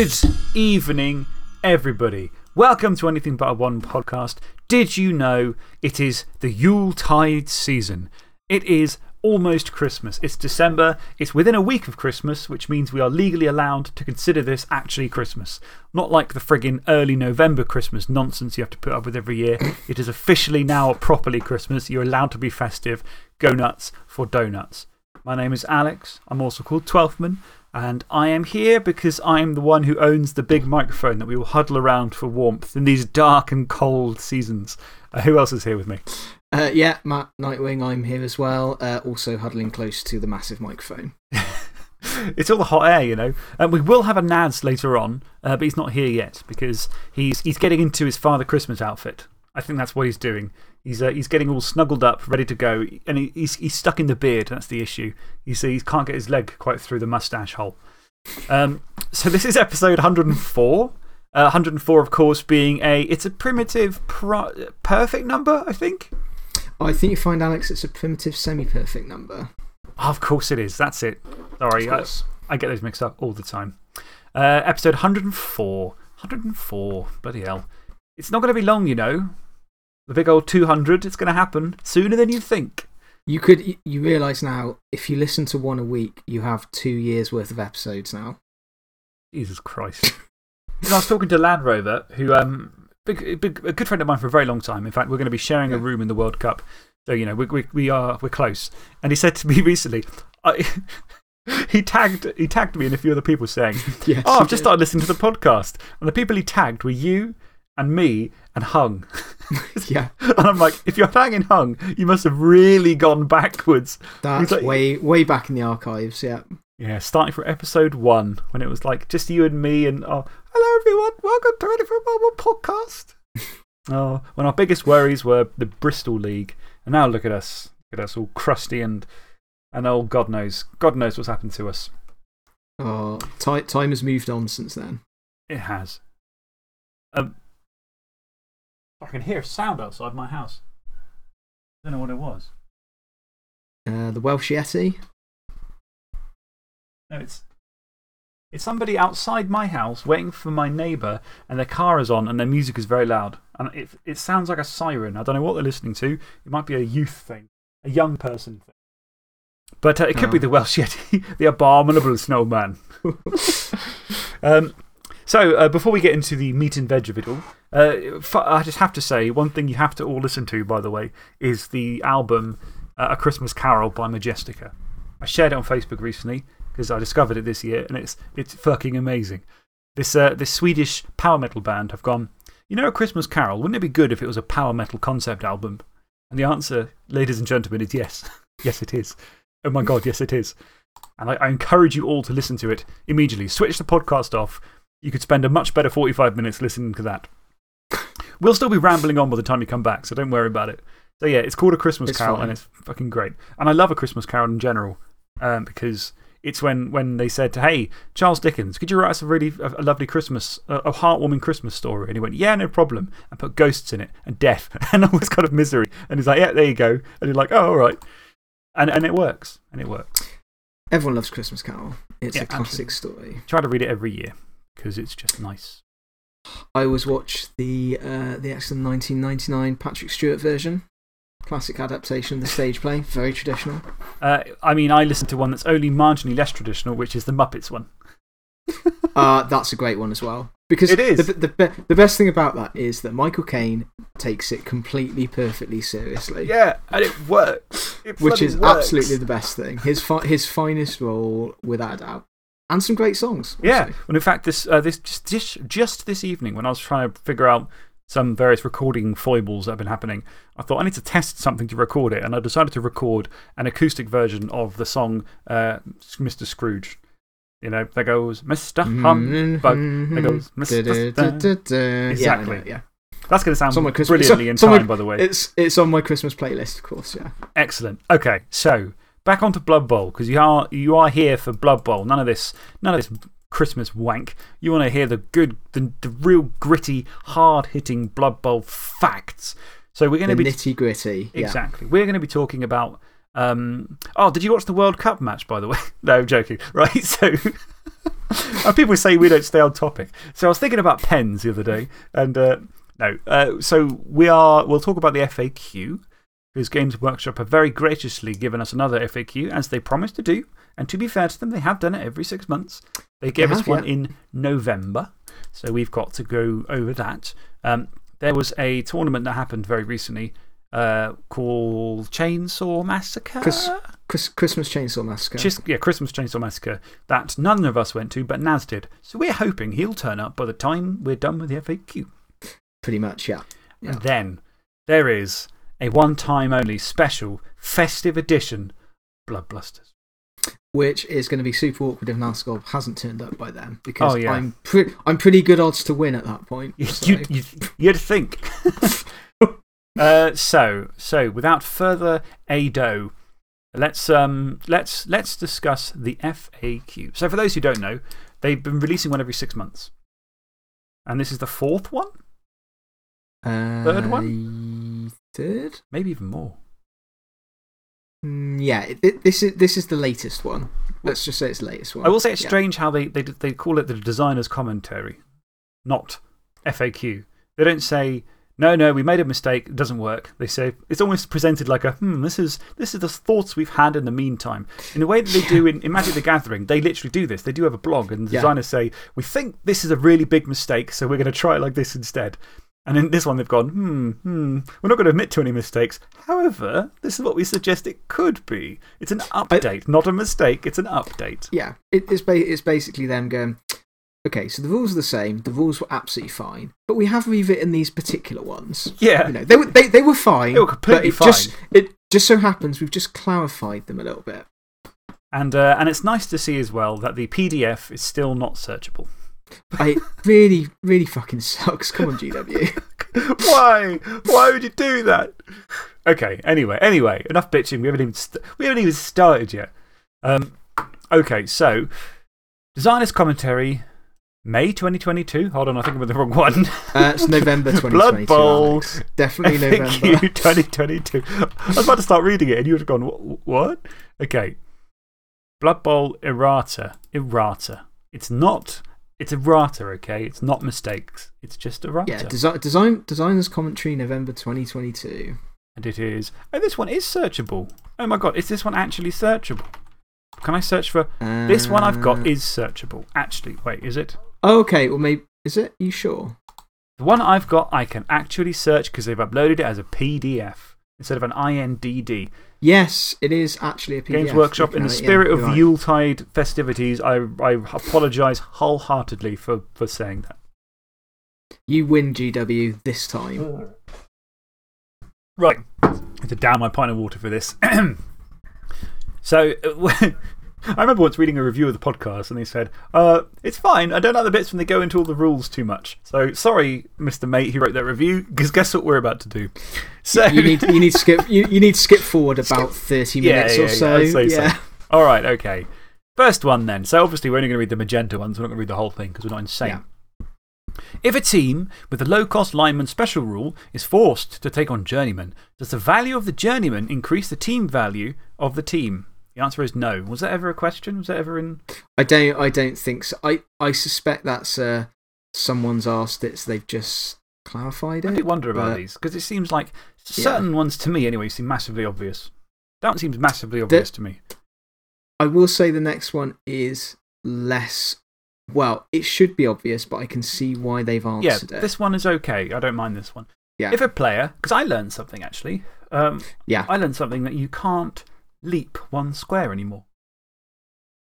Good evening, everybody. Welcome to Anything But a One podcast. Did you know it is the Yuletide season? It is almost Christmas. It's December. It's within a week of Christmas, which means we are legally allowed to consider this actually Christmas. Not like the frigging early November Christmas nonsense you have to put up with every year. It is officially now properly Christmas. You're allowed to be festive. Go nuts for donuts. My name is Alex. I'm also called Twelfthman. And I am here because I'm the one who owns the big microphone that we will huddle around for warmth in these dark and cold seasons. Uh, who else is here with me? Uh, yeah, Matt Nightwing, I'm here as well. Uh, also huddling close to the massive microphone. it's all the hot air, you know. We will have a Nads later on, uh, but he's not here yet because he's, he's getting into his Father Christmas outfit. I think that's what he's doing. He's, uh, he's getting all snuggled up, ready to go. And he, he's, he's stuck in the beard. That's the issue. You see, he can't get his leg quite through the mustache hole. Um, so, this is episode 104. Uh, 104, of course, being a. It's a primitive, perfect number, I think. I think you find, Alex, it's a primitive semi perfect number. Oh, of course it is. That's it. Sorry, I, I, get those mixed up all the time. Uh, episode 104. 104. Bloody hell. It's not going to be long, you know. The big old 200, it's going to happen sooner than you think. You could, you realise now, if you listen to one a week, you have two years' worth of episodes now. Jesus Christ. I was talking to Land Rover, who, um, big, big, a good friend of mine for a very long time. In fact, we're going to be sharing a room in the World Cup. So, you know, we, we, we are, we're close. And he said to me recently, I, he, tagged, he tagged me and a few other people saying, yes, Oh, I've just started listening to the podcast. And the people he tagged were you and me and Hung. yeah. And I'm like, if you're hanging Hung, you must have really gone backwards. That's like, way, way back in the archives, yeah. Yeah, starting from episode one, when it was like just you and me, and oh, hello everyone, welcome to Ready for a Moment podcast. oh, when our biggest worries were the Bristol League, and now look at us. Look at us all crusty and, and oh, God knows, God knows what's happened to us. Oh, time has moved on since then. It has. Um, I can hear a sound outside my house. I don't know what it was. Uh, the Welsh Yeti? No, it's, it's somebody outside my house waiting for my neighbour, and their car is on, and their music is very loud. And it, it sounds like a siren. I don't know what they're listening to. It might be a youth thing, a young person thing. But uh, it could be oh. the Welsh Yeti, the abominable snowman. um, so, uh, before we get into the meat and veg of it all, I just have to say one thing you have to all listen to, by the way, is the album uh, A Christmas Carol by Majestica. I shared it on Facebook recently because I discovered it this year and it's, it's fucking amazing. This, uh, this Swedish power metal band have gone, you know, A Christmas Carol, wouldn't it be good if it was a power metal concept album? And the answer, ladies and gentlemen, is yes. yes, it is. Oh my God, yes, it is. And I, I encourage you all to listen to it immediately. Switch the podcast off, you could spend a much better 45 minutes listening to that. We'll still be rambling on by the time you come back, so don't worry about it. So, yeah, it's called A Christmas Carol, and it's fucking great. And I love A Christmas Carol in general um, because it's when, when they said, Hey, Charles Dickens, could you write us a really a, a lovely Christmas, a, a, heartwarming Christmas story? And he went, Yeah, no problem. And put ghosts in it and death and all this kind of misery. And he's like, Yeah, there you go. And you're like, Oh, all right. And, and it works. And it works. Everyone loves Christmas Carol. It's a classic story. Try to read it every year because it's just nice. I always watch the uh, the excellent 1999 Patrick Stewart version. Classic adaptation of the stage play. Very traditional. Uh, I mean, I listen to one that's only marginally less traditional, which is the Muppets one. uh, that's a great one as well. Because it is. The, the, the best thing about that is that Michael Caine takes it completely perfectly seriously. Yeah, and it works. It which is works. absolutely the best thing. His, fi his finest role, without a doubt and some great songs. Yeah. And in fact, this, uh, this, just, just, this evening, when I was trying to figure out some various recording foibles that have been happening, I thought I need to test something to record it. And I decided to record an acoustic version of the song uh, Mr. Scrooge. You know, there goes Mr. Mm-hmm. Humbug. There goes Mr. Exactly. Yeah. That's going to sound brilliantly in time, by the way. It's, it's on my Christmas playlist, of course, yeah. Excellent. Okay, so back onto Blood Bowl, because you are, you are here for Blood Bowl. None of this, none of this Christmas wank. You want to hear the good, the, the real gritty, hard hitting Blood Bowl facts. So we're going to be. Nitty gritty. Exactly. We're going to be talking about. Um, oh, did you watch the World Cup match, by the way? no, I'm joking. Right. So people say we don't stay on topic. So I was thinking about pens the other day. And uh, no, uh, so we are, we'll talk about the FAQ, whose Games Workshop have very graciously given us another FAQ, as they promised to do. And to be fair to them, they have done it every six months. They gave They us have, one yeah. in November. So we've got to go over that. Um, there was a tournament that happened very recently uh, called Chainsaw Massacre. Chris- Chris, Christmas Chainsaw Massacre. Yeah, Christmas Chainsaw Massacre that none of us went to, but Naz did. So we're hoping he'll turn up by the time we're done with the FAQ. Pretty much, yeah. Yeah. And then there is a one time only special festive edition Blood Blusters. Which is going to be super awkward if Nasgob hasn't turned up by then. Because Oh, yeah. I'm, pre I'm pretty good odds to win at that point. so- You, you, you'd think. uh, so, so, without further ado, let's, um, let's, let's discuss the FAQ. So, for those who don't know, they've been releasing one every six months. And this is the fourth one? Third one? Third? Maybe even more. Mm, yeah, it, this, is, this is the latest one. Let's just say it's the latest one. I will say it's Yeah. strange how they, they, they call it the designer's commentary, not FAQ. They don't say, no, no, we made a mistake, it doesn't work. They say, it's almost presented like a, hmm, this is, this is the thoughts we've had in the meantime. In the way that they do in, in Magic the Gathering, they literally do this. They do have a blog, and the Yeah. designers say, we think this is a really big mistake, so we're going to try it like this instead. And in this one, they've gone, hmm, hmm, we're not going to admit to any mistakes. However, this is what we suggest it could be. It's an update, not a mistake, it's an update. Yeah, it, it's, ba it's basically them going, okay, so the rules are the same. The rules were absolutely fine. But we have rewritten these particular ones. Yeah. You know, they, were, they, they were fine. They were completely but it Just, it just so happens we've just clarified them a little bit. And, uh, and it's nice to see as well that the PDF is still not searchable. I, it really, really fucking sucks. Come on, GW. Why? Why would you do that? Okay, anyway, anyway, enough bitching. We haven't even, st we haven't even started yet. Um, okay, so designer's commentary, May 2022. Hold on, I think I'm in the wrong one. Uh, it's November 2022. Blood Bowl. Alex. Definitely FAQ November. 2022. I was about to start reading it and you would have gone, what? Okay. Blood Bowl errata. Errata. It's not, it's errata, okay? It's not mistakes. It's just errata. Yeah, desi design, designer's commentary November 2022. And it is. Oh, this one is searchable. Oh my god, is this one actually searchable? Can I search for. this one I've got is searchable. Actually, wait, is it? Oh, okay, well, maybe. Is it? you sure? The one I've got, I can actually search because they've uploaded it as a PDF instead of an INDD. Yes, it is actually a PDF. Games Workshop, in the at it, yeah, spirit of right. Yuletide festivities, I, I apologise wholeheartedly for, for saying that. You win, GW, this time. Right. I have to down my pint of water for this. so, I remember once reading a review of the podcast and they said, uh, It's fine. I don't like the bits when they go into all the rules too much. So, sorry, Mr. Mate, who wrote that review, because guess what we're about to do? So, You need, you need, to skip, you, you need to skip forward about 30 minutes yeah, or yeah, so. I'd say so. yeah. all right, okay. First one then. So, obviously, we're only going to read the magenta ones. We're not going to read the whole thing because we're not insane. If a team with a low cost lineman special rule is forced to take on journeyman, does the value of the journeyman increase the team value of the team? The answer is no. Was that ever a question? Was that ever in. I don't, I don't think so. I, I suspect that's uh, someone's asked it, so they've just clarified I it. do wonder about but- these because it seems like certain ones to me, anyway, seem massively obvious. That one seems massively obvious to me. I will say the next one is less. Well, it should be obvious, but I can see why they've Yeah, answered it. this one is okay. I don't mind this one. Yeah. If a player, because I learned something actually. Um, Yeah. I learned something that you can't leap one square anymore.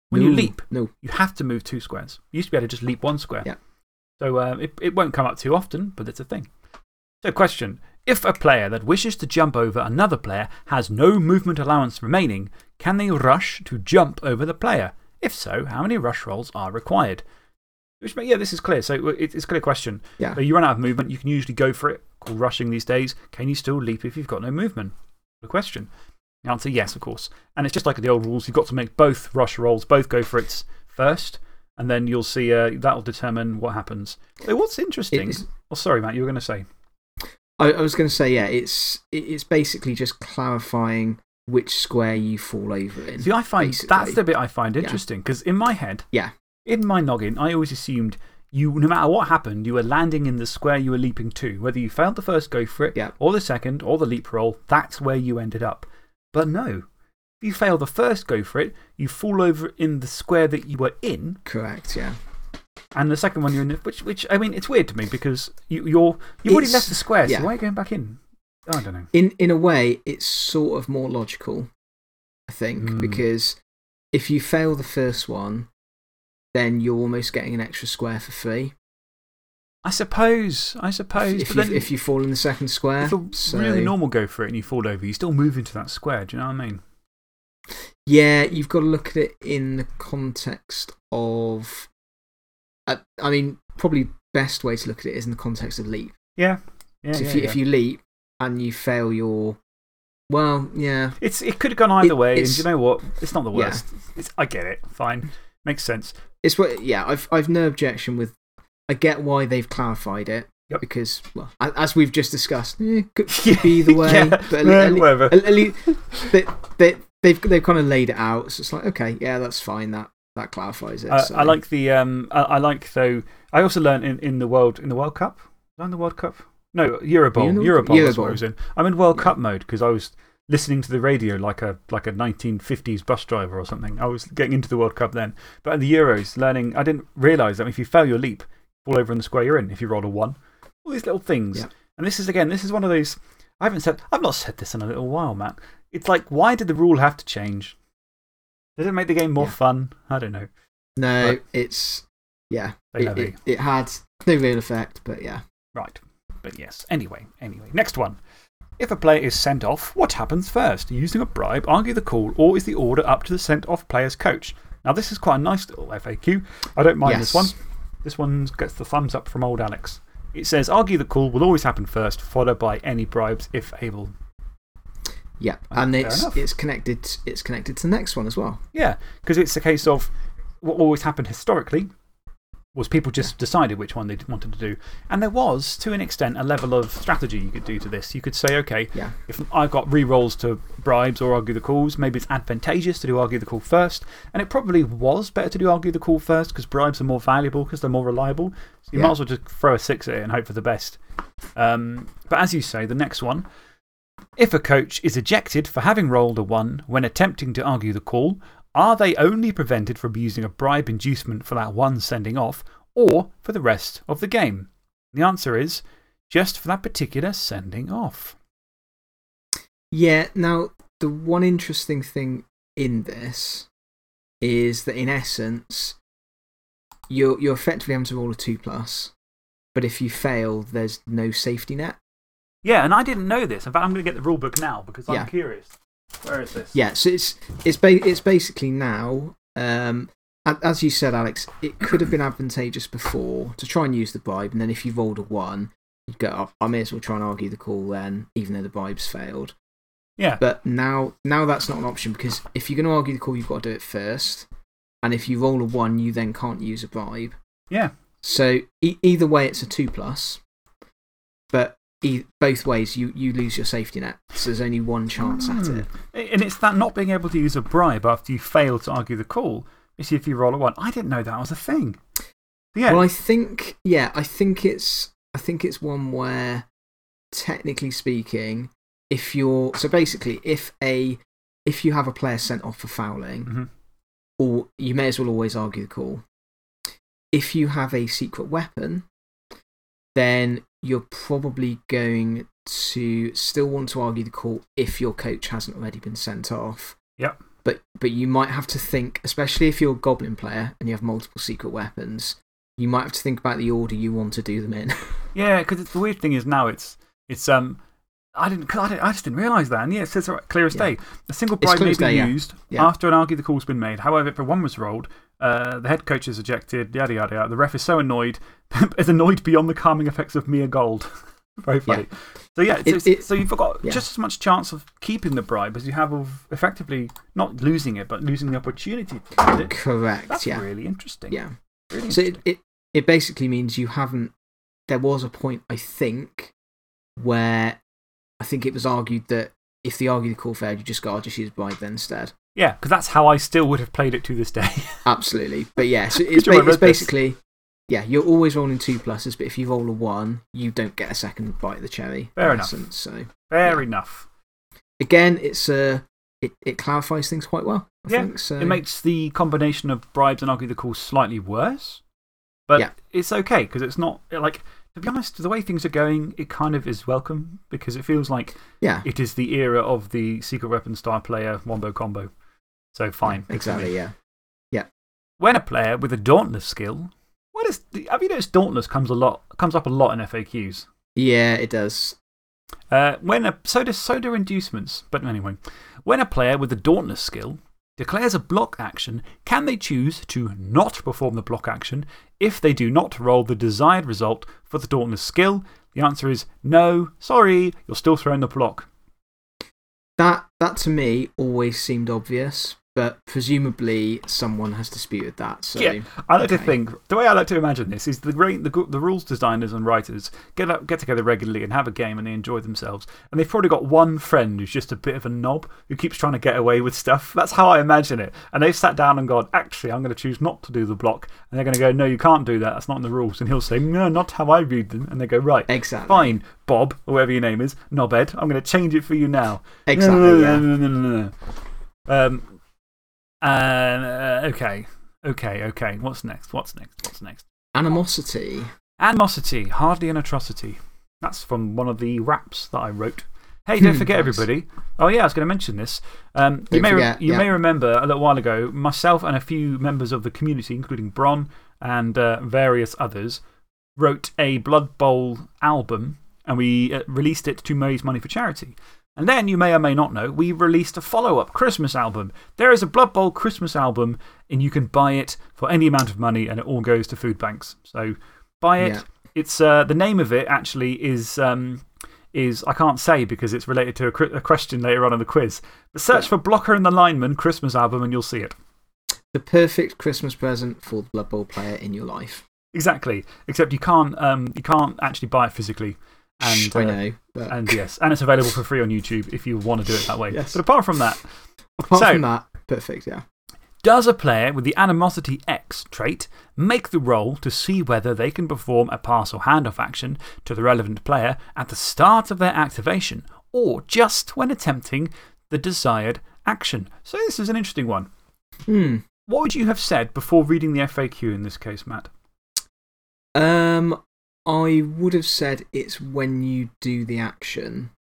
When you leap, No. you have to move two squares. You used to be able to just leap one square. Yeah. So uh, it, it won't come up too often, but it's a thing. So, question If a player that wishes to jump over another player has no movement allowance remaining, can they rush to jump over the player? If so, how many rush rolls are required? Which, yeah, this is clear. So it's a clear question. Yeah. So you run out of movement, you can usually go for it, called rushing these days. Can you still leap if you've got no movement? The question. Answer yes, of course. And it's just like the old rules. You've got to make both rush rolls, both go for it first, and then you'll see uh, that'll determine what happens. So what's interesting. Oh, sorry, Matt, you were going to say. I, I was going to say, yeah, it's, it's basically just clarifying which square you fall over in. See, I find that's the bit I find interesting because in my head, Yeah. in my noggin, I always assumed you, no matter what happened, you were landing in the square you were leaping to. Whether you failed the first go for it, Yeah. or the second, or the leap roll, that's where you ended up. But no. If you fail the first go for it, you fall over in the square that you were in, Correct, yeah. and the second one you're in, which, which I mean, it's weird to me because you, you're, you've already left the square, yeah. so why are you going back in? I don't know. In, in a way, it's sort of more logical, I think, Mm. because if you fail the first one, then you're almost getting an extra square for free. I suppose, I suppose. if, but you, then if you fall in the second square. if a so, really normal go for it and you fall over, you still move into that square. Do you know what I mean? Yeah, you've got to look at it in the context of. Uh, I mean, probably best way to look at it is in the context of leap. Yeah. Yeah. So yeah, if, you, yeah. if you leap and you fail your. Well, yeah. It's, it could have gone either It- way, and you know what? It's not the Yeah. worst. It's, I get it. Fine. Makes sense. It's what, yeah, I've, I've no objection with. I get why they've clarified it. Yep. Because, well, as we've just discussed, eh, could, be either way. Yeah, but at, eh, whatever. at, at least they, they, they've, they've kind of laid it out. So it's like, okay, yeah, that's fine. That, that clarifies it. I, so. I like the. Um, I, I like, though. I also learned in, in, the world, in the World Cup. Was in the World Cup? No, Eurobowl. the- Eurobowl, that's what I was in. I'm in World Yeah. Cup mode because I was listening to the radio like a, like a 1950s bus driver or something. I was getting into the World Cup then. But in the Euros, learning, I didn't realise that if you fail your leap, fall over in the square you're in if you roll a one. All these little things. Yeah. And this is, again, this is one of those. I haven't said, I've not said this in a little while, Matt. It's like, why did the rule have to change? Did it make the game more Yeah. fun? I don't know. No, it's. Yeah. It, it, it had no real effect, but yeah. Right. But yes. Anyway, anyway. Next one. If a player is sent off, what happens first? Using a bribe, argue the call, or is the order up to the sent off player's coach? Now, this is quite a nice little FAQ. I don't mind this one. This one gets the thumbs up from old Alex. It says, argue the call will always happen first, followed by any bribes if able. Yeah. Ah, And it's, it's, connected, it's connected to the next one as well. Yeah, because it's a case of what always happened historically was people just decided which one they wanted to do. And there was, to an extent, a level of strategy you could do to this. You could say, okay, Yeah. if I've got re rolls to bribes or argue the calls, maybe it's advantageous to do argue the call first. And it probably was better to do argue the call first because bribes are more valuable because they're more reliable. So you Yeah. might as well just throw a six at it and hope for the best. Um, but as you say, the next one. If a coach is ejected for having rolled a 1 when attempting to argue the call, are they only prevented from using a bribe inducement for that one sending off or for the rest of the game? The answer is just for that particular sending off. Yeah. Now, the one interesting thing in this is that in essence, you're, you're effectively having to roll a 2 plus, but if you fail, there's no safety net. Yeah, and I didn't know this. In fact, I'm going to get the rule book now because I'm Yeah. curious. Where is this? Yeah, so it's, it's, ba it's basically now, um, as you said, Alex, it could have been advantageous before to try and use the bribe, and then if you rolled a 1, you'd go, oh, I may as well try and argue the call then, even though the bribe's failed. Yeah. But now, now that's not an option because if you're going to argue the call, you've got to do it first. And if you roll a 1, you then can't use a bribe. Yeah. So e either way, it's a 2 plus. But e both ways, you, you lose your safety net. So there's only one chance at Hmm. it. And it's that not being able to use a bribe after you fail to argue the call. You see, if you roll a 1. I didn't know that was a thing. Yeah. Well, I think, yeah, I think it's, I think it's one where, technically speaking, if you're, so basically, if a, if you have a player sent off for fouling, Mhm. or you may as well always argue the call. If you have a secret weapon, then you're probably going to still want to argue the call if your coach hasn't already been sent off. Yep. But, but you might have to think, especially if you're a goblin player and you have multiple secret weapons, you might have to think about the order you want to do them in. Yeah, because the weird thing is now it's. it's um, I, didn't, cause I, didn't, I just didn't realise that. And yeah, it says clear as Yeah. day. A single bribe may be yeah. used Yeah. after an argue the call's been made. However, if a one was rolled, uh, the head coach is ejected, yada yada yada. The ref is so annoyed, is annoyed beyond the calming effects of mere gold. Very funny. So, yeah, It- it- so you've got yeah. just as much chance of keeping the bribe as you have of effectively not losing it, but losing the opportunity to lose it. Correct, That's yeah. really interesting. Yeah. Really So it, interesting. it, it basically means you haven't. There was a point, I think, where I think it was argued that if the argue the call failed, you just go, I'll just use bribe then instead. Yeah, because that's how I still would have played it to this day. Absolutely. But yeah, so it's, ba- it's basically. Yeah, you're always rolling two pluses, but if you roll a one, you don't get a second bite of the cherry. Fair enough. essence, So, Fair enough. again, it's uh, it, it clarifies things quite well. I Yeah. So, It makes the combination of bribes and argue the call slightly worse. But Yeah. it's okay because it's not like, to be honest, the way things are going, it kind of is welcome because it feels like yeah, it is the era of the secret weapon star player wombo combo. So fine. exactly. Yeah. Yeah. When a player with a Dauntless skill, what is, have you noticed Dauntless comes, a lot, comes up a lot in FAQs? Yeah, it does. Uh, when a, so does so do inducements. But anyway, when a player with the Dauntless skill declares a block action, can they choose to not perform the block action if they do not roll the desired result for the Dauntless skill? The answer is no, sorry, you're still throwing the block. That, that to me always seemed obvious, but presumably someone has disputed that. So, Yeah, I like to think, the way I like to imagine this is the, the, the rules designers and writers get, up, get together regularly and have a game and they enjoy themselves. And they've probably got one friend who's just a bit of a knob who keeps trying to get away with stuff. That's how I imagine it. And they've sat down and gone, actually, I'm going to choose not to do the block. And they're going to go, no, you can't do that. That's not in the rules. And he'll say, no, not how I read them. And they go, right. Exactly. Fine, Bob, or whatever your name is, knobhead, I'm going to change it for you now. Exactly, No, no, yeah. no, no, no, no, no. Um, uh, okay. Okay, okay. What's next? What's next? What's next? Animosity. Animosity, hardly an atrocity. That's from one of the raps that I wrote. Hey, don't Hmm, forget, nice. everybody. Oh, yeah, I was going to mention this. Um, you may, forget, you yeah. may remember a little while ago, myself and a few members of the community, including Bron and uh, various others, wrote a Blood Bowl album and we uh, released it to raise money for charity. And then, you may or may not know, we released a follow up Christmas album. There is a Blood Bowl Christmas album, and you can buy it for any amount of money, and it all goes to food banks. So buy it. Yeah. It's uh, the name of it actually is um, is I can't say because it's related to a, a question later on in the quiz. But search for Blocker and the Lineman Christmas album and you'll see it. The perfect Christmas present for the Blood Bowl player in your life. Exactly. Except you can't, um, you can't actually buy it physically. And, I uh, know. But And yes, and it's available for free on YouTube if you want to do it that way. Yes. But apart from that, apart so- from that, perfect, yeah. Does a player with the Animosity X trait make the roll to see whether they can perform a pass or handoff action to the relevant player at the start of their activation or just when attempting the desired action? So, this is an interesting one. Hmm. What would you have said before reading the FAQ in this case, Matt? Um, I would have said it's when you do the action,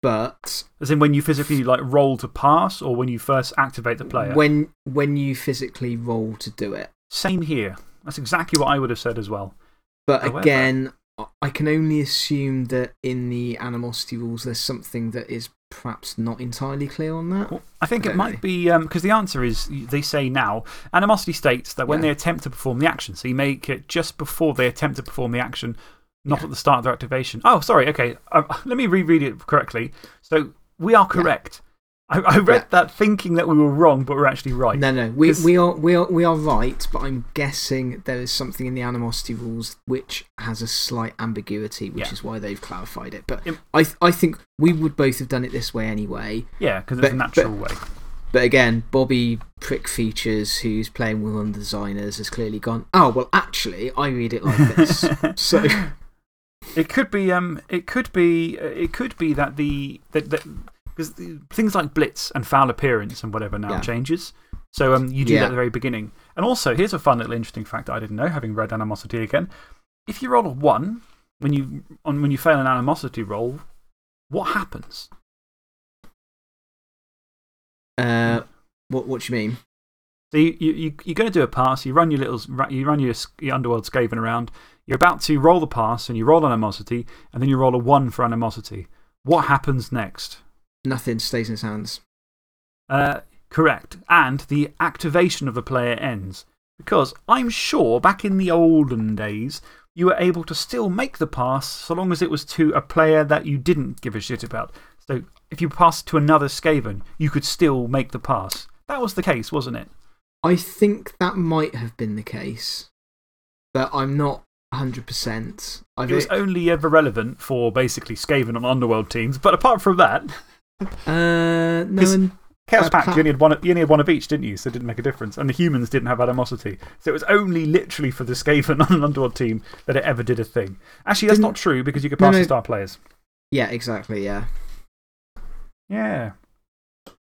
but As in when you physically like roll to pass or when you first activate the player? when, when you physically roll to do it. Same here. That's exactly what I would have said as well. But However- again, I- can only assume that in the animosity rules, there's something that is perhaps not entirely clear on that. Well, I think I it might know. be because the answer is they say now animosity states that when Yeah. they attempt to perform the action, so you make it just before they attempt to perform the action, not at the start of their activation. Oh, sorry. Okay. Um, let me reread it correctly. So we are correct. I, I read Yeah. that thinking that we were wrong, but we're actually right. No, no, we, we, are, we, are, we are right, but I'm guessing there is something in the animosity rules which has a slight ambiguity, which Yeah. is why they've clarified it. But Im- I, th- I think we would both have done it this way anyway. Yeah, because it's a But- natural way. But again, Bobby Prick Features, who's playing with one of the designers, has clearly gone, oh, well, actually, I read it like this. so, It could be, um, it could be, uh, it could be that the, that, that, because things like blitz and foul appearance and whatever now Yeah. changes. So um, you do that at the very beginning. And also, here's a fun little interesting fact that I didn't know, having read Animosity again. If you roll a 1 when you, on, when you fail an Animosity roll, what happens? uh, what, what do you mean? So you, you, you, you're going to do a pass, you run your, little, you run your, your Underworld Skaven around, you're about to roll the pass, and you roll Animosity, and then you roll a 1 for Animosity. What happens next? Nothing stays in his hands. Uh, correct. And the activation of the player ends. Because I'm sure back in the olden days, you were able to still make the pass so long as it was to a player that you didn't give a shit about. So if you passed to another Skaven, you could still make the pass. That was the case, wasn't it? I think that might have been the case, but I'm not 100%. I've, It was only ever relevant for basically Skaven on Underworld teams. But apart from that, uh, no, and Chaos Pact, you only, had one, you only had one of each, didn't you? So it didn't make a difference. And the humans didn't have animosity. So it was only literally for the Skaven on and Underworld team that it ever did a thing. Actually, that's Didn't- not true because you could pass no. the star players. Yeah, exactly, yeah. Yeah.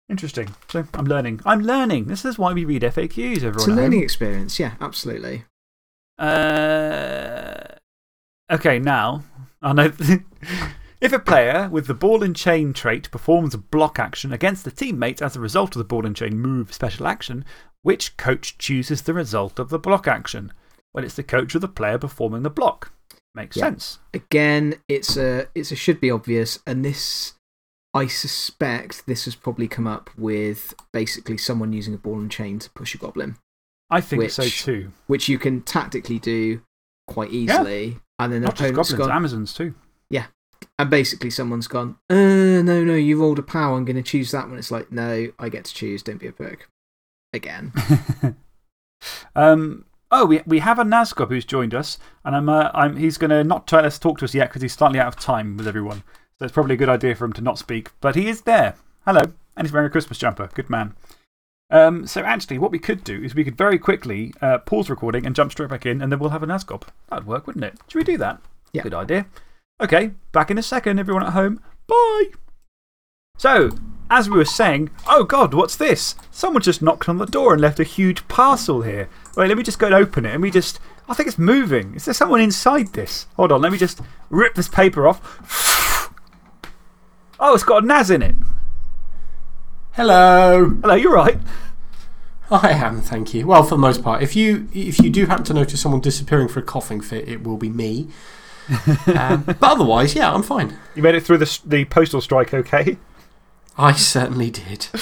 Interesting. So I'm learning. I'm learning. This is why we read FAQs, everyone. It's a learning experience, yeah, absolutely. Uh, okay, now. I know. if a player with the ball and chain trait performs a block action against a teammate as a result of the ball and chain move special action, which coach chooses the result of the block action? Well, it's the coach of the player performing the block. Makes Yeah. sense. Again, it's a, it's a should be obvious, and this, I suspect, this has probably come up with basically someone using a ball and chain to push a goblin, I think so Which- too. which you can tactically do quite easily. And then the Not just goblins, gone, Amazons too. And basically someone's gone, uh, no, no, you rolled a power, I'm going to choose that one. It's like, no, I get to choose, don't be a prick. Again. um, oh, we, we have a Nazgob who's joined us, and I'm, uh, I'm, he's going to not try to talk to us yet because he's slightly out of time with everyone. So it's probably a good idea for him to not speak, but he is there. Hello. And he's wearing a Christmas jumper. Good man. Um, so, actually, what we could do is we could very quickly uh, pause recording and jump straight back in, and then we'll have a Nazgob. That'd work, wouldn't it? Should we do that? Yeah. Good idea. Okay, back in a second, everyone at home. Bye. So, as we were saying, oh God, what's this? Someone just knocked on the door and left a huge parcel here. Wait, let me just go and open it. And we just, I think it's moving. Is there someone inside this? Hold on, let me just rip this paper off. Oh, it's got a Naz in it. Hello. Hello, you're right. I am, thank you. Well, for the most part. If you, if you do happen to notice someone disappearing for a coughing fit, it will be me. um, but otherwise, yeah, I'm fine. You made it through the, the postal strike okay? I certainly did.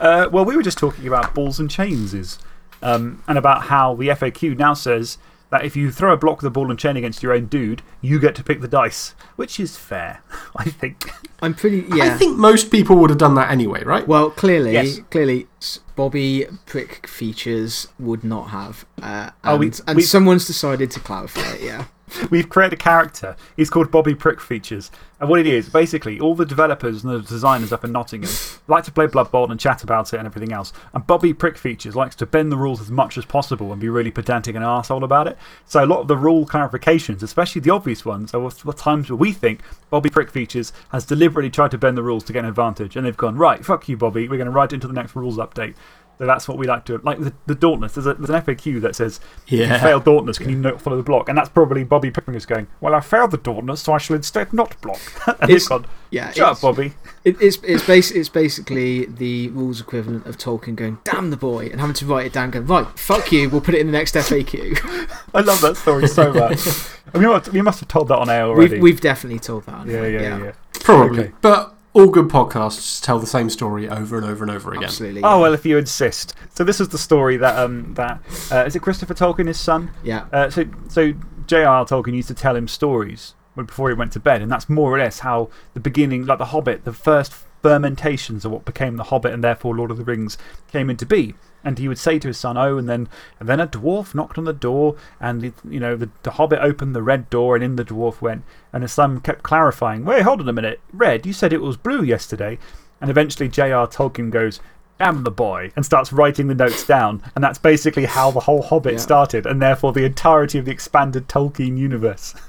Uh, well, we were just talking about balls and chains um, and about how the FAQ now says that if you throw a block with a ball and chain against your own dude, you get to pick the dice, which is fair, I think. I'm pretty, yeah. I think most people would have done that anyway, right? Well, clearly, Yes. clearly, Bobby Prick features would not have. Uh, and Oh, we- and we- someone's decided to clarify it, yeah. We've created a character. He's called Bobby Prick Features. And what it is, basically, all the developers and the designers up in Nottingham like to play Blood Bowl and chat about it and everything else. And Bobby Prick Features likes to bend the rules as much as possible and be really pedantic and arsehole about it. So, a lot of the rule clarifications, especially the obvious ones, are what times where we think Bobby Prick Features has deliberately tried to bend the rules to get an advantage. And they've gone, right, fuck you, Bobby. We're going to write it into the next rules update. So that's what we like to do. Like the, the Dauntless, there's, a, there's an FAQ that says, You Yeah. failed Dauntless, can you not follow the block? And that's probably Bobby Pickeringus going, Well, I failed the Dauntless, so I shall instead not block. and It's- gone, Yeah, Shut up, Bobby. it, it's, it's, basi- it's basically the rules equivalent of Tolkien going, damn the boy, and having to write it down, going, right, fuck you, we'll put it in the next FAQ. I love that story so much. I mean, must, we must have told that on air already. we've, we've definitely told that. yeah, yeah, yeah, yeah. Probably. Okay. But all good podcasts tell the same story over and over and over again. Absolutely. Oh, well, if you insist. So, this is the story that, um, that uh, is it Christopher Tolkien, his son? Yeah. Uh, so, so J.R.R. Tolkien used to tell him stories before he went to bed, and that's more or less how the beginning, like The Hobbit, the first fermentations of what became The Hobbit and therefore Lord of the Rings came into be. And he would say to his son, Oh, and then, and then a dwarf knocked on the door, and the, you know, the, the Hobbit opened the red door, and in the dwarf went. And his son kept clarifying, Wait, hold on a minute. Red, you said it was blue yesterday. And eventually J.R. Tolkien goes, Damn the boy, and starts writing the notes down. And that's basically how the whole Hobbit Yeah. started, and therefore the entirety of the expanded Tolkien universe.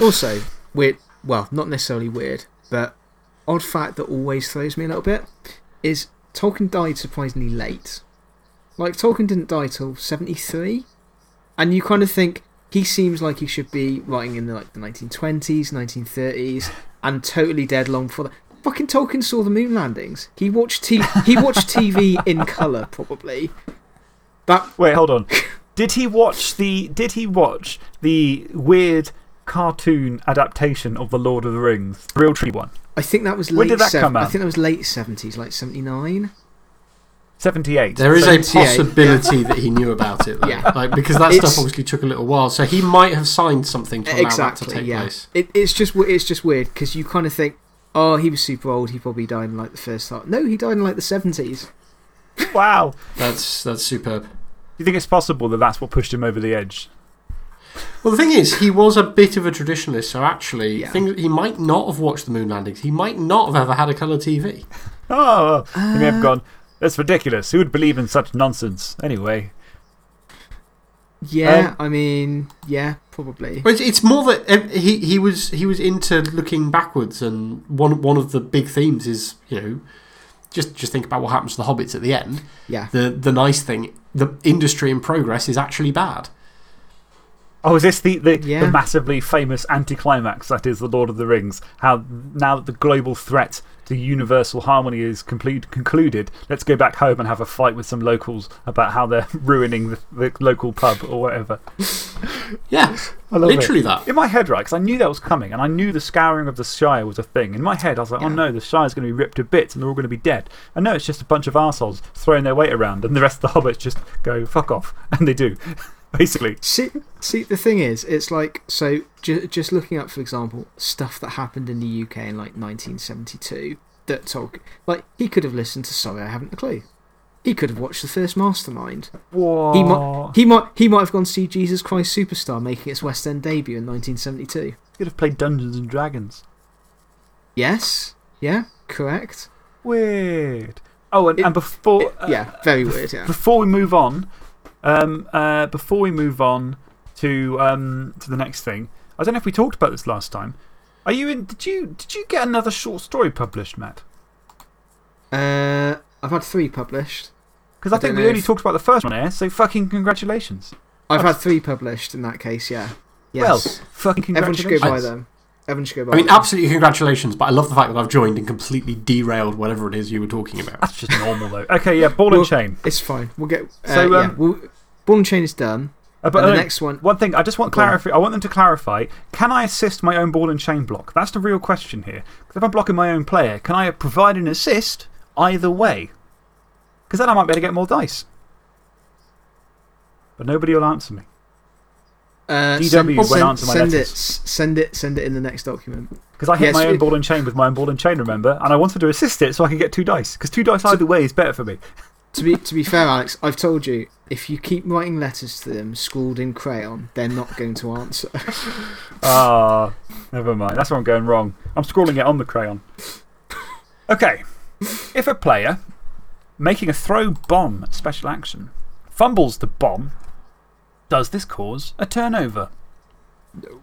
Also, weird, well, not necessarily weird, but odd fact that always throws me a little bit is Tolkien died surprisingly late. Like, Tolkien didn't die till 73. And you kind of think he seems like he should be writing in the, like, the 1920s, 1930s, and totally dead long before that. Fucking Tolkien saw the moon landings. He watched, t he watched TV in colour, probably. That, Wait, hold on. Did he watch the, did he watch the weird cartoon adaptation of The Lord of the Rings? The real tree one? I think that was late. When did that come I think that was late 70s, like 79. 78. There is a 78, possibility that he knew about it, though. Yeah. Like, because that It's- stuff obviously took a little while. So he might have signed something to allow that to exactly, take yeah. place. It, it's, just, it's just weird because you kind of think, oh, he was super old. He probably died in like the first half. No, he died in like the 70s. Wow. That's, that's superb. Do you think it's possible that that's what pushed him over the edge? Well, the thing is, he was a bit of a traditionalist, so actually, Yeah. things, he might not have watched the moon landings. He might not have ever had a colour TV. Oh, he may have Uh, gone, that's ridiculous. Who would believe in such nonsense? Anyway. Yeah, Um, I mean, yeah, probably. But it's, it's more that um, he, he, was, he was into looking backwards, and one, one of the big themes is, you know, just, just think about what happens to the hobbits at the end. Yeah. The, the nice thing, the industry in progress is actually bad. Oh, is this the, the, Yeah. the massively famous anticlimax that is The Lord of the Rings? How now that the global threat to universal harmony is complete, concluded, let's go back home and have a fight with some locals about how they're ruining the, the local pub or whatever. Yeah, I it. literally that. In my head, right, because I knew that was coming and I knew the scouring of the Shire was a thing. In my head, I was like, oh no, the Shire's going to be ripped to bits and they're all going to be dead. And no, it's just a bunch of arseholes throwing their weight around and the rest of the hobbits just go, fuck off. And they do, basically. See, see, the thing is, it's like, so ju just looking up, for example, stuff that happened in the UK in like 1972 that Tolkien, like, he could have listened to Sorry, I Haven't a Clue. He could have watched the first Mastermind. Whoa. He might, he, might, he might have gone to see Jesus Christ Superstar making its West End debut in 1972. He could have played Dungeons and Dragons. Yes? Yeah? Correct? Weird. Oh, and, It- and before. It- yeah, very weird, yeah. Before we move on, um, uh, before we move on to, um, to the next thing, I don't know if we talked about this last time. Are you in, did, you, did you get another short story published, Matt? Uh, I've had three published. Because I, I think we only if- talked about the first one here, so fucking congratulations. I've That's- had three published in that case, yeah. Well, Yes. fucking Everyone should go buy them. Everyone should go buy I mean, them. absolutely congratulations, but I love the fact that I've joined and completely derailed whatever it is you were talking about. That's just normal, though. Okay, yeah, ball Well- and chain. It's fine. We'll get. Uh, So, yeah, um, we'll, ball and chain is done. Uh, but and the next one. One thing, I just want, clarify, I want them to clarify can I assist my own ball and chain block? That's the real question here. Because if I'm blocking my own player, can I provide an assist either way? Because then I might be able to get more dice. But nobody will answer me. Uh, GW send, won't send, answer my send it, letters. s- send it. Send it in the next document. Because I hit Yes, my own it- ball and chain with my own ball and chain, remember? And I wanted to assist it so I could get two dice. Because two dice either way is better for me. To be, to be fair, Alex, I've told you if you keep writing letters to them scrawled in crayon, they're not going to answer. Ah, never mind. That's where I'm going wrong. I'm scrawling it on the crayon. Okay. If a player making a throw bomb special action fumbles the bomb, does this cause a turnover? No.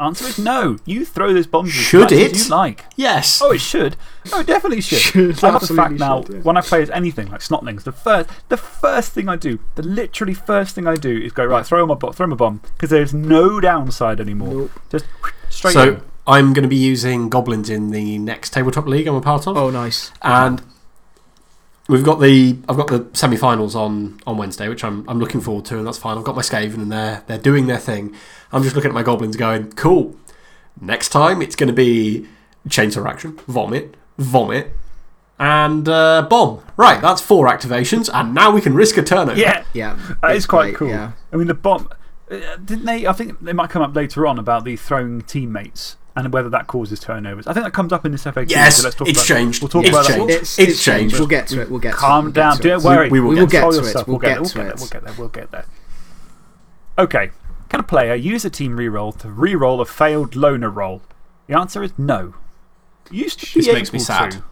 Answer is no. You throw those bombs as Should as it? you like. Yes. Oh, it should. Oh, it definitely should. Should, I love the fact now, should, yeah. when I play as anything like Snotlings, the first, the first thing I do, the literally first thing I do is go, right, throw my, bo- throw my bomb. Because there's no downside anymore. Nope. Just straight so in. I'm going to be using goblins in the next tabletop league I'm a part of. Oh, nice. And we've got the, I've got the semi finals on, on Wednesday, which I'm, I'm looking forward to, and that's fine. I've got my Skaven, and they're, they're doing their thing. I'm just looking at my goblins going, cool. Next time it's going to be chainsaw action, vomit, vomit, and uh, bomb. Right, that's four activations, and now we can risk a turnover. Yeah, Yeah. that it's is quite great, cool. Yeah. I mean, the bomb. uh, Didn't they? I think they might come up later on about the throwing teammates and whether that causes turnovers. I think that comes up in this FAQ. Yes, so let's talk it's about, changed. We'll talk It's about changed. that. It's, It's changed. changed. We'll get to it. We'll get to it. Calm we'll get down. Don't worry. We- we will get to get Control to it. We'll We'll get get there. We'll to get there. it. We'll get there. We'll get there. Okay. Can a player use a team reroll to reroll a failed loner roll? The answer is no. You used to be This makes me able sad. to.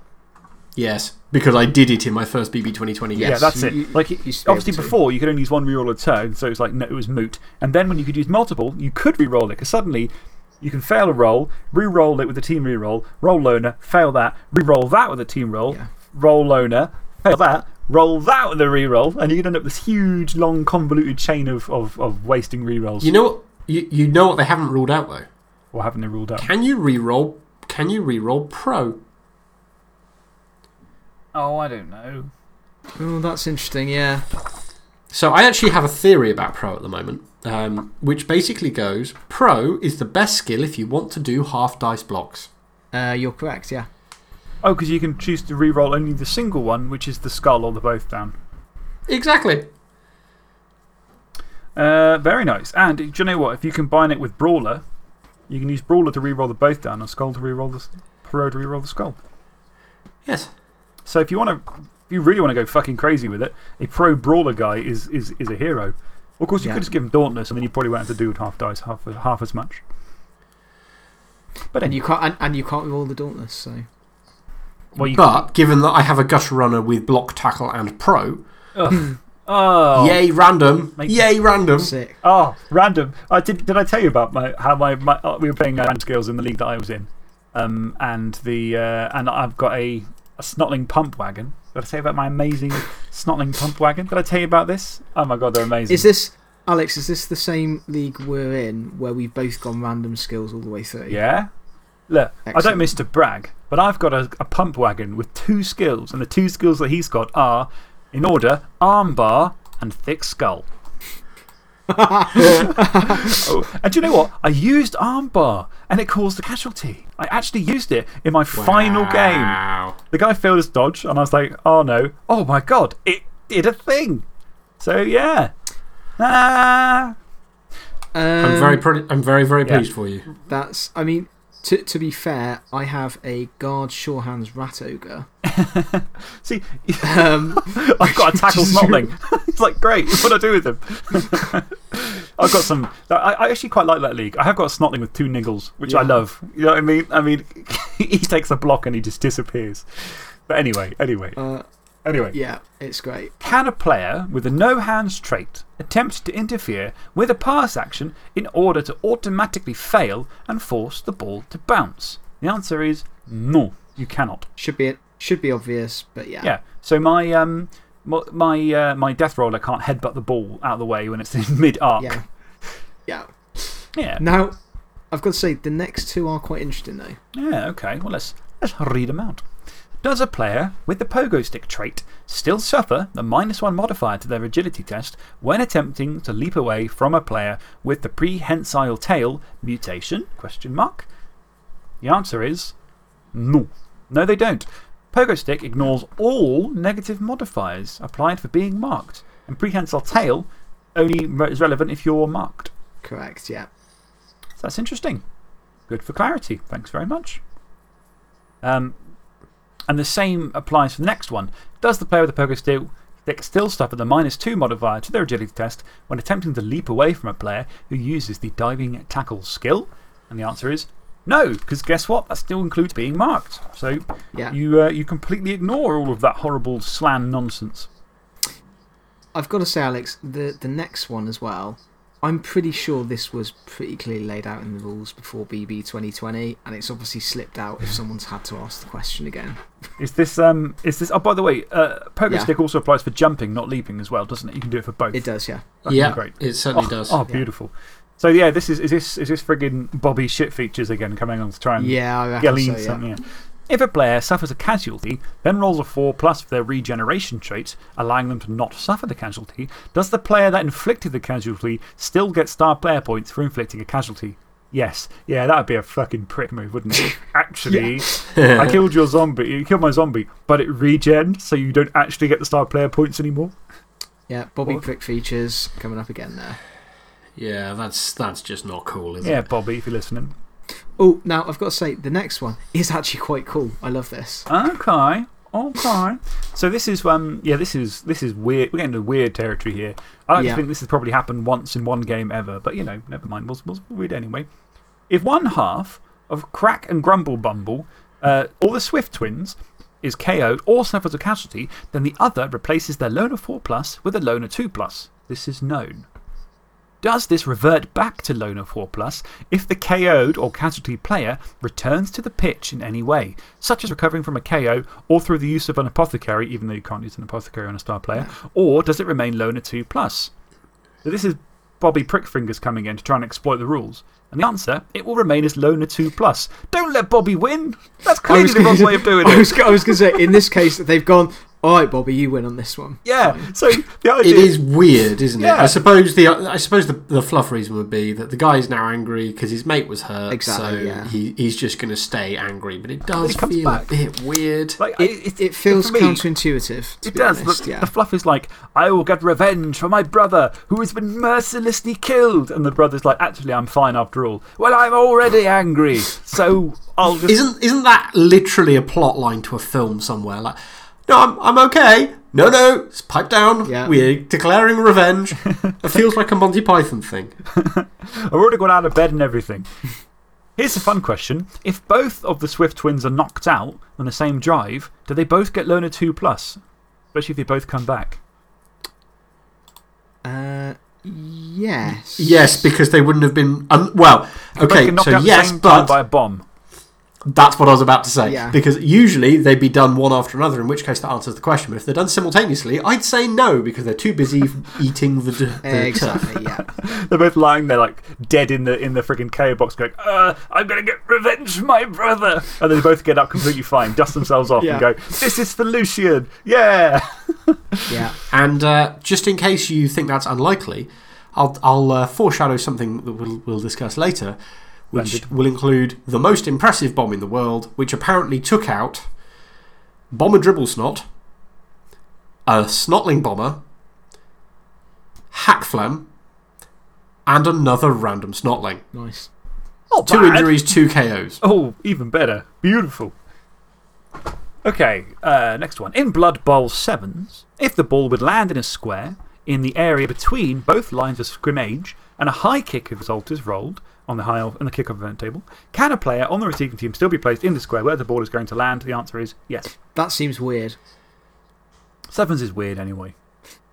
Yes, because I did it in my first BB 2020 Yes. Yeah, that's it. you- like, you used be obviously, before you could only use one reroll a turn, so it was like, no, it was moot. And then when you could use multiple, you could reroll it, because suddenly you can fail a roll, re roll it with a team re roll, roll loner, fail that, re roll that with a team roll, Yeah. roll loner, fail that, roll that with a re roll, and you could end up with this huge, long, convoluted chain of, of, of wasting rerolls. You know what? You, you know what they haven't ruled out though. What haven't they ruled out? Can you re-roll? Can you re-roll pro? Oh, I don't know. Oh, that's interesting, yeah. So I actually have a theory about pro at the moment, um, which basically goes: pro is the best skill if you want to do half dice blocks. Uh, you're correct, yeah. Oh, because you can choose to re-roll only the single one, which is the skull or the both down. Exactly. Uh, very nice. And do you know what? If you combine it with Brawler, you can use Brawler to re-roll the both down and Skull to re-roll the, Pro to re-roll the Skull. Yes. So if you, want to, if you really want to go fucking crazy with it, a Pro Brawler guy is, is, is a hero. Of course, you Yeah. could just give him Dauntless and then you probably won't have to do half dice, half, half as much. But And you can't, and, and you can't roll the Dauntless, so. Well, you But given that I have a gutter runner with block, tackle, and pro, Oh. yay random, Make- yay random. Sick. Oh, random. I did, did I tell you about my, how my, my uh, we were playing uh, random skills in the league that I was in? Um, and, the, uh, and I've got a, a Snotling pump wagon. Did I tell you about my amazing Snotling pump wagon? Did I tell you about this? Oh my god, they're amazing. Is this, Alex, is this the same league we're in where we've both gone random skills all the way through? Yeah? Look, I don't miss to brag, but I've got a, a pump wagon with two skills, and the two skills that he's got are, in order, armbar and thick skull. oh, and do you know what? I used armbar and it caused a casualty. I actually used it in my final game. The guy failed his dodge, and I was like, oh no, oh my god, it did a thing. So, yeah. Ah. I'm Um, very, I'm very, very Yeah. pleased for you. That's, I mean, to, to be fair, I have a guard sure hands Rat Ogre. See, Um, I've got a tackle Snotling. it's like, great, what do I do with him? I've got some. I, I actually quite like that league. I have got a Snotling with two niggles, which I love. You know what I mean? I mean, he takes a block and he just disappears. But anyway, anyway, uh, anyway. yeah, it's great. Can a player with a no hands trait attempt to interfere with a pass action in order to automatically fail and force the ball to bounce? The answer is no, you cannot. Should be, should be obvious, but yeah. Yeah. So my, um, my, my, uh, my death roller can't headbutt the ball out of the way when it's in mid arc. Yeah. Yeah. Yeah. Now, I've got to say, the next two are quite interesting, though. Yeah, okay. Well, let's, let's read them out. Does a player with the pogo stick trait still suffer the minus one modifier to their agility test when attempting to leap away from a player with the prehensile tail mutation? Question mark. The answer is no. No, they don't. Pogo stick ignores all negative modifiers applied for being marked, and prehensile tail only is relevant if you're marked. Correct, yeah. So that's interesting. Good for clarity. Thanks very much. Um, and the same applies for the next one. Does the player with the pogo stick, stick still suffer the minus two modifier to their agility test when attempting to leap away from a player who uses the diving tackle skill? And the answer is no, because guess what? That still includes being marked. So Yeah. you, uh, you completely ignore all of that horrible slan nonsense. I've got to say, Alex, the, the next one as well, I'm pretty sure this was pretty clearly laid out in the rules before BB 2020, and it's obviously slipped out if someone's had to ask the question again. Is this, um, is this, oh, by the way, uh, pogo Yeah. stick also applies for jumping, not leaping as well, doesn't it? You can do it for both. It does, yeah. Fucking Yeah, great. it certainly oh, does. Oh, beautiful. So, yeah, this is, is, this, is this friggin' Bobby shit features again coming on to try and Yeah, I reckon Galeen so, yeah. something. Yeah. If a player suffers a casualty, then rolls a 4 plus for their regeneration trait, allowing them to not suffer the casualty, does the player that inflicted the casualty still get star player points for inflicting a casualty? Yes. Yeah, that would be a fucking prick move, wouldn't it? Actually, I killed your zombie, you killed my zombie, but it regen, so you don't actually get the star player points anymore. Yeah, Bobby What? Prick features coming up again there. Yeah, that's, that's just not cool, is Yeah, it? Bobby, if you're listening. Oh, now I've got to say, the next one is actually quite cool. I love this. Okay. Okay. So this is, um, yeah, this is, this is weird. We're getting into weird territory here. I like Yeah. think this has probably happened once in one game ever, but you know, never mind. We'll, we'll read anyway. If one half of Grak and Crumbleberry, uh, or the Swift twins, is KO'd or suffers a casualty, then the other replaces their Loner 4 Plus with a Loner 2 Plus. This is known. Does this revert back to Loner 4 Plus if the KO'd or casualty player returns to the pitch in any way, such as recovering from a KO or through the use of an apothecary, even though you can't use an apothecary on a star player, or does it remain Loner 2 Plus? So this is Bobby Prickfingers coming in to try and exploit the rules. And the answer, it will remain as Loner 2 Plus. Don't let Bobby win! That's clearly the wrong way of doing I it. was, I was going to say, in this case, they've gone, all right, Bobby, you win on this one. Yeah, so the idea It is weird, isn't it? Yeah. I suppose, the, I suppose the, the fluff reason would be that the guy's now angry because his mate was hurt. Exactly, So yeah. he, he's just going to stay angry. But it does he comes feel back. a bit weird. Like, It, it feels me- counterintuitive. To It be does. Honest, the, yeah. the fluff is like, I will get revenge for my brother who has been mercilessly killed. And the brother's like, actually, I'm fine after all. Well, I'm already angry. So I'll just. Isn't, isn't that literally a plot line to a film somewhere? Like, no, I'm, I'm okay. No, no, it's pipe down. Yeah. We're declaring revenge. it feels like a Monty Python thing. I've already got out of bed and everything. Here's a fun question. If both of the Swift twins are knocked out on the same drive, do they both get Loner 2 Plus? Especially if they both come back. Uh, yes. Yes, because they wouldn't have been. Um, well, okay, so out at the yes, same but by a bomb. That's what I was about to say. Yeah. Because usually they'd be done one after another, in which case that answers the question. But if they're done simultaneously, I'd say no, because they're too busy eating the, d- the. Exactly, yeah. They're both lying there, like dead in the, in the friggin' KO box, going, uh, I'm going to get revenge my brother. And they both get up completely fine, dust themselves off, Yeah. and go, This is for Lucien. Yeah. Yeah. And uh, just in case you think that's unlikely, I'll, I'll uh, foreshadow something that we'll, we'll discuss later, which Splendid. will include the most impressive bomb in the world, which apparently took out Bomber Dribblesnot, a Snotling Bomber, Hack Hackflam, and another random Snotling. Nice. Not Two bad. injuries, two KOs. Oh, even better. Beautiful. Okay, uh, next one. In Blood Bowl 7s, if the ball would land in a square in the area between both lines of scrimmage and a high kick result is rolled on the, high on the kickoff event table, can a player on the receiving team still be placed in the square where the ball is going to land? The answer is yes. That seems weird. Sevens is weird anyway.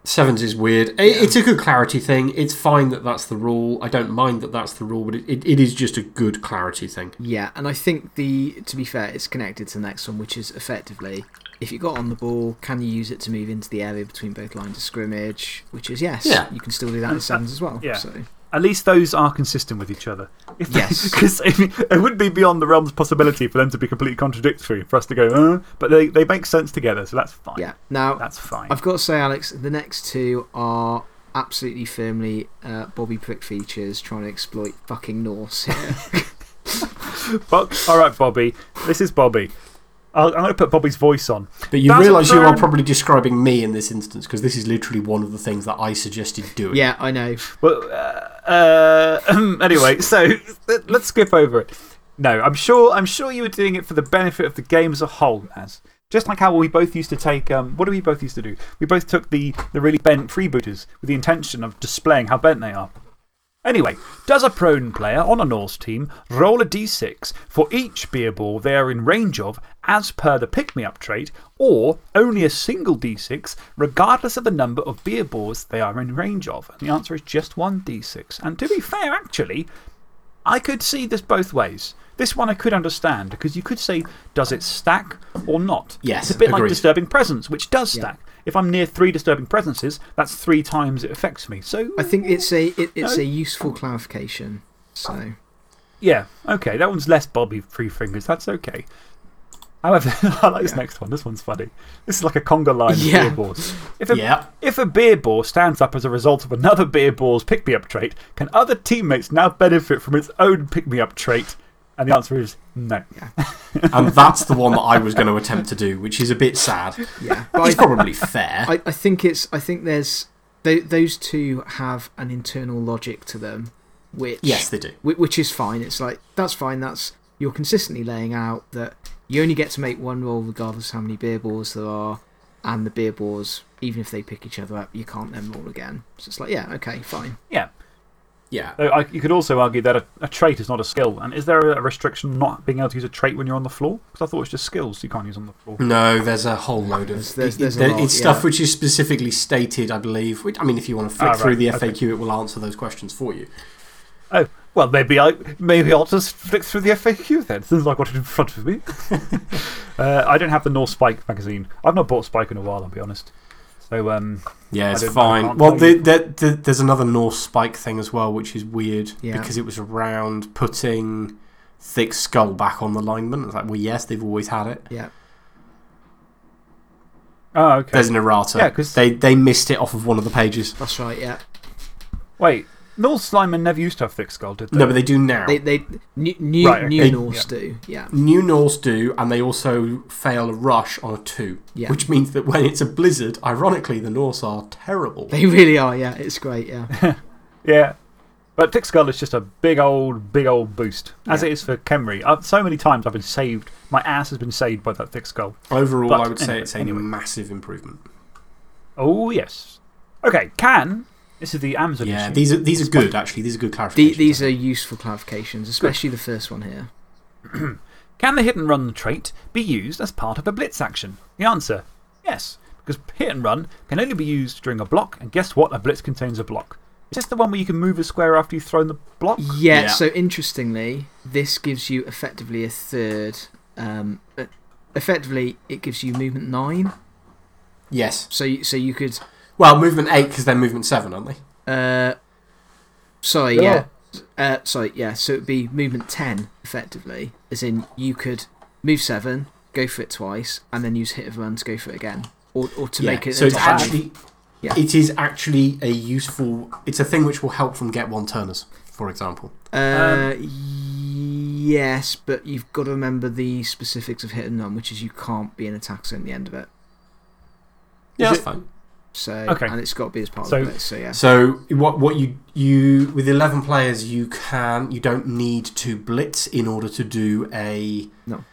Sevens is weird. I- It's a good clarity thing. It's fine that that's the rule. I don't mind that that's the rule, but it, it, it is just a good clarity thing. Yeah, and I think the to be fair, it's connected to the next one, which is effectively if you got on the ball, can you use it to move into the area between both lines of scrimmage? Which is yes. Yeah. You can still do that in uh, sevens as well. yeah. So At least those are consistent with each other. If Yes. Because it would be beyond the realm's possibility for them to be completely contradictory, for us to go, uh, but they, they make sense together, so that's fine. yeah. Now That's fine. I've got to say, Alex, the next two are absolutely firmly uh, Bobby Prick features trying to exploit fucking Norse here. But, all right, Bobby. This is Bobby. I'll, I'm going to put Bobby's voice on. But you realise you are probably describing me in this instance because this is literally one of the things that I suggested doing. yeah, I know. Well, uh, uh, anyway, so let- let's skip over it. No, I'm sure, I'm sure you were doing it for the benefit of the game as a whole, as. Just like how we both used to take. Um, what do we both used to do? We both took the, the really bent freebooters with the intention of displaying how bent they are. Anyway, does a prone player on a Norse team roll a d6 for each beer boar they are in range of as per the pick me up trait, or only a single d6 regardless of the number of beer boars they are in range of? And the answer is just one d6. And to be fair, actually, I could see this both ways. This one I could understand because you could say, does it stack or not? Yes, It's a bit like. Disturbing Presence, which does stack. If I'm near three Disturbing Presences, that's three times it affects me. So, I think it's a, it, it's a useful clarification. So, yeah, okay. That one's less Bobby Three Fingers. That's okay. However, I like this next one. This one's funny. This is like a conga line of Yeah. beer boars. If a, Yeah. if a beer boar stands up as a result of another beer boar's pick me up trait, can other teammates now benefit from its own pick me up trait? And the answer is no. And that's the one that I was going to attempt to do, which is a bit sad. yeah. But It's I, probably fair. I, I think it's, I think there's, th those two have an internal logic to them, which. yes, they do. Whi- which is fine. It's like, that's fine. That's, you're consistently laying out that you only get to make one roll regardless of how many beer boars there are, and the beer boars, even if they pick each other up, you can't then roll again. So it's like, yeah, okay, fine. Yeah. Yeah. Though I, you could also argue that a, a trait is not a skill. And is there a restriction not being able to use a trait when you're on the floor? Because I thought it's just skills you can't use on the floor. No, there's a whole load of. There's- there's- it- there's a there- lot, it's stuff which is specifically stated, I believe. Which, I mean, if you want to flick Ah, through right, the okay. FAQ, it will answer those questions for you. Oh, well, maybe, I, maybe I'll just flick through the FAQ then, since I've got it in front of me. uh, I don't have the Norse Spike magazine. I've not bought Spike in a while, I'll be honest. So, um, Yeah, it's fine. Well, tell the, you. the, the, there's another Norse spike thing as well, which is weird Yeah. because it was around putting thick skull back on the lineman. It's like, well, yes, they've always had it. Yeah. oh, okay. There's an errata. Yeah, 'cause- they, they missed it off of one of the pages. That's right, yeah. Wait, Norse lineman never used to have thick skull, did they? No, but they do now. They, they, new, new, Right, okay. new They- Norse yeah. do, yeah. New Norse do, and they also fail a rush on a two. Yeah. Which means that when it's a blizzard, ironically, the Norse are terrible. They really are, yeah. It's great, yeah. Yeah. But thick skull is just a big old, big old boost, as Yeah. it is for Khemri. Uh, so many times I've been saved. My ass has been saved by that thick skull. Overall, But I would say anyway, it's a anyway. massive improvement. Oh, yes. Okay, can This is the Amazon Yeah, issue. these are, these are good, actually. These are good The, clarifications. these are useful clarifications, especially the first one here. Can the hit and run trait be used as part of a blitz action? The answer yes, because hit and run can only be used during a block, and guess what? A blitz contains a block. Is this the one where you can move a square after you've thrown the block? Yeah, Yeah. so interestingly, this gives you effectively a third. Um, uh, effectively, it gives you movement 9. Yes. So, so you could. Well, movement 8 because they're movement 7, aren't they? Uh, sorry, yeah. Uh, sorry, yeah. So it'd be movement 10, effectively. As in, you could move 7, go for it twice, and then use hit and run to go for it again. Or, or to Yeah, make it. So a it's top actually. Yeah. It is actually a useful. It's a thing which will help from get one turners, for example. Uh, yes, but you've got to remember the specifics of hit and run, which is you can't be an attack zone at the end of it. Yeah, Is that's fine. So, Okay. And it's got to be as part So- of it. So, yeah. So what what you you with eleven players you can you don't need to blitz in order to do a No.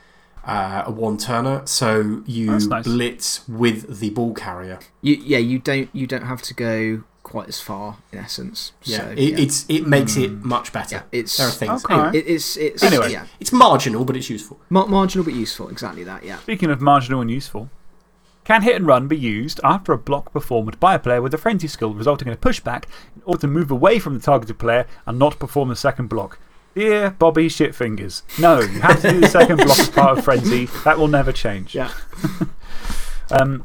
uh, a one turner. So you That's nice. blitz with the ball carrier. You, yeah, you don't, you don't have to go quite as far, in essence. Yeah, So, it, yeah. it's it makes it Hmm. much better. Yeah, it's, there are things. Okay. It, it's, it's, Anyway. yeah. it's marginal, but it's useful. Mar- marginal but useful, exactly that, yeah. Speaking of marginal and useful, can hit and run be used after a block performed by a player with a frenzy skill, resulting in a pushback in order to move away from the targeted player and not perform the second block? Dear Bobby Shitfingers, no, you have to do the second block as part of frenzy. That will never change. Yeah. Um,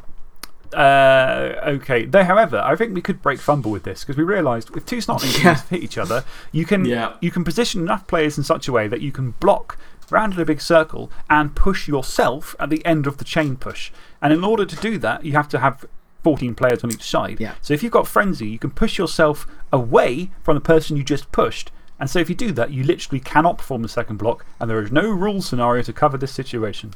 uh, okay. Though, however, I think we could break fumble with this because we realised with two snotlings Yeah. hit each other, you can, Yeah. you can position enough players in such a way that you can block round in a big circle and push yourself at the end of the chain push. And in order to do that, you have to have 14 players on each side. Yeah. So if you've got frenzy, you can push yourself away from the person you just pushed. And so if you do that, you literally cannot perform the second block, and there is no rule scenario to cover this situation.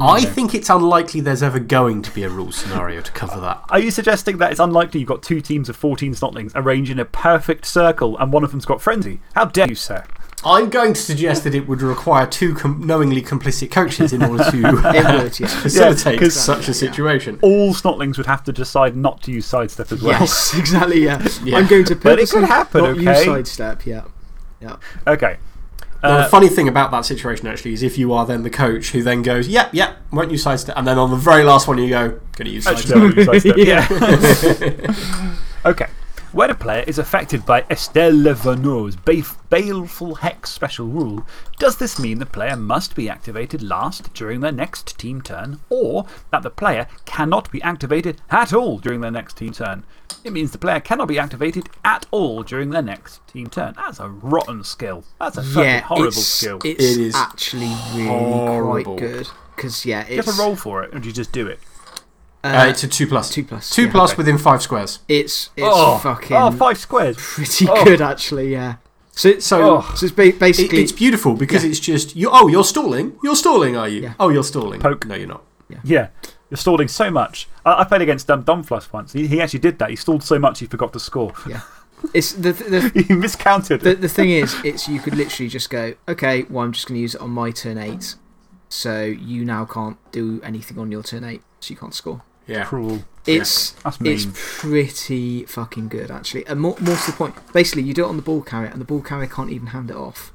I think it's unlikely there's ever going to be a rule scenario to cover that. Are you suggesting that it's unlikely you've got two teams of 14 snotlings arranged in a perfect circle and one of them's got frenzy? How dare you, sir? I'm going to suggest that it would require two com knowingly complicit coaches in order to It uh, would, yeah. facilitate 'cause- such a situation. All snotlings would have to decide not to use sidestep as well. Yes, exactly, yeah. Yeah. I'm going to But it could purposely happen, not use okay? sidestep, yeah. Yeah. Okay. Now, Uh, the funny thing about that situation actually is if you are then the coach who then goes, yep, yep, won't use sidestep, and then on the very last one you go, going to use Actually, sidestep. I would use sidestep. Yeah. Okay. When a player is affected by Estelle la Veneaux's baleful hex special rule, does this mean the player must be activated last during their next team turn, or that the player cannot be activated at all during their next team turn? It means the player cannot be activated at all during their next team turn. That's a rotten skill. That's a fucking yeah, horrible it's, skill. It's It is actually really horrible. quite good. Because, yeah, do you have it's. to roll for it, or do you just do it? Uh, it's a 2 plus. Two plus, 2 yeah. plus Okay. within 5 squares. It's, it's oh, fucking oh, five squares. pretty Oh. good, actually, yeah. So, So Oh. so it's ba it, basically. it's beautiful because Yeah. it's just, you, oh, you're stalling? You're stalling, are you? Yeah. Oh, you're stalling. Poke. No, you're not. Yeah. You're stalling so much. I, I played against um, Dumfluss once. He, he actually did that. He stalled so much he forgot to score. yeah. It's the, the, he miscounted. the, the thing is, it's you could literally just go, okay, well, I'm just going to use it on my turn 8. So you now can't do anything on your turn 8. So you can't score. Yeah. Cruel. It's, That's mean. it's pretty fucking good, actually. And more, more to the point, basically, you do it on the ball carrier, and the ball carrier can't even hand it off.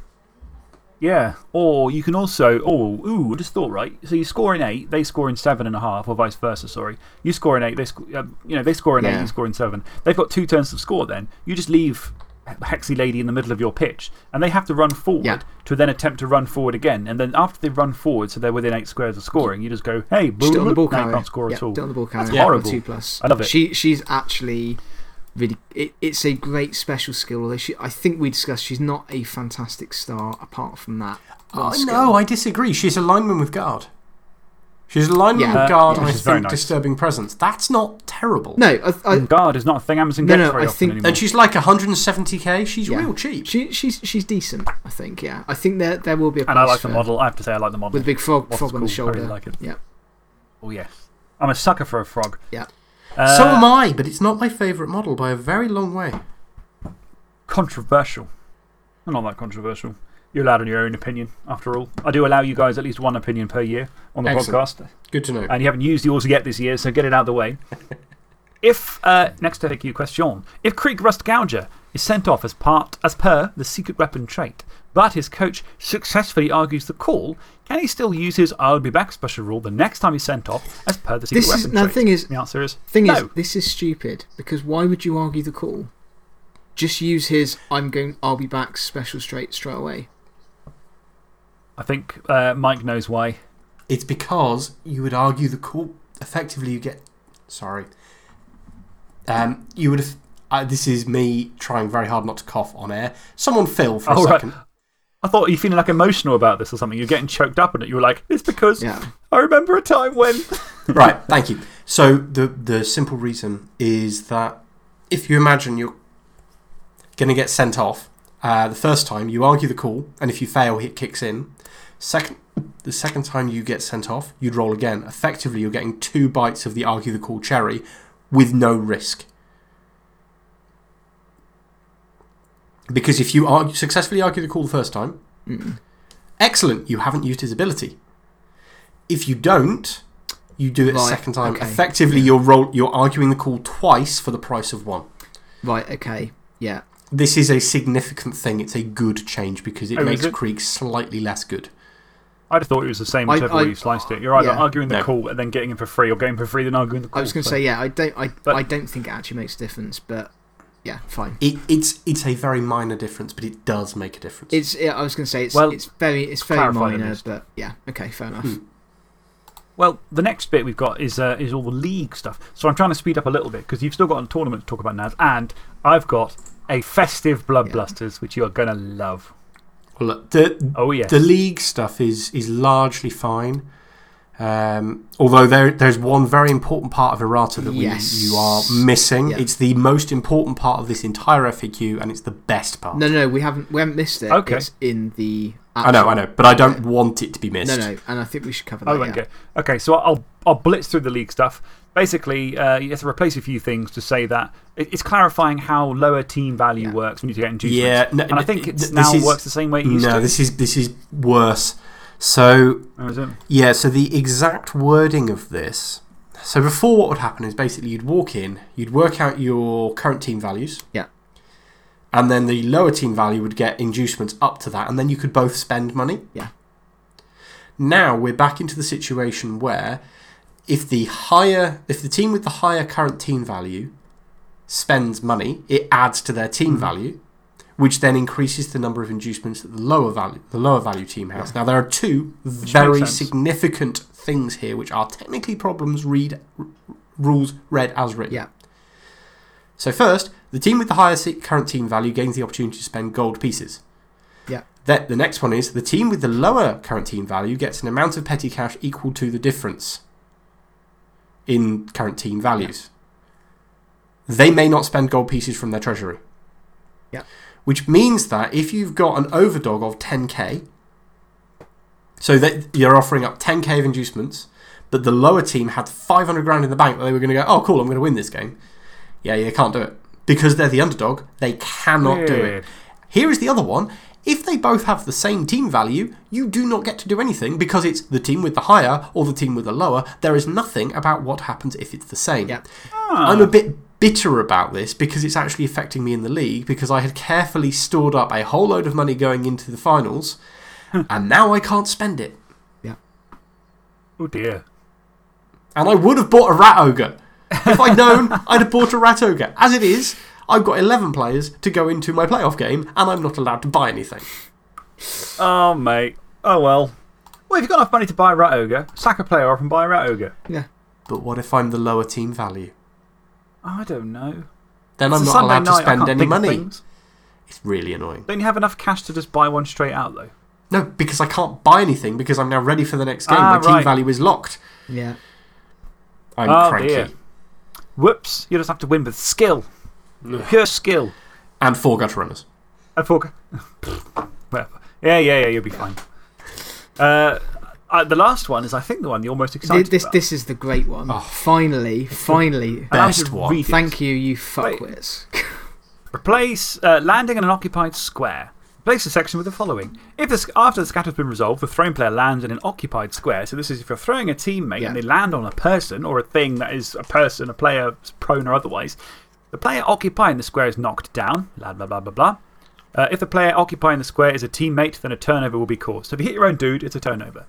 Yeah. Or you can also. Oh, ooh, I just thought, right? So you score in eight, they score in seven and a half, or vice versa, sorry. You score in eight, they, sc um, you know, they score in eight, Yeah. you score in seven. They've got two turns to score then. You just leave Hexy Lady in the middle of your pitch, and they have to run forward Yeah. to then attempt to run forward again. And then after they run forward, so they're within eight squares of scoring, you just go, hey, do it on the ball carrier. can't score yeah, at all. It on the ball carrier. That's horrible. Two plus. I love it. She, she's actually really. It, it's a great special skill, although she, I think we discussed she's not a fantastic star apart from that. Oh, no, I disagree. She's a lineman with guard. She's a lineman Yeah. guard Uh, and I which is very think nice. disturbing presence. That's not terrible. No, I, I, And guard is not a thing Amazon No, gets no, very I often think- anymore. And she's like 170k. She's Yeah. real cheap. she, she's, she's decent, I think, yeah. I think there, there will be a And I place like the model. I have to say, I like the model. With a big frog, Waffle's frog on the cool. I really like it. Yeah. Oh, yes. I'm a sucker for a frog. Yeah. Uh, so am I, but it's not my favourite model by a very long way. Controversial. Not that controversial. You're allowed on your own opinion, after all. I do allow you guys at least one opinion per year on the Excellent. podcast. Good to know. And you haven't used yours yet this year, so get it out of the way. If, uh, next FAQ question. If Kreek Rustgouger is sent off as, part, as per the secret weapon trait, but his coach successfully argues the call, can he still use his I'll be back special rule the next time he's sent off as per the secret This is- weapon now, the trait? thing is- the answer is Thing no. is, this is stupid because why would you argue the call? Just use his I'm going, I'll be back special straight straight away. I think uh, Mike knows why. It's because you would argue the call. Effectively, you get. Sorry. Um, you would have. Uh, this is me trying very hard not to cough on air. Someone fill for a Oh, right. second. I thought you were feeling like emotional about this or something. You're getting choked up in it. You were like, it's because Yeah. I remember a time when. right, thank you. So, the, the simple reason is that if you imagine you're going to get sent off uh, the first time, you argue the call, and if you fail, it kicks in. Second, the second time you get sent off, you'd roll again. Effectively, you're getting two bites of the argue the call cherry with no risk. Because if you argue, successfully argue the call the first time, Mm. excellent, you haven't used his ability. If you don't, you do it a Right, second time. okay, Effectively, you're, roll, you're arguing the call twice for the price of one. Right, okay. Yeah. This is a significant thing. It's a good change because it Oh, makes it? Kreek slightly less good. I'd have thought it was the same I- whichever I- way you sliced it. You're either yeah. arguing the No. call and then getting him for free, or getting for free then arguing the call. I was going to so- say, yeah, I don't, I, But- I don't think it actually makes a difference, but yeah, fine. It, it's, it's a very minor difference, but it does make a difference. It's, yeah, I was going to say, it's, Well, it's very, it's very minor, but yeah, okay, fair enough. Hmm. Well, the next bit we've got is, uh, is all the league stuff. So I'm trying to speed up a little bit because you've still got a tournament to talk about, Naz, and I've got a festive Blood Yeah. Blusters, which you are going to love. Well, look, the, Oh, yes. the league stuff is, is largely fine. Um, although there, there's one very important part of errata that we, Yes. you are missing. Yeah. It's the most important part of this entire FAQ, and it's the best part. No, no, no, we haven't, we haven't missed it. Okay. It's in the. I know, I know, but I don't Yeah. want it to be missed. No, no, and I think we should cover that. I won't yeah. Okay, so I'll, I'll blitz through the league stuff. Basically, uh, you have to replace a few things to say that it's clarifying how lower team value Yeah. works when you get inducements. Yeah, no, and I think it now is- works the same way it No, to. this is, this is worse. So, Oh. Yeah, so the exact wording of this. So before, what would happen is basically you'd walk in, you'd work out your current team values. Yeah. And then the lower team value would get inducements up to that, and then you could both spend money. Yeah. Now we're back into the situation where if the higher, if the team with the higher current team value spends money, it adds to their team Mhm. value, which then increases the number of inducements that the lower value, the lower value team has. Now there are two very significant things here, which are technically problems. Read r- rules read as written. Yeah. So first, the team with the higher current team value gains the opportunity to spend gold pieces. Yeah. That the next one is the team with the lower current team value gets an amount of petty cash equal to the difference in current team values. They may not spend gold pieces from their treasury. Yeah. Which means that if you've got an overdog of 10k, so that you're offering up 10k of inducements, but the lower team had 500 grand in the bank that they were going to go, oh, cool, I'm going to win this game. Yeah, you can't do it. Because they're the underdog, they cannot do it. Here is the other one. If they both have the same team value, you do not get to do anything because it's the team with the higher or the team with the lower. There is nothing about what happens if it's the same. Yeah. Ah, I'm a bit bitter about this because it's actually affecting me in the league because I had carefully stored up a whole load of money going into the finals and now I can't spend it. Yeah. Oh dear. And I would have bought a Rat Ogre. If I'd known, I'd have bought a Rat Ogre. As it is, I've got 11 players to go into my playoff game and I'm not allowed to buy anything. Oh, mate. Oh, well. Well, if you've got enough money to buy a Rat Ogre, sack a player off and buy a Rat Ogre. Yeah. But what if I'm the lower team value? I don't know. Then It's I'm a not Sunday allowed to night, spend any money. It's really annoying. Don't you have enough cash to just buy one straight out, though? No, because I can't buy anything because I'm now ready for the next game. Ah, My team right. value is locked. Yeah. I'm Oh, cranky. dear. Whoops. You just have to win with skill. Pure skill. And four gutter runners. And four. Whatever. Yeah, yeah, yeah, you'll be fine. Uh, uh, the last one is, I think, the one you're most excited This, this, about. this is the great one. Oh. Finally, finally. And I have to best one. Thank you, you Wait. fuckwits. Replace uh, landing in an occupied square. Place the section with the following. If the, after the scatter has been resolved, the thrown player lands in an occupied square. So, this is if you're throwing a teammate Yeah. and they land on a person or a thing that is a person, a player, prone or otherwise, the player occupying the square is knocked down. Blah, blah, blah, blah, blah. Uh, if the player occupying the square is a teammate, then a turnover will be caused. So, if you hit your own dude, it's a turnover.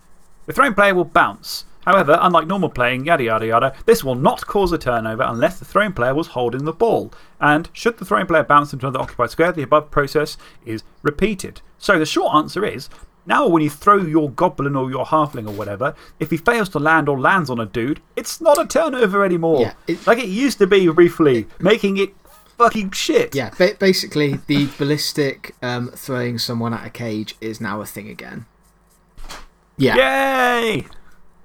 The thrown player will bounce. However, unlike normal playing, yada yada yada, this will not cause a turnover unless the thrown player was holding the ball. And should the thrown player bounce into another occupied square, the above process is repeated. So the short answer is now, when you throw your goblin or your halfling or whatever, if he fails to land or lands on a dude, it's not a turnover anymore. Yeah, it- like it used to be briefly, making it fucking shit. Yeah, ba basically, the ballistic um, throwing someone at a cage is now a thing again. Yeah. Yay!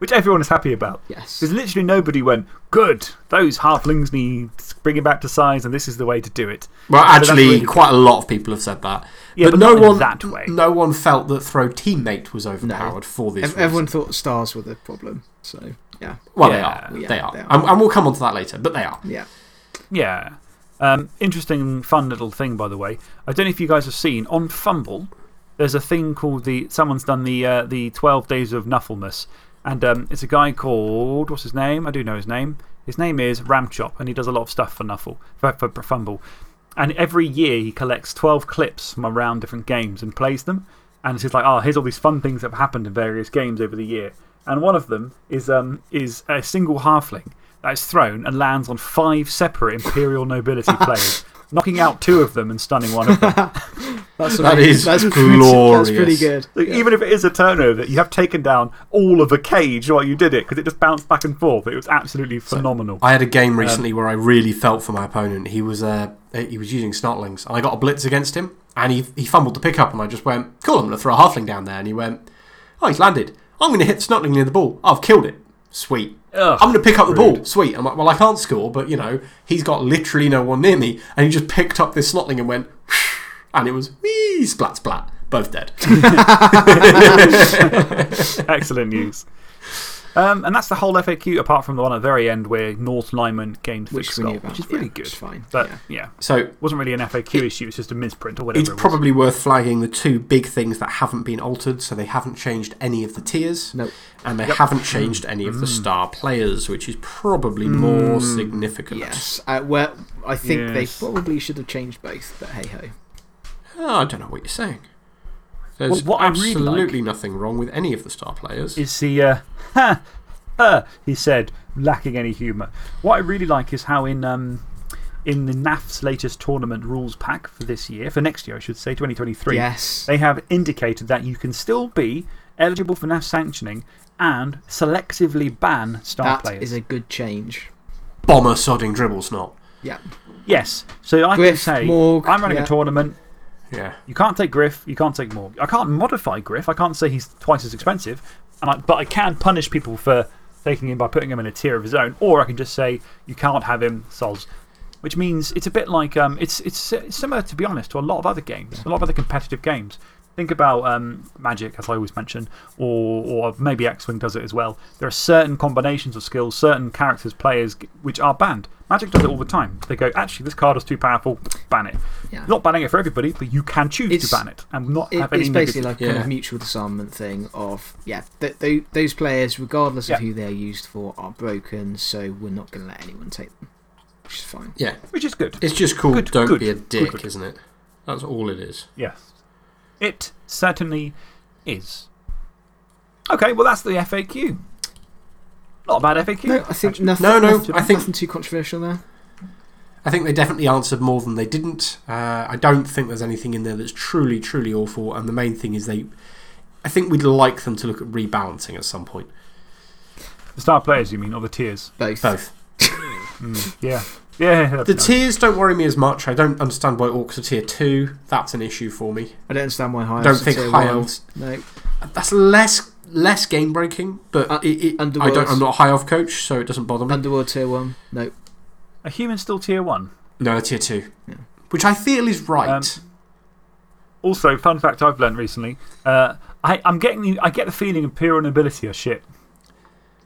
Which everyone is happy about. Yes. Because literally nobody went, good, those halflings need bringing back to size, and this is the way to do it. Well, So that's actually, really quite a lot of people have said that. Yeah, but no not in one, that way. No one felt that throw teammate was overpowered for this. Ev- reason. everyone thought stars were the problem. So, yeah. Well, Yeah. they are. Yeah, they are. they are. And, and we'll come on to that later, but they are. Yeah. Yeah. Um, interesting, fun little thing, by the way. I don't know if you guys have seen on FUMBBL, there's a thing called the. Someone's done the uh, the 12 Days of Nufflemas. And um, it's a guy called. What's his name? I do know his name. His name is Ramchop, and he does a lot of stuff for Nuffle, for, for, for FUMBBL. And every year he collects 12 clips from around different games and plays them. And it's just like, oh, here's all these fun things that have happened in various games over the year. And one of them is um, is a single halfling that is thrown and lands on five separate Imperial nobility players, knocking out two of them and stunning one of them. That's That amazing. is that's pretty, glorious. That's pretty good. Like, Even if it is a turnover, you have taken down all of a cage while you did it because it just bounced back and forth. It was absolutely phenomenal. I had a game recently where I really felt for my opponent. He was, uh, he was using snotlings, and I got a blitz against him, and he, he fumbled the pick up, and I just went, Cool, I'm going to throw a halfling down there. And he went, Oh, he's landed. I'm going to hit the snotling near the ball. I've killed it. Sweet. Ugh, I'm going to pick up the rude. ball. Sweet. I'm like, Well, I can't score, but you know, he's got literally no one near me, and he just picked up this snotling and went, and it was, wee, splat, splat. Both dead. Excellent news. Um, and that's the whole FAQ, apart from the one at the very end where Norse lineman gained Which Thick we Skull, about. which is yeah, really good. It's fine. But yeah. yeah, so it wasn't really an FAQ issue, it's just a misprint or whatever. It's it was. probably worth flagging the two big things that haven't been altered. So they haven't changed any of the tiers, Nope. and they haven't changed any of the star players, which is probably more significant. Yes. Uh, well, I think Yes. they probably should have changed both, but hey ho. Oh, I don't know what you're saying. There's Well, what I really absolutely nothing wrong with any of the star players. is the, uh, ha, ha, he said, lacking any humour. What I really like is how in, um, in the NAF's latest tournament rules pack for this year, for next year, I should say, 2023, Yes. they have indicated that you can still be eligible for NAF sanctioning and selectively ban star That players. is a good change. Bomber sodding Dribblesnot. Yeah. yes. So I can say, Morg, I'm running yeah. a tournament. Yeah. You can't take Griff, you can't take Morg. I can't modify Griff, I can't say he's twice as expensive, and I, but I can punish people for taking him by putting him in a tier of his own, or I can just say you can't have him, sols. Which means it's a bit like um, it's, it's similar, to be honest, to a lot of other games, a lot of other competitive games. Think about um, Magic, as I always mention, or, or maybe X Wing does it as well. There are certain combinations of skills, certain characters, players, which are banned. Magic does it all the time. They go, actually, this card is too powerful, ban it. Yeah. Not banning it for everybody, but you can choose It's- to ban it and not It, have any it's basically negative- like a kind of mutual disarmament thing of, yeah, th th those players, regardless Yeah. of who they're used for, are broken, so we're not going to let anyone take them. Which is fine. Yeah. which is good. It's just called Good, Don't good, Be a good, Dick, good. isn't it? That's all it is. Yes. It certainly is. Okay, well, that's the FAQ. Not a bad FAQ. No, I think nothing, No, no, nothing, I think- nothing too controversial there. I think they definitely answered more than they didn't. Uh, I don't think there's anything in there that's truly, truly awful. And the main thing is they. I think we'd like them to look at rebalancing at some point. The star players, you mean, or the tiers? Both. Both. Mm, yeah. Yeah. That's The nice. tiers don't worry me as much. I don't understand why Orcs are tier 2. That's an issue for me. I don't understand why high I don't think tier high elves. No. That's less less game breaking, but Uh, it, it, I don't, I'm not a high off coach, so it doesn't bother me. Underworld tier 1. No. A human still tier one. no, tier 2. Yeah. Which I feel is right. Um, Also, fun fact I've learned recently uh, I, I'm getting the, I get the feeling Imperial Nobility are shit.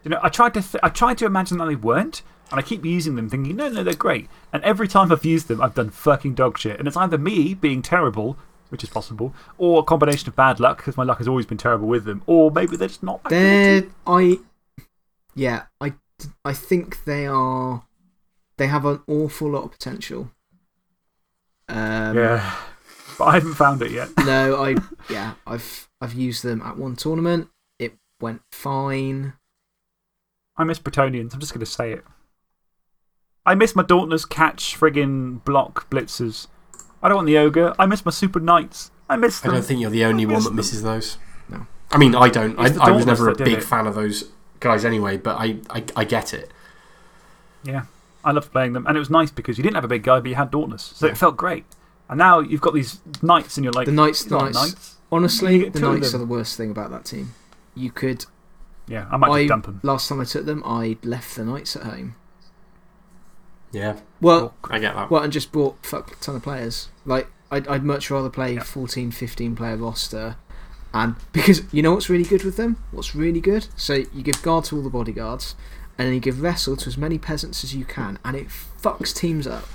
You know, I tried, to I tried to imagine that they weren't, and I keep using them thinking, no, no, they're great. And every time I've used them, I've done fucking dog shit. And it's either me being terrible which is possible, or a combination of bad luck, because my luck has always been terrible with them, or maybe they're just not They're. I, yeah, I, I think they are, they have an awful lot of potential. Um, Yeah. But I haven't found it yet. No, I, yeah, I've, I've used them at one tournament. It went fine. I miss Bretonnians. I'm just going to say it. I miss my Dauntless catch friggin' block blitzers. I don't want the ogre. I miss my super knights. I miss them. I don't think you're the only one miss that them. misses those. No. I mean, I don't. I, I was never a that big fan of those guys anyway, but I, I, I get it. Yeah. I loved playing them. And it was nice because you didn't have a big guy, but you had Dauntless. So it felt great. And now you've got these knights and you're like, The knights, the knights. knights. Honestly, the knights are the worst thing about that team. You could. Yeah, I might I, just dump them. Last time I took them, I left the knights at home. Yeah, Well, oh, I get that. well, and just bought fuck ton of players. Like, I'd, I'd much rather play Yeah. 14, 15 player roster. And because you know what's really good with them? What's really good? So you give guard to all the bodyguards, and then you give wrestle to as many peasants as you can, and it fucks teams up.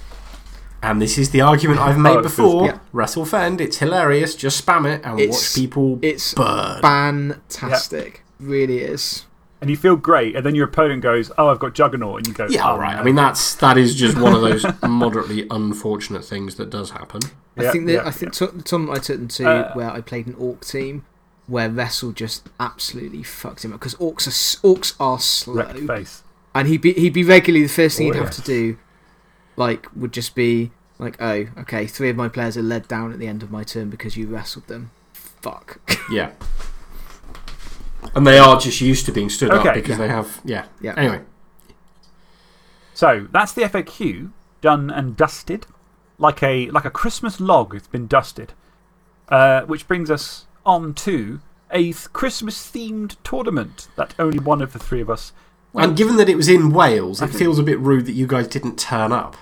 And this is the argument I've Oh, made it's- before. yeah. Wrestle Fend, it's hilarious. Just spam it and It's- watch people It's burn. fantastic. Really is. And you feel great. And then your opponent goes, Oh, I've got Juggernaut. And you go, Yeah, oh, all right. no." I mean, that's, that is just one of those moderately unfortunate things that does happen. I Yeah, think that yeah, I think to- the tournament I took them to, Uh, where I played an orc team, where Wrestle just absolutely fucked him up because orcs are s- orcs are slow, face. and he'd be he'd be regularly the first thing Oh, he'd have to do, like would just be like, oh, okay, three of my players are led down at the end of my turn because you wrestled them. Fuck. Yeah. And they are just used to being stood up Okay. because they have. Yeah. Yeah. Anyway. So that's the FAQ done and dusted. Like a, like a Christmas log, it's been dusted. Uh, which brings us on to a Christmas themed tournament that only one of the three of us. And given that it was in Wales, it feels a bit rude that you guys didn't turn up.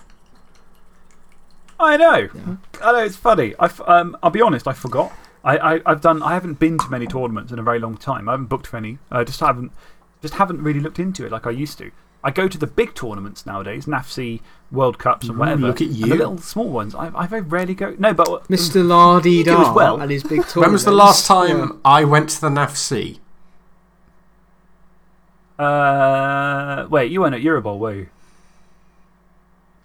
I know. Yeah. I know, it's funny. I f- um, I'll be honest, I forgot. I, I, I've done, I haven't been to many tournaments in a very long time. I haven't booked for any. I just haven't, just haven't really looked into it like I used to. I go to the big tournaments nowadays, NAFC, World Cups, and Ooh, whatever. look at And you. the little small ones, I, I very rarely go. No, but. Mr. Lardy You do as well. and his big tournament. When was the last time I went to the NAFC? Uh, wait, you weren't at Eurobowl, were you?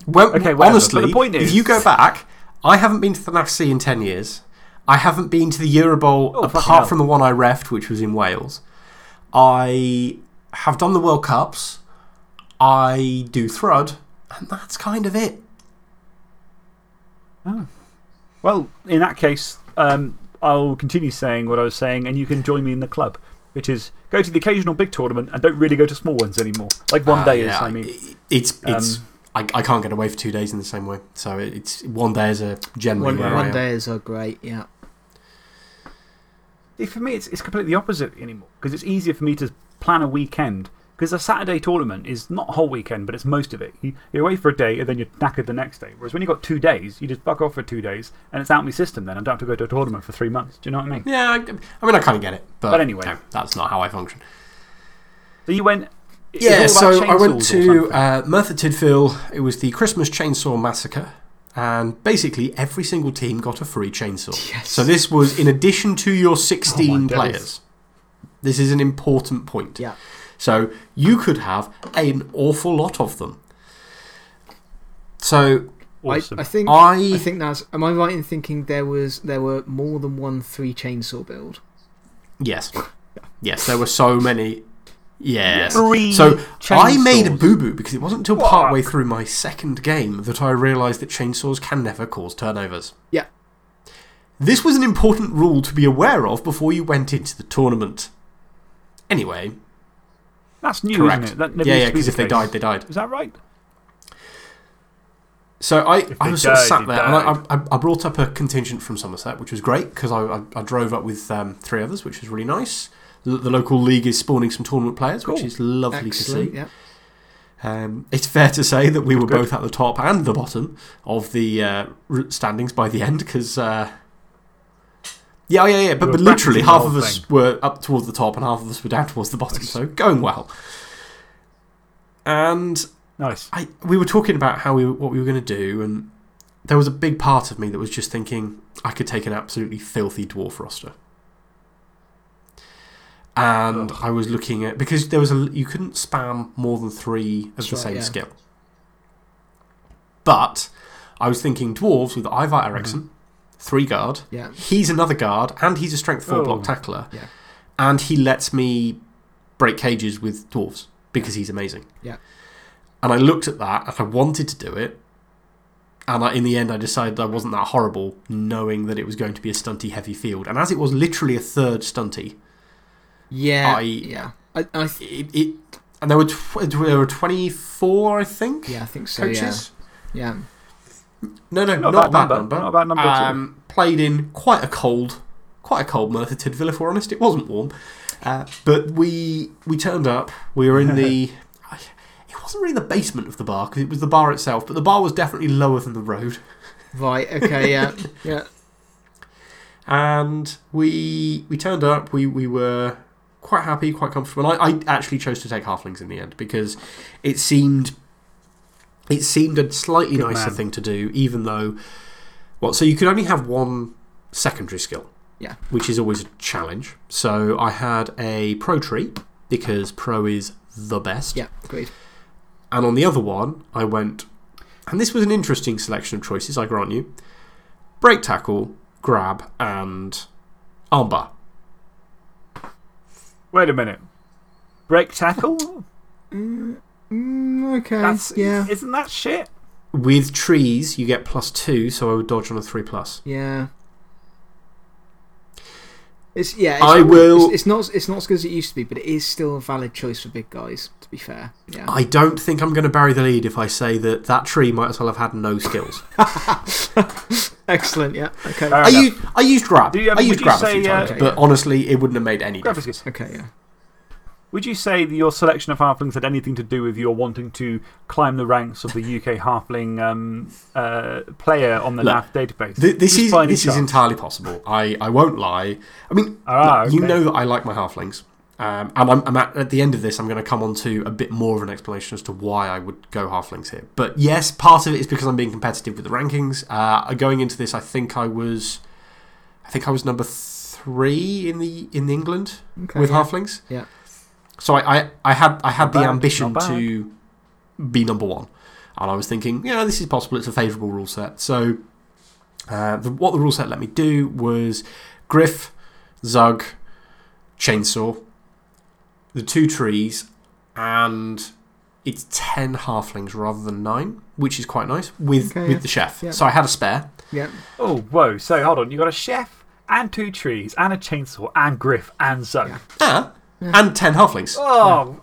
When, Okay, whatever, honestly, but the point is, if you go back, I haven't been to the NAFC in 10 years. I haven't been to the Eurobowl Oh, apart from the one I refed, which was in Wales. I have done the World Cups. I do Thrud, and that's kind of it. Oh. Well, in that case, um, I'll continue saying what I was saying, and you can join me in the club, which is go to the occasional big tournament and don't really go to small ones anymore. Like one Uh, day is, I mean. It's, it's, Um, I, I can't get away for two days in the same way. So it's one day is a generally One, where I one am. days are great, yeah. See, for me, it's, it's completely the opposite anymore because it's easier for me to plan a weekend. Because a Saturday tournament is not a whole weekend, but it's most of it. You, you're away for a day and then you're knackered the next day. Whereas when you've got two days, you just fuck off for two days and it's out of my system then. I don't have to go to a tournament for three months. Do you know what I mean? Yeah, I, I mean, I kind of get it. But, But anyway. no, that's not how I function. So you went. Yeah, so I went to something. uh, Merthyr Tydfil. It was the Christmas Chainsaw Massacre. And basically, every single team got a free chainsaw. Yes. So this was in addition to your 16 Oh players. This is an important point. Yeah. So you could have an awful lot of them. So Awesome. I, I think. I. I think that's. Am I right in thinking there was there were more than one three chainsaw build? yes. Yes, there were so many. Yes. Three So I made a boo boo because it wasn't until Fuck. partway through my second game that I realised that chainsaws can never cause turnovers. Yeah. This was an important rule to be aware of before you went into the tournament. Anyway, That's new, correct. isn't it? That never yeah, yeah, because the if they died, they died. Is that right? So I, If I was sort of sat they there and I. I, I brought up a contingent from Somerset, which was great because I, I, I drove up with um, three others, which was really nice. The, the local league is spawning some tournament players, which is lovely Excellent. to see. Yeah. Um, it's fair to say that we were Good. both at the top and the bottom of the uh, standings by the end because. Uh, yeah, oh, yeah, yeah, but, but literally half of us thing. were up towards the top and half of us were down towards the bottom, so going well. And Nice. I, we were talking about how we, what we were going to do, and there was a big part of me that was just thinking I could take an absolutely filthy dwarf roster. And I was looking at because there was a you couldn't spam more than three of That's the right, same yeah. skill. But I was thinking dwarves with Ivar mm-hmm. Eriksson, three guard. Yeah. He's another guard, and he's a strength four Oh. block tackler. Yeah. And he lets me break cages with dwarves because he's amazing. Yeah. And I looked at that and I wanted to do it. And I, in the end, I decided I wasn't that horrible, knowing that it was going to be a stunty heavy field. And as it was literally a third stunty, Yeah. I- yeah. I, I, it, it and there were tw- there were twenty four, I think, yeah, I think so. coaches. Yeah. No, no, Not not, a a bad bad number. number. Not a bad number. Um, played in quite a cold, quite a cold Merthyr Tydfil, if we're honest. It wasn't warm, uh, but we we turned up. We were in the. It wasn't really the basement of the bar because it was the bar itself, but the bar was definitely lower than the road. Right. Okay. Yeah. yeah. And we we turned up. We we were quite happy, quite comfortable. I, I actually chose to take halflings in the end because it seemed it seemed a slightly Good nicer man. thing to do, even though. Well, so you could only have one secondary skill. Yeah. Which is always a challenge. So I had a pro tree because pro is the best. Yeah. Agreed. And on the other one, I went, and this was an interesting selection of choices, I grant you break tackle, grab, and armbar. Wait a minute. Break tackle? Mm, okay. That's, yeah. Isn't that shit? With trees, you get plus two, so I would dodge on a three plus. Yeah. It's yeah. It's, I will- It's, it's not. It's not as good as it used to be, but it is still a valid choice for big guys. To be fair. Yeah. I don't think I'm going to bury the lead if I say that that tree might as well have had no skills. Excellent. Yeah. Okay. I, used, I used grab. Do you- I I used would you grab a few say, uh, times, Okay, but yeah. honestly, it wouldn't have made any Grab is difference. good. Okay. Yeah. Would you say that your selection of halflings had anything to do with your wanting to climb the ranks of the UK halfling um, uh, player on the Look, NAF database? Th- this Just is, this is entirely possible. I, I won't lie. I mean, Ah, look, you know that I like my halflings. Um, and I'm, I'm at, at the end of this, I'm going to come on to a bit more of an explanation as to why I would go halflings here. But yes, part of it is because I'm being competitive with the rankings. Uh, going into this, I think I was, I think I was number three in the in England Okay. with yeah. halflings. Yeah. So I, I, I had I had Not the bad, ambition to be number one, and I was thinking, yeah, this is possible. It's a favourable rule set. So uh, the, what the rule set let me do was Griff, Zug, Chainsaw, the two trees, and it's ten halflings rather than nine, which is quite nice with Okay, with yeah. the chef. Yeah. So I had a spare. Yeah. Oh, whoa. So hold on. you got a chef and two trees and a chainsaw and Griff and Zug. Yeah. Ah, and ten halflings. Oh,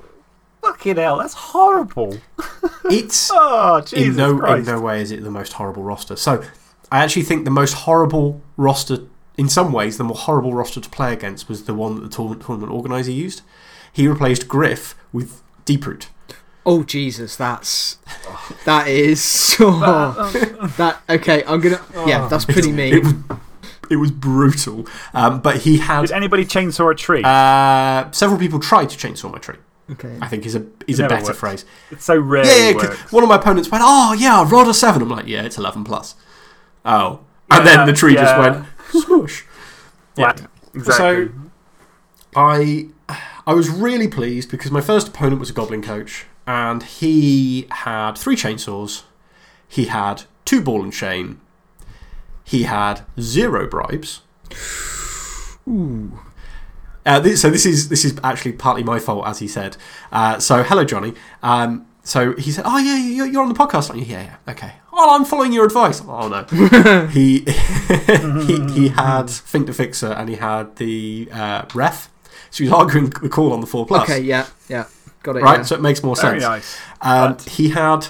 fucking hell. That's horrible. It's Oh, Jesus in no in no way is it the most horrible roster. So I actually think the most horrible roster, in some ways, the more horrible roster to play against was the one that the tournament, tournament organizer used. He replaced Griff with Deeproot. Oh Jesus, that's that is oh, that. Okay, I'm gonna. Yeah, that's pretty It mean. was it was brutal. Um, but he had. Did had anybody chainsaw a tree? uh, several people tried to chainsaw my tree. Okay. I think is a is a better works. phrase. it's so rare. Yeah, yeah. works. one of my opponents went, "Oh yeah, I rolled a seven. I'm like, "Yeah, it's eleven plus." Oh, and Yeah, then the tree just went swoosh. Yeah. Flat. Exactly. I I was really pleased because my first opponent was a goblin coach, and he had three chainsaws, he had two ball and chain, he had zero bribes. Ooh. Uh, this, so this is this is actually partly my fault, as he said. Uh, so hello, Johnny. Um, so he said, "Oh yeah, you're, you're on the podcast, aren't you? Yeah, yeah, okay. Oh, I'm following your advice. Oh no, he, he he had Think the Fixer and he had the uh, ref. So he was arguing the call on the four plus. Okay. Yeah. Yeah. Got it. right. yeah. So it makes more Very sense. nice. Um, But- he had,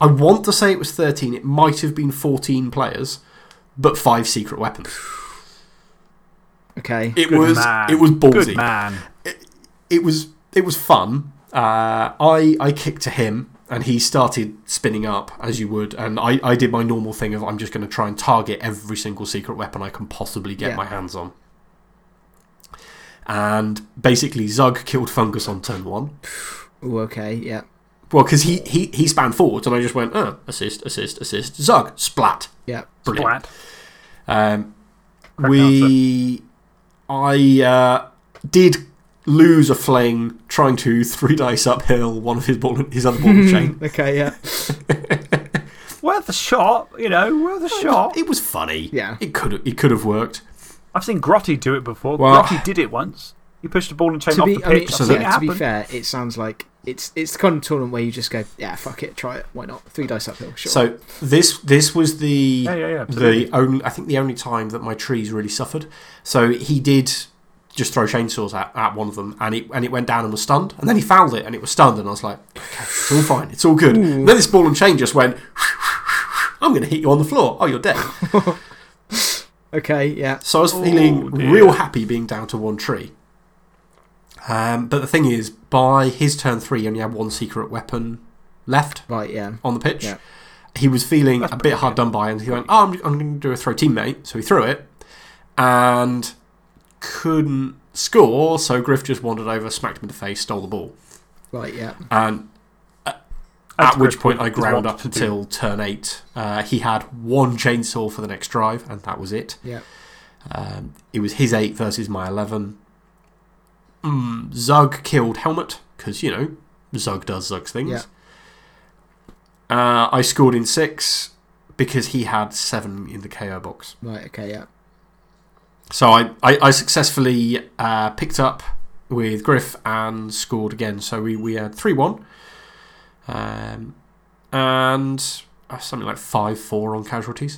I want to say it was 13, it might have been 14 players, but five secret weapons. Okay. It Good was man. it was Good ballsy. man. It was it was fun. Uh, I I kicked to him and he started spinning up as you would, and I, I did my normal thing of I'm just going to try and target every single secret weapon I can possibly get Yeah. my hands on. And basically, Zug killed Fungus on turn one. Ooh, okay. Yeah. Well, because he, he, he spanned forwards and I just went, oh, assist, assist, assist, Zug, splat. Yeah. Brilliant. Splat. Um, Correct we. I uh, did lose a fling trying to three dice uphill one of his, ball, his other ball and chain. Okay, yeah. Worth a shot, you know, worth a shot. It was funny. Yeah. It could have, it could have worked. I've seen Grotty do it before. Well- Grotty did it once. He pushed the ball and chain To off be, the I mean, pitch. so that- yeah, to be fair, it sounds like it's, it's the kind of tournament where you just go, yeah, fuck it, try it, why not? Three dice uphill, sure. So this, this was the. Yeah, yeah, yeah. The only I think the only time that my trees really suffered. So he did just throw chainsaws at, at one of them and it and it went down and was stunned. And then he fouled it and it was stunned and I was like, okay, it's all fine, it's all good. And then this ball and chain just went I'm gonna hit you on the floor. Oh you're dead. okay, yeah. So I was Oh, feeling dear. real happy being down to one tree. Um, but the thing is, by his turn three, he only had one secret weapon left Right, yeah. on the pitch. Yeah. He was feeling That's a pretty bit hard good. done by, and he went, "Oh, I'm, I'm going to do a throw teammate." So he threw it, and couldn't score. So Griff just wandered over, smacked him in the face, stole the ball, Right, yeah. and That's at which point I ground up until turn eight. Uh, he had one chainsaw for the next drive, and that was it. Yeah. Um, it was his eight versus my eleven. Mm, Zug killed Helmut because you know Zug does Zug's things. Yeah. Uh, I scored in six because he had seven in the KO box. Right, okay, yeah. So I, I, I successfully uh, picked up with Griff and scored again. So we, we had 3 1. Um, and uh, something like 5 4 on casualties.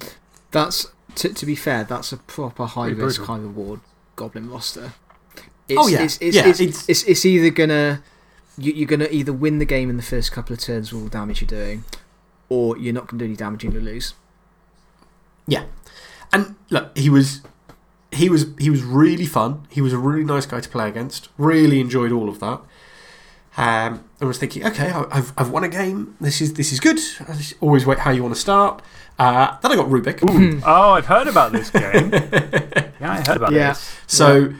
That's, to, to be fair, that's a proper high Pretty risk, brutal. high reward goblin roster. It's, Oh, yeah. It's, it's, Yeah, it's, it's- it's, it's either gonna. You, you're gonna either win the game in the first couple of turns with all the damage you're doing, or you're not gonna do any damage and you lose. Yeah. And look, he was. He was he was really fun. He was a really nice guy to play against. Really enjoyed all of that. Um, I was thinking, okay, I- I've, I've won a game. This is this is good. I always wait how you want to start. Uh, then I got Rubik. Ooh. oh, I've heard about this game. yeah, I heard about Yeah. this. So,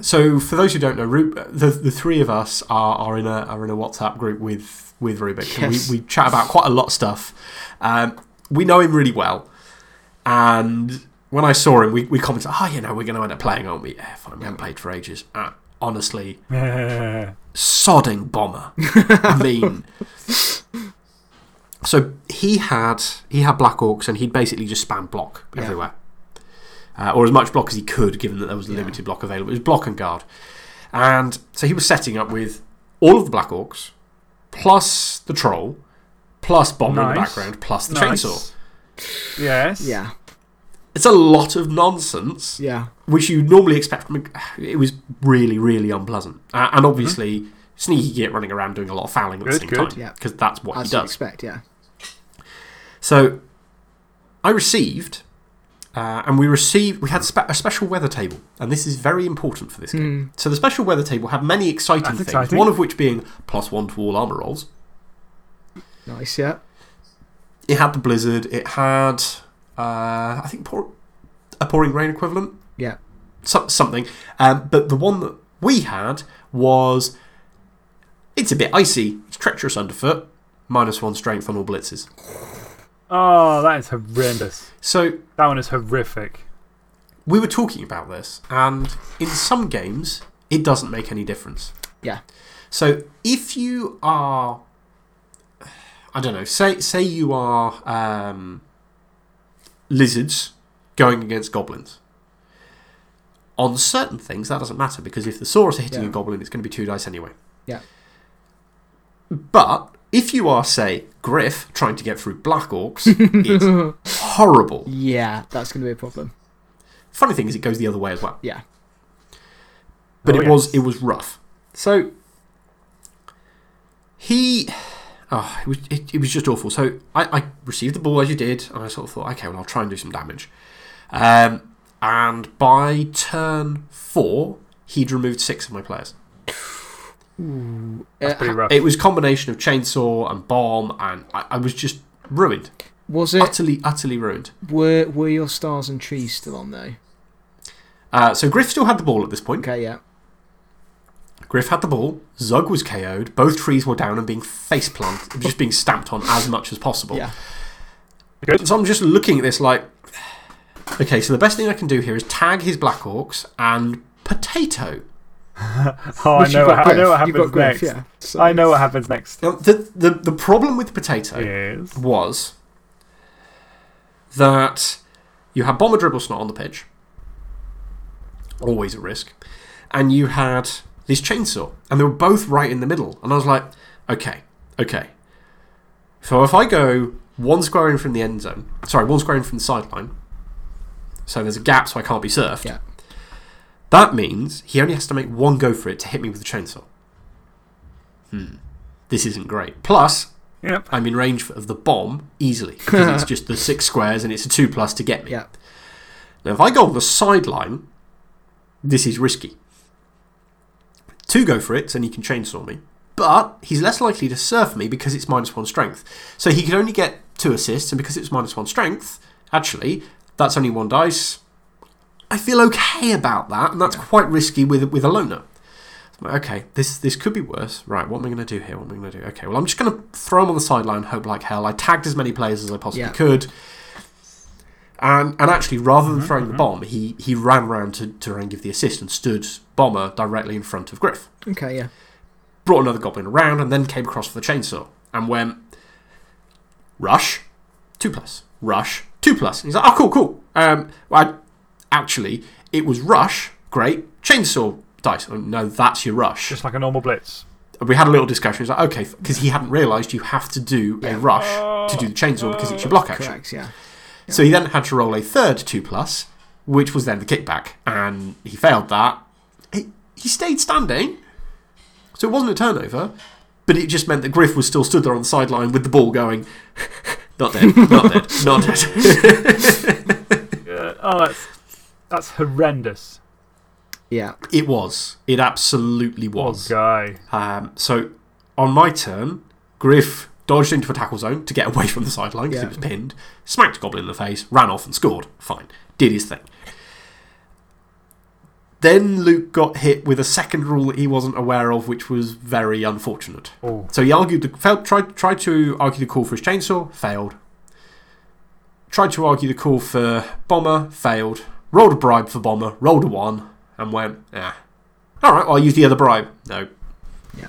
so for those who don't know, Rub, the the three of us are, are in a are in a WhatsApp group with with Rubik. Yes. we, we chat about quite a lot of stuff. Um, we know him really well, and when I saw him, we, we commented, "Oh, you know, we're going to end up playing, aren't we? Yeah, fine. We haven't played for ages." Uh, honestly, sodding bomber. I mean, so he had he had Black Orcs, and he'd basically just spam block Yeah. everywhere, uh, or as much block as he could, given that there was a Yeah. limited block available. It was block and guard, and so he was setting up with all of the Black Orcs, plus the troll, plus bomber in the background, plus the Nice. chainsaw. Yes. Yeah, It's a lot of nonsense yeah. which you normally expect from a, it was really really unpleasant uh, and obviously sneaky git running around doing a lot of fouling at the same good. time Yeah. because that's what As he does expect, yeah. so i received uh, and we received we had spe- a special weather table and this is very important for this game so the special weather table had many exciting That's things exciting. one of which being plus one to all armor rolls Nice, yeah. it had the blizzard it had uh, i think pour, a pouring rain equivalent Yeah. so, something. Um, but the one that we had was it's a bit icy, it's treacherous underfoot, minus one strength on all blitzes. Oh, that is horrendous. So That one is horrific. we were talking about this, and in some games, it doesn't make any difference. Yeah. So if you are, I don't know, say, say you are um, lizards going against goblins. On certain things, that doesn't matter because if the Saurus are hitting Yeah. a goblin, it's going to be two dice anyway. Yeah. But if you are, say, Griff trying to get through Black Orcs, it's horrible. Yeah, that's going to be a problem. Funny thing is, it goes the other way as well. Yeah. But Oh, it was it was rough. So he, oh, it was it, it was just awful. So I, I received the ball as you did, and I sort of thought, okay, well, I'll try and do some damage. Um, and by turn four, he'd removed six of my players. That's Uh, pretty rough. It was a combination of chainsaw and bomb, and I, I was just ruined, was it. utterly, utterly ruined. Were, were your stars and trees still on, though? Uh, so Griff still had the ball at this point. Okay, yeah. Griff had the ball. Zug was KO'd. Both trees were down and being face planted, just being stamped on as much as possible. Yeah. Good. So I'm just looking at this like, okay, so the best thing I can do here is tag his Black Orcs and Potato. Oh, I know, what, got I know what happens got Griff, next. yeah. So- I know what happens next. The, the, the problem with Potato Yes. was that you had Bomber Dribblesnot on the pitch, always a risk, and you had this chainsaw, and they were both right in the middle. And I was like, okay, okay. So if I go one square in from the end zone, sorry, one square in from the sideline, so there's a gap so I can't be surfed, Yeah. that means he only has to make one go for it to hit me with the chainsaw. Hmm. This isn't great. Plus, Yep. I'm in range of the bomb easily because it's just the six squares and it's a two plus to get me. Yeah. Now, if I go on the sideline, this is risky. Two go for it, and he can chainsaw me. But he's less likely to surf me because it's minus one strength. So he could only get two assists, and because it's minus one strength, actually, that's only one dice. I feel okay about that, and that's quite risky with, with a loner. Okay, this this could be worse. Right, what am I going to do here? What am I going to do? Okay, well, I'm just going to throw him on the sideline, hope like hell. I tagged as many players as I possibly Yeah. could. And, and actually, rather than throwing the bomb, he, he ran round to, to try and give the assist and stood Bomber directly in front of Griff. Okay, yeah. Brought another goblin around and then came across for the chainsaw and went, Rush, 2 plus. Rush, 2 plus. And he's like, oh, cool, cool. Um, well, I, actually, it was Rush, great. Chainsaw dice. Oh, no, that's your Rush. Just like a normal blitz. we had a little discussion. He's like, okay, because he hadn't realised you have to do a Yeah. rush to do the chainsaw because it's your block action. Correct, yeah. So he then had to roll a third 2 plus, which was then the kickback. And he failed that. He, he stayed standing. So it wasn't a turnover, but it just meant that Griff was still stood there on the sideline with the ball going, not dead, not dead, not dead. Uh, oh, that's, that's horrendous. Yeah. it was. It absolutely Poor was. guy. Um, so on my turn, Griff dodged into a tackle zone to get away from the sideline because Yeah. he was pinned, smacked Goblin in the face, ran off and scored. Fine. Did his thing. Then Luke got hit with a second rule that he wasn't aware of, which was very unfortunate. Oh, So he argued the, failed, tried, tried to argue the call for his chainsaw, failed. Tried to argue the call for Bomber, failed. Rolled a bribe for Bomber, rolled a one, and went, ah. Alright, well, I'll use the other bribe. No. Yeah.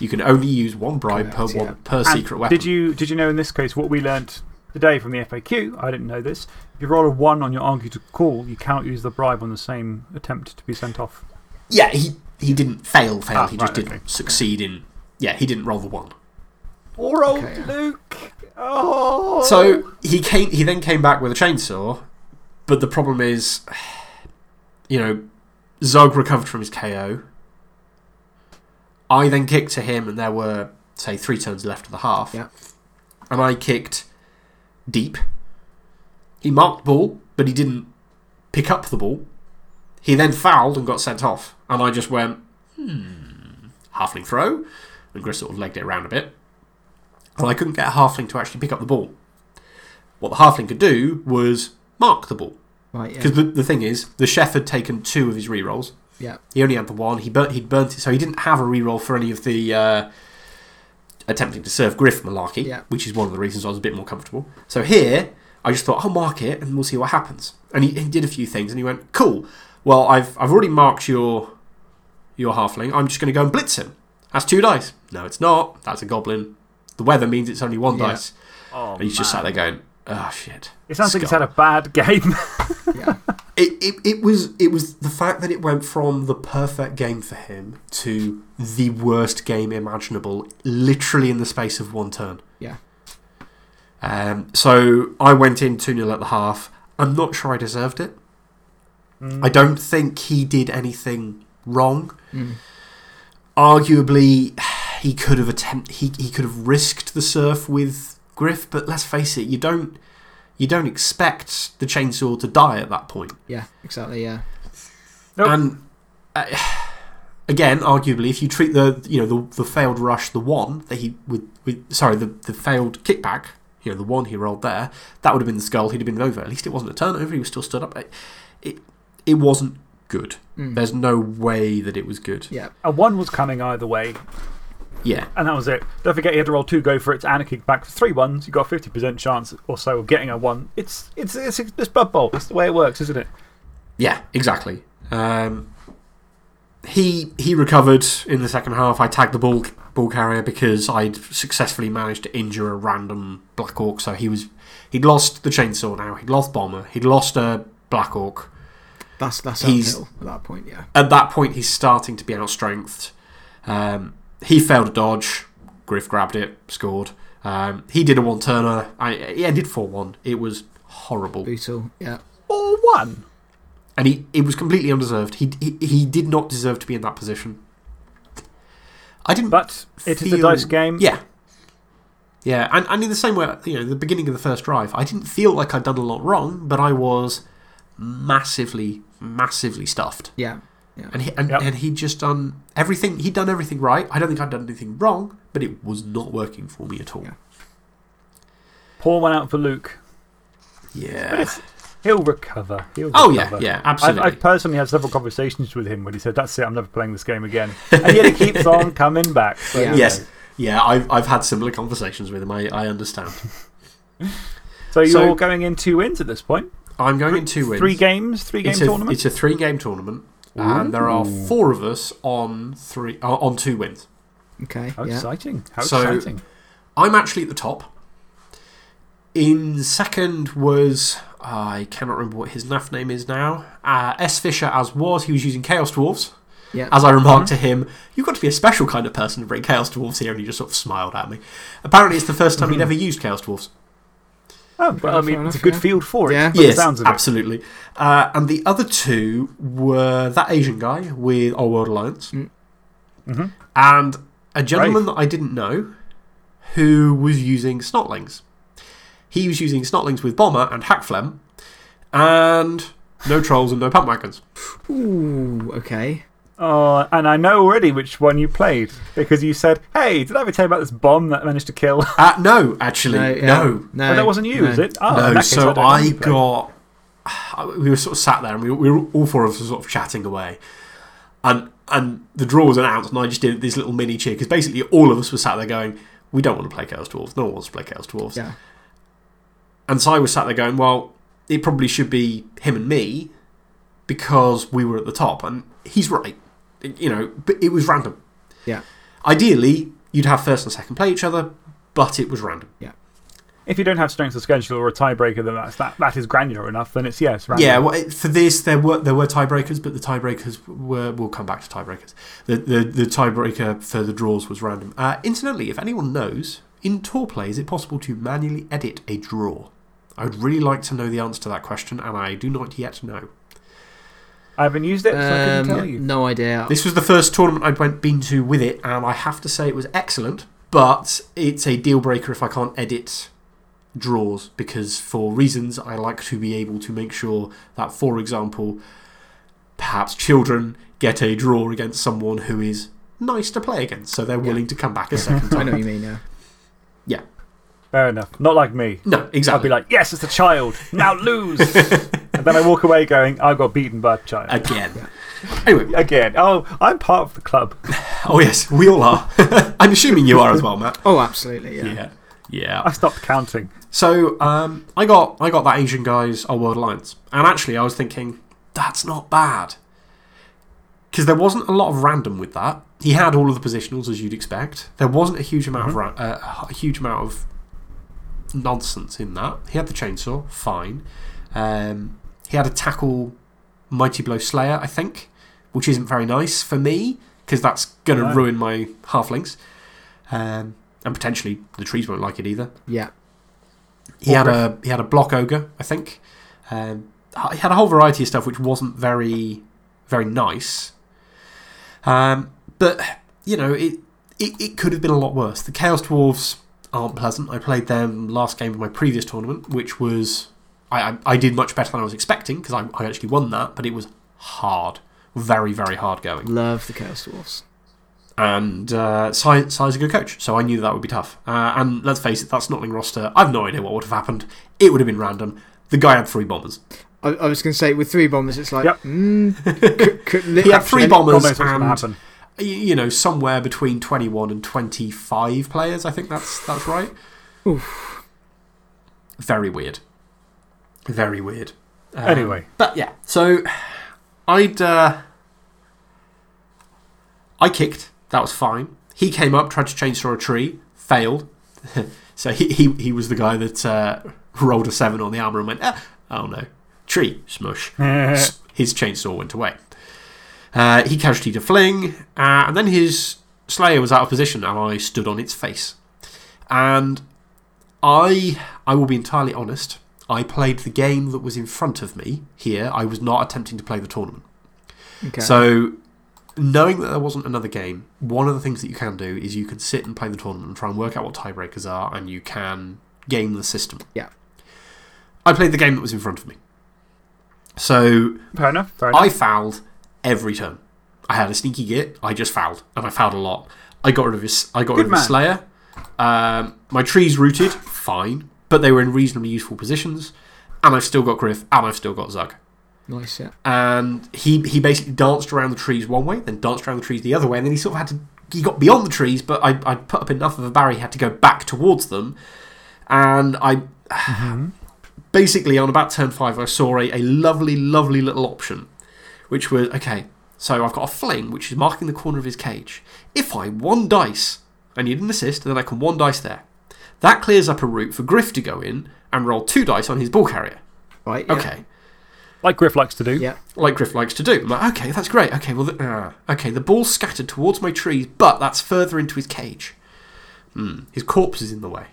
You can only use one bribe Correct, per, one, per And secret weapon. Did you, did you know in this case what we learnt today from the FAQ? I didn't know this. If you roll a 1 on your argue to call, you cannot use the bribe on the same attempt to be sent off. Yeah, he, he didn't fail, fail. Ah, he just didn't okay. succeed in. Yeah, he didn't roll the one. Poor old Okay. Luke. Oh. So he came. He then came back with a chainsaw, but the problem is, you know, Zug recovered from his KO. I then kicked to him, and there were say three turns left of the half. Yeah. And I kicked deep. He marked ball, but he didn't pick up the ball. He then fouled and got sent off, and I just went, hmm, halfling throw, and Chris sort of legged it around a bit. And I couldn't get a halfling to actually pick up the ball. What the halfling could do was mark the ball. Right, yeah. Because the, the thing is, the chef had taken two of his rerolls. Yeah. He only had the one. He burnt, he'd burnt it, so he didn't have a reroll for any of the uh, attempting to serve Griff malarkey, Yeah. which is one of the reasons I was a bit more comfortable. So here, I just thought, I'll mark it and we'll see what happens. And he, he did a few things and he went, cool. Well, I've, I've already marked your, your halfling. I'm just going to go and blitz him. That's two dice. No, it's not. That's a goblin. The weather means it's only one Yeah. dice. Oh, And he's just sat there going, oh, shit. It sounds like he's had a bad game. yeah. It, it, it was it was the fact that it went from the perfect game for him to the worst game imaginable, literally in the space of one turn. Yeah. Um, so I went in 2 0 at the half. I'm not sure I deserved it. Mm. I don't think he did anything wrong. Mm. Arguably, he could have attempt he, he could have risked the surf with Griff, but let's face it, you don't you don't expect the chainsaw to die at that point. Yeah, exactly, yeah. Nope. And uh, again, arguably, if you treat the you know the, the failed rush, the one that he with, with sorry the, the failed kickback, you know the one he rolled there, that would have been the skull. He'd have been over. At least it wasn't a turnover. He was still stood up. It it, it wasn't good. Mm. There's no way that it was good. Yeah. And one was coming either way, Yeah. and that was it. Don't forget, you had to roll two go for it and a kickback for three ones. you got a 50% chance or so of getting a one. It's, it's, it's, it's Blood Bowl. It's the way it works, isn't it? Yeah, exactly. Um, he, he recovered in the second half. I tagged the ball, ball carrier because I'd successfully managed to injure a random Black Orc. So he was, he'd lost the chainsaw now. He'd lost Bomber. He'd lost a Black Orc. That's, that's He's- uphill at that point, yeah. At that point, he's starting to be outstrengthed. Um, he failed a dodge. Griff grabbed it, scored. Um, he did a one turner. I yeah, did 4 1. It was horrible. Brutal, yeah. Or one. And he, it was completely undeserved. He, he, he did not deserve to be in that position. I didn't. But it is a dice game. Yeah. Yeah, and, and in the same way, you know, the beginning of the first drive, I didn't feel like I'd done a lot wrong, but I was massively, massively stuffed. Yeah. Yeah. And, he, and, Yep. and he'd just done everything, he'd done everything right. I don't think I'd done anything wrong, but it was not working for me at all. Yeah. Pour one out for Luke. Yeah. He'll recover. He'll Oh, yeah, recover. yeah, I've, absolutely. I've personally had several conversations with him when he said, That's it, I'm never playing this game again. And yet he keeps on coming back. So, Yeah. Yes. Yeah, I've, I've had similar conversations with him. I, I understand. So you're So- going in two wins at this point? I'm going in two wins. Three games? Three game it's a, tournament? It's a three game tournament, and there are four of us on, three, uh, on two wins. Okay. How yeah. exciting. How So- exciting. I'm actually at the top. In second was. I cannot remember what his NAF name is now. Uh, S. Fisher, as was. He was using Chaos Dwarves. Yeah. As I remarked to him, you've got to be a special kind of person to bring Chaos Dwarves here, and he just sort of smiled at me. Apparently, it's the first time he'd ever used Chaos Dwarves. Oh, but, I fair mean, it's a good yeah. field for it. Yeah. by the Yes, sounds of it. absolutely. Uh, and the other two were that Asian guy with Old World Alliance Mhm. and a gentleman that I didn't know who was using Snotlings. He was using Snotlings with Bomber and Hakflem and no trolls and no pump wagons. Ooh, okay. Oh, and I know already which one you played because you said, Hey, did I ever tell you about this bomb that managed to kill? Uh, no, actually, No, no. yeah. no. Oh, that wasn't you, no. is it? Oh, no, case, so don't I got. We were sort of sat there and we, we were all four of us sort of chatting away. And, and the draw was announced, and I just did this little mini cheer because basically all of us were sat there going, We don't want to play Chaos Dwarves. No one wants to play Chaos Dwarves. Yeah. And so I was sat there going, Well, it probably should be him and me because we were at the top. And he's right. You know, but it was random. Yeah. Ideally, you'd have first and second play each other, but it was random. Yeah. If you don't have strength of schedule or a tiebreaker, then that's, that, that is granular enough, then it's yes, random. Yeah, well, it- for this there were there were tiebreakers, but the tiebreakers were. We'll come back to tiebreakers. The the, the tiebreaker for the draws was random. Uh, incidentally, if anyone knows, in TourPlay, is it possible to manually edit a draw? I would really like to know the answer to that question, and I do not yet know. I haven't used it, so I couldn't tell Um, you. no idea. This was the first tournament I'd went, been to with it, and I have to say it was excellent. But it's a deal breaker if I can't edit draws because, for reasons, I like to be able to make sure that, for example, perhaps children get a draw against someone who is nice to play against, so they're willing to come back a second I time. know what you mean, now. yeah. Fair enough. Not like me. No, exactly. I'd be like, Yes, it's a child. Now lose. and then I walk away going, I got beaten by a child. Again. Anyway, Again. Oh, I'm part of the club. oh yes, we all are. I'm assuming you are as well, Matt. Oh, absolutely, yeah. Yeah. Yeah. I stopped counting. So um, I got I got that Asian guy's Old World Alliance, and actually I was thinking that's not bad because there wasn't a lot of random with that. He had all of the positionals as you'd expect. There wasn't a huge amount of ra- uh, a huge amount of nonsense in that. He had the chainsaw, fine. Um, he had a tackle Mighty Blow Slayer, I think, which isn't very nice for me because that's going to No. ruin my halflings. Um, and potentially the trees won't like it either. Yeah. He had a he had a block ogre, I think. Um, he had a whole variety of stuff which wasn't very very nice. Um, but you know it, it it could have been a lot worse. The Chaos Dwarves aren't pleasant. I played them last game of my previous tournament, which was I I, I did much better than I was expecting because I, I actually won that, but it was hard, very very hard going. Love the Chaos Dwarfs. And uh, Sai, Sai's a good coach, so I knew that would be tough. Uh, and let's face it, that's Notting roster. I've no idea what would have happened. It would have been random. The guy had three bombers. I, I was going to say, with three bombers, it's like. Yep. Mm, could, could, He had three God bombers knows what's going to and happen. you know somewhere between 21 and 25 players. I think that's that's right. Very weird. Very weird. Um, Anyway. but yeah, so I'd uh, I kicked. That was fine. He came up, tried to chainsaw a tree, failed. so he, he he was the guy that uh, rolled a seven on the armor and went, ah, oh no, tree smush. His chainsaw went away. Uh, he casualtied a fling, uh, and then his slayer was out of position, and I stood on its face. And I, I will be entirely honest. I played the game that was in front of me here. I was not attempting to play the tournament. Okay. So, knowing that there wasn't another game, one of the things that you can do is you can sit and play the tournament and try and work out what tiebreakers are, and you can game the system. Yeah. I played the game that was in front of me. So, Fair enough. Fair enough. I fouled every turn. I had a sneaky git. I just fouled, and I fouled a lot. I got rid of his. I got Good rid of his Slayer. Um, my trees rooted, fine, but they were in reasonably useful positions. And I've still got Griff, and I've still got Zug. nice, yeah. And he he basically danced around the trees one way, then danced around the trees the other way, and then he sort of had to. He got beyond the trees, but I I put up enough of a barrier, he had to go back towards them, and I. Mm-hmm. Basically, on about turn five, I saw a, a lovely, lovely little option, which was okay. So I've got a fling, which is marking the corner of his cage. If I one dice, I need an assist, then I can one dice there. That clears up a route for Griff to go in and roll two dice on his ball carrier. Right, yeah. Okay. like Griff likes to do. Yeah. like Griff likes to do. I'm like, okay, that's great. Okay, well, the, uh, okay, the ball's scattered towards my trees, but that's further into his cage. Hmm. His corpse is in the way.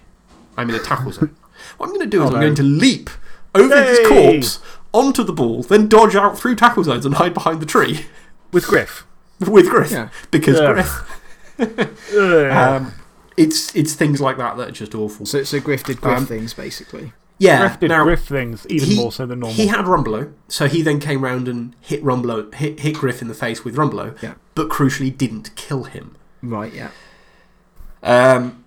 I'm in a tackle zone. What I'm going to do is Oh, I'm no. going to leap over his corpse onto the ball, then dodge out through tackle zones and hide behind the tree With Griff. with Griff. Yeah. Because Yeah. Griff. Um, it's, it's things like that that are just awful. So, so Griff did Griff Um, things, basically. yeah. Griff did now, Griff things even he- more so than normal. He had Rumbelow, so he then came round and hit Rumbelow, hit, hit Griff in the face with Rumbelow, Yeah. but crucially didn't kill him. Right, yeah. Um,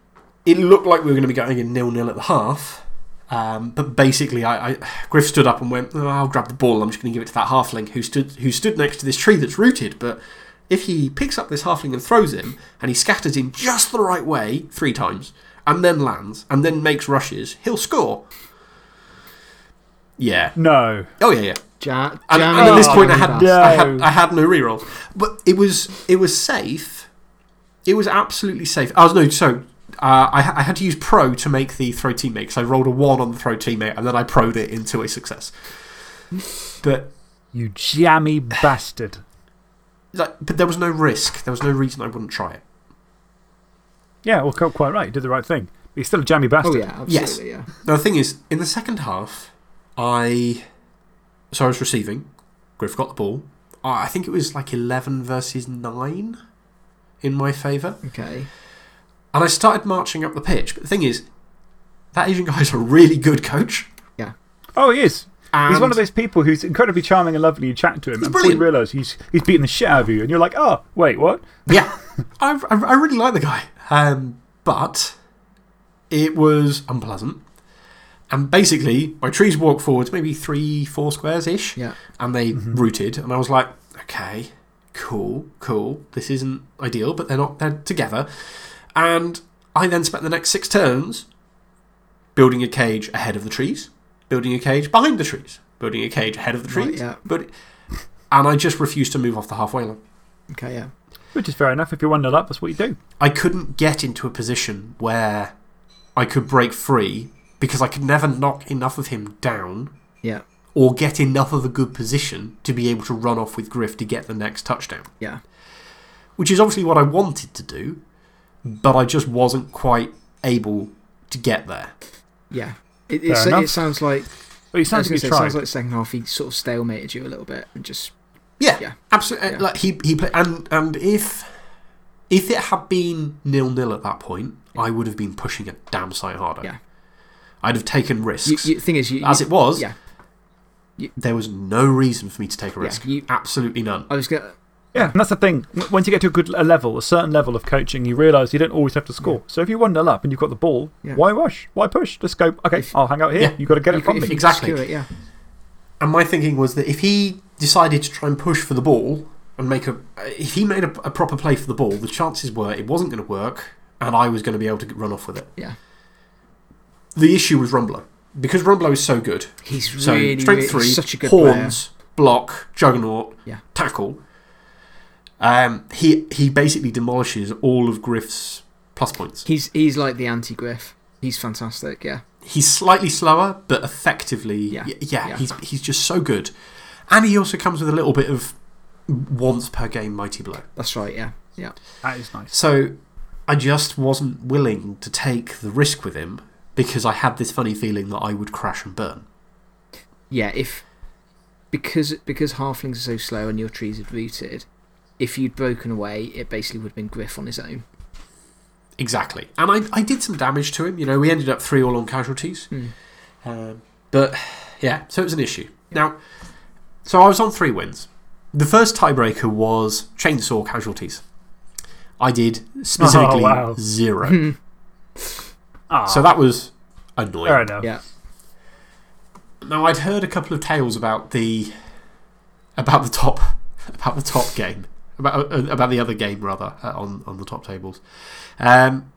it looked like we were going to be going in nil nil at the half, um, but basically, I, I, Griff stood up and went, oh, "I'll grab the ball. I'm just going to give it to that halfling who stood who stood next to this tree that's rooted." But if he picks up this halfling and throws him, and he scatters him just the right way three times, and then lands, and then makes rushes, he'll score. Yeah. no. Oh yeah, yeah. Ja And, and at this was point, I had, Bass. I had No. I had no rerolls, but it was it was safe. It was absolutely safe. I was no so. Uh, I, I had to use pro to make the throw teammate because I rolled a one on the throw teammate and then I proed it into a success. But You jammy bastard. Like, but there was no risk. There was no reason I wouldn't try it. Yeah, well, quite quite right. You did the right thing. But he's still a jammy bastard. Oh, yeah, absolutely, yeah. Now the thing is, in the second half, I so I was receiving. Griff got the ball. I think it was like eleven versus nine in my favour. Okay. And I started marching up the pitch. But the thing is, that Asian guy's a really good coach. Yeah. Oh, he is. And He's one of those people who's incredibly charming and lovely. You chat to him, and before you realise he's, he's beating the shit out of you, and you're like, oh, wait, what? Yeah, I, I, I really like the guy. Um, but it was unpleasant. And basically, my trees walked forwards maybe three, four squares ish. Yeah. And they rooted. And I was like, okay, cool, cool. This isn't ideal, but they're not, they're together. And I then spent the next six turns building a cage ahead of the trees, building a cage behind the trees, building a cage ahead of the Right, trees. yeah. But, and I just refused to move off the halfway line. Okay, yeah. Which is fair enough. If you're 1 0 up, that's what you do. I couldn't get into a position where I could break free because I could never knock enough of him down Yeah. or get enough of a good position to be able to run off with Griff to get the next touchdown. Yeah. Which is obviously what I wanted to do, but I just wasn't quite able to get there. Yeah. It, Fair it's, enough. it sounds like. But he I sounds like say, it sounds tried. like second half he sort of stalemated you a little bit and just. Yeah, Yeah. absolutely. Yeah. Like he he play, and and if if it had been nil nil at that point, I would have been pushing a damn sight harder. Yeah. I'd have taken risks. you, thing is, you, As you- it was, Yeah. there was no reason for me to take a Yeah, risk. you- Absolutely none. I was going to. Yeah, and that's the thing. Once you get to a good a level, a certain level of coaching, you realise you don't always have to score. So if you're 1 0 up and you've got the ball, Yeah. why rush? Why push? Just go, okay, If- I'll hang out here. Yeah. you've got to get it you, from if me. Exactly. It, yeah. And my thinking was that if he decided to try and push for the ball and make a. Uh, if he made a, a proper play for the ball, the chances were it wasn't going to work and I was going to be able to run off with it. Yeah. The issue was Rumbelow. Because Rumbelow is so good. He's So, really, strength really three, such a good player. horns, block, juggernaut, Yeah. tackle. Um, he, he basically demolishes all of Griff's plus points. He's, he's like the anti Griff. He's fantastic, yeah. He's slightly slower, but effectively, Yeah. y- yeah, Yeah. He's, he's just so good. And he also comes with a little bit of once per game Mighty Blow. That's right, yeah. Yeah. That is nice. So I just wasn't willing to take the risk with him because I had this funny feeling that I would crash and burn. Yeah, if. Because, because halflings are so slow and your trees had rooted, if you'd broken away, it basically would have been Griff on his own. Exactly. And I, I did some damage to him. You know, we ended up three all on casualties. Hmm. Um, but yeah, so it was an issue. Now, so I was on three wins. The first tiebreaker was chainsaw casualties. I did specifically wow. zero. Ah, so that was annoying. fair enough. Yeah. Now I'd heard a couple of tales about the about the top about the top game about uh, about the other game rather uh, on on the top tables. Um,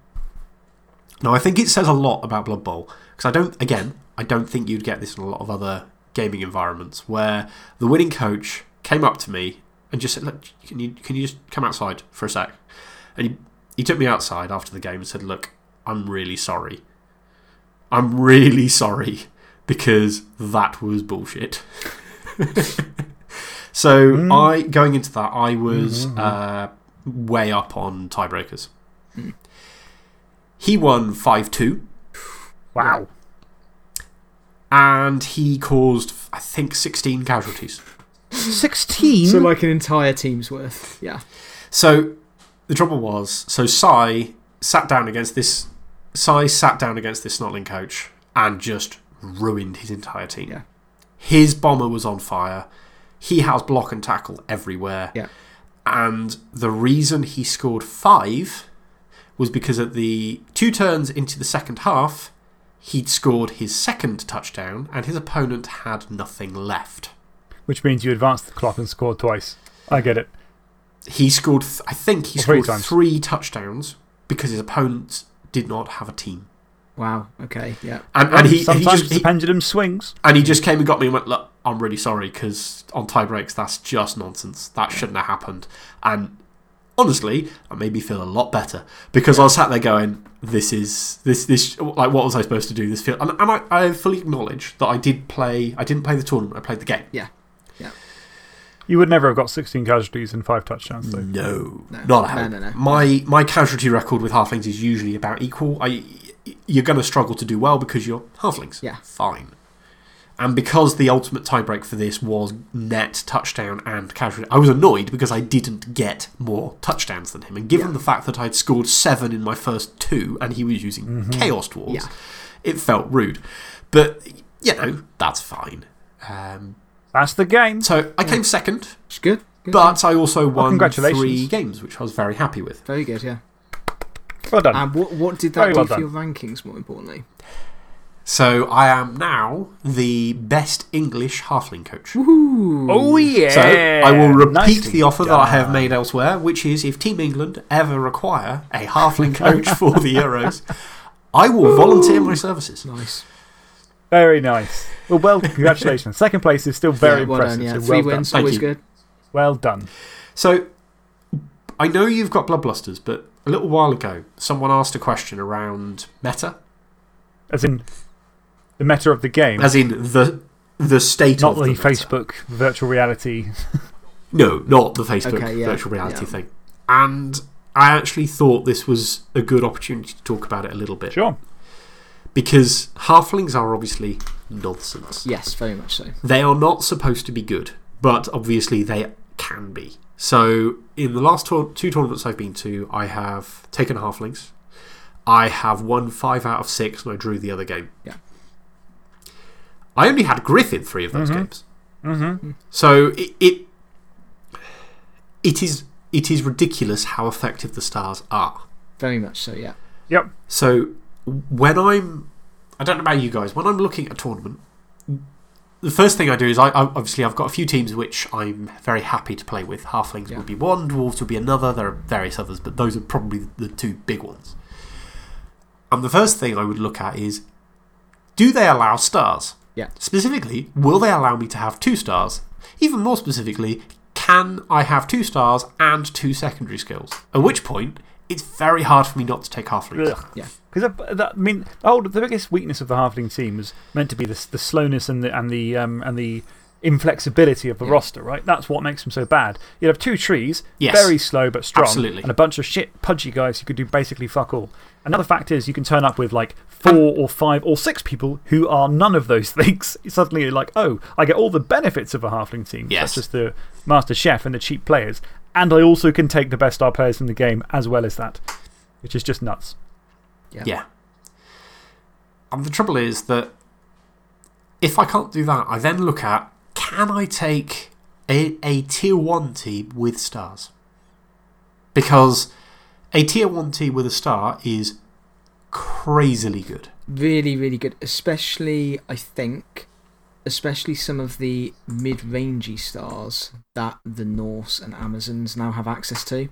now I think it says a lot about Blood Bowl because I don't again I don't think you'd get this in a lot of other gaming environments where the winning coach came up to me and just said, "Look, can you can you just come outside for a sec?" And he he took me outside after the game and said, "Look, I'm really sorry. I'm really sorry." because that was bullshit. so Mm. I going into that, I was Mhm. uh, way up on tiebreakers. Mm. He won five two, Wow. and he caused I think sixteen casualties. 16? So, like an entire team's worth. Yeah. So the trouble was, so Sai sat down against this. Sai sat down against this Snotling coach and just ruined his entire team. Yeah. His bomber was on fire. He has block and tackle everywhere. Yeah. And the reason he scored five was because at the two turns into the second half, he'd scored his second touchdown and his opponent had nothing left. Which means you advanced the clock and scored twice. I get it. He scored, th- I think he Or three scored times. three touchdowns because his opponent did not have a team. Wow. Okay. Yeah. And, and, he, he just, the he, pendulum swings. and he just came and got me and went, Look, I'm really sorry because on tie breaks, that's just nonsense. That shouldn't have happened. And honestly, it made me feel a lot better because I was sat there going, This is, this, this, like, what was I supposed to do? This feel, and, and I, I fully acknowledge that I did play, I didn't play the tournament, I played the game. Yeah. Yeah. You would never have got 16 casualties and 5 touchdowns, though. No, No. not a No, no, no. My, my casualty record with halflings is usually about equal. I, you're going to struggle to do well because you're halflings. Yeah. Fine. And because the ultimate tiebreak for this was net touchdown and casualty, I was annoyed because I didn't get more touchdowns than him. And given Yeah. the fact that I'd scored seven in my first two and he was using Chaos Dwarves, Yeah. it felt rude. But, you know, that's fine. Um, That's the game. so I came second, It's good. good. but I also won congratulations. three games, which I was very happy with. Very good, yeah. Well done. And what, what did that Very do well for your rankings, more importantly? So I am now the best English halfling coach. Ooh. oh, yeah. So I will repeat Nicely the offer that I have made elsewhere, which is if Team England ever require a halfling coach for the Euros, I will volunteer my services. Nice. Very nice. Well, well, congratulations. Second place is still very yeah, well impressive. Done, yeah. so Three well done. wins, Thank always good. Well done. So I know you've got Bloodblusters, but a little while ago, someone asked a question around meta, As in the meta of the game, as in the, the state not of the the meta. Facebook virtual reality. No, not the Facebook Okay, yeah, virtual reality yeah. thing. And I actually thought this was a good opportunity to talk about it a little bit. Sure. Because halflings are obviously nonsense. Yes, very much so. They are not supposed to be good, but obviously they can be. So, in the last tour two tournaments I've been to, I have taken halflings. I have won five out of six, and I drew the other game. Yeah. I only had Griff in three of those Mhm. games. Mm -hmm. So, it, it, it, is, it is ridiculous how effective the stars are. Very much so, yeah. Yep. So when I'm, I don't know about you guys, when I'm looking at a tournament, the first thing I do is I, I obviously I've got a few teams which I'm very happy to play with. Halflings Yeah. would be one, dwarves would be another. There are various others, but those are probably the two big ones. And the first thing I would look at is do they allow stars? Yeah. Specifically, will they allow me to have two stars? Even more specifically, can I have two stars and two secondary skills? At which point, it's very hard for me not to take halflings. Ugh. Yeah. Because I mean, the, the biggest weakness of the halfling team was meant to be the, the slowness and the, and, the, um, and the inflexibility of the roster, right? That's what makes them so bad. You'd have two trees, Yes. very slow but strong, Absolutely. and a bunch of shit, pudgy guys who could do basically fuck all. Another fact is, you can turn up with like four or five or six people who are none of those things. Suddenly, you're like, oh, I get all the benefits of a halfling team, Yes. such as the master chef and the cheap players. And I also can take the best star players in the game as well as that, which is just nuts. Yeah. Yeah. And the trouble is that if I can't do that, I then look at can I take a, a tier 1 team with stars? Because a tier 1 team with a star is crazily good. Really, really good. Especially, I think, especially some of the mid rangey stars that the Norse and Amazons now have access to.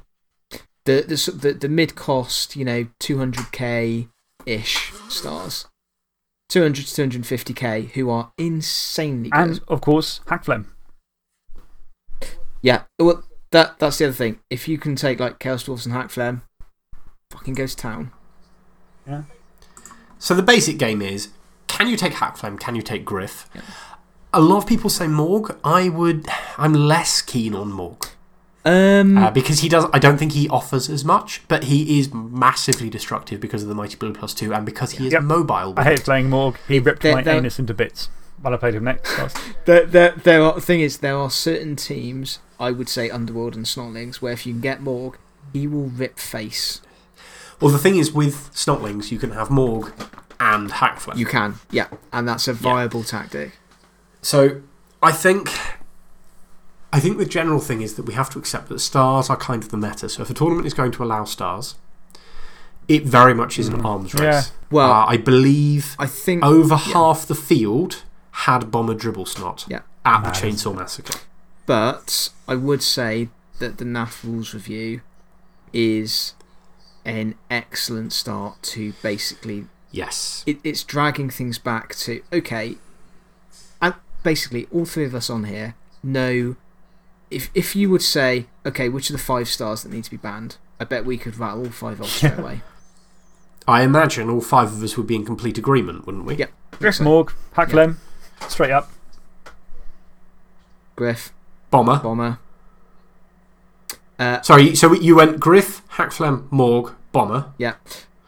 The, the, the, the mid cost, you know, 200k ish stars. 200 to 250k, who are insanely good. And, of course, Hakflem. Yeah, well, that, that's the other thing. If you can take like Chaos Dwarfs and Hakflem, fucking go to town. Yeah. So the basic game is can you take Hakflem? Can you take Griff? Yeah. A lot of people say Morg. I would, I'm less keen on Morg. Um, Uh, because he does, I don't think he offers as much, but he is massively destructive because of the Mighty Blow Plus 2 and because he is Yep. mobile. I hate playing Morg. He ripped There- my there- anus into bits while I played him next. There, there, there are, the thing is, there are certain teams, I would say Underworld and Snotlings, where if you can get Morg, he will rip face. Well, the thing is, with Snotlings, you can have Morg and Hakflem. You can, yeah, and that's a viable tactic. So I think. I think the general thing is that we have to accept that stars are kind of the meta. So if a tournament is going to allow stars, it very much is an arms race. Yeah. Well, Uh, I believe I think. over yeah. half the field had Bomber Dribblesnot Yeah. at the Chainsaw Massacre. But I would say that the NAF rules review is an excellent start to basically Yes. it, it's dragging things back to okay. And basically, all three of us on here know if if you would say okay, which are the five stars that need to be banned? I bet we could rattle all five off straight away. I imagine all five of us would be in complete agreement, wouldn't we? Yeah. Griff So, Morg, Hakflem, straight up. Griff, Bomber. Bomber. Uh, Sorry, so you went Griff, Hakflem, Morg, Bomber. yeah,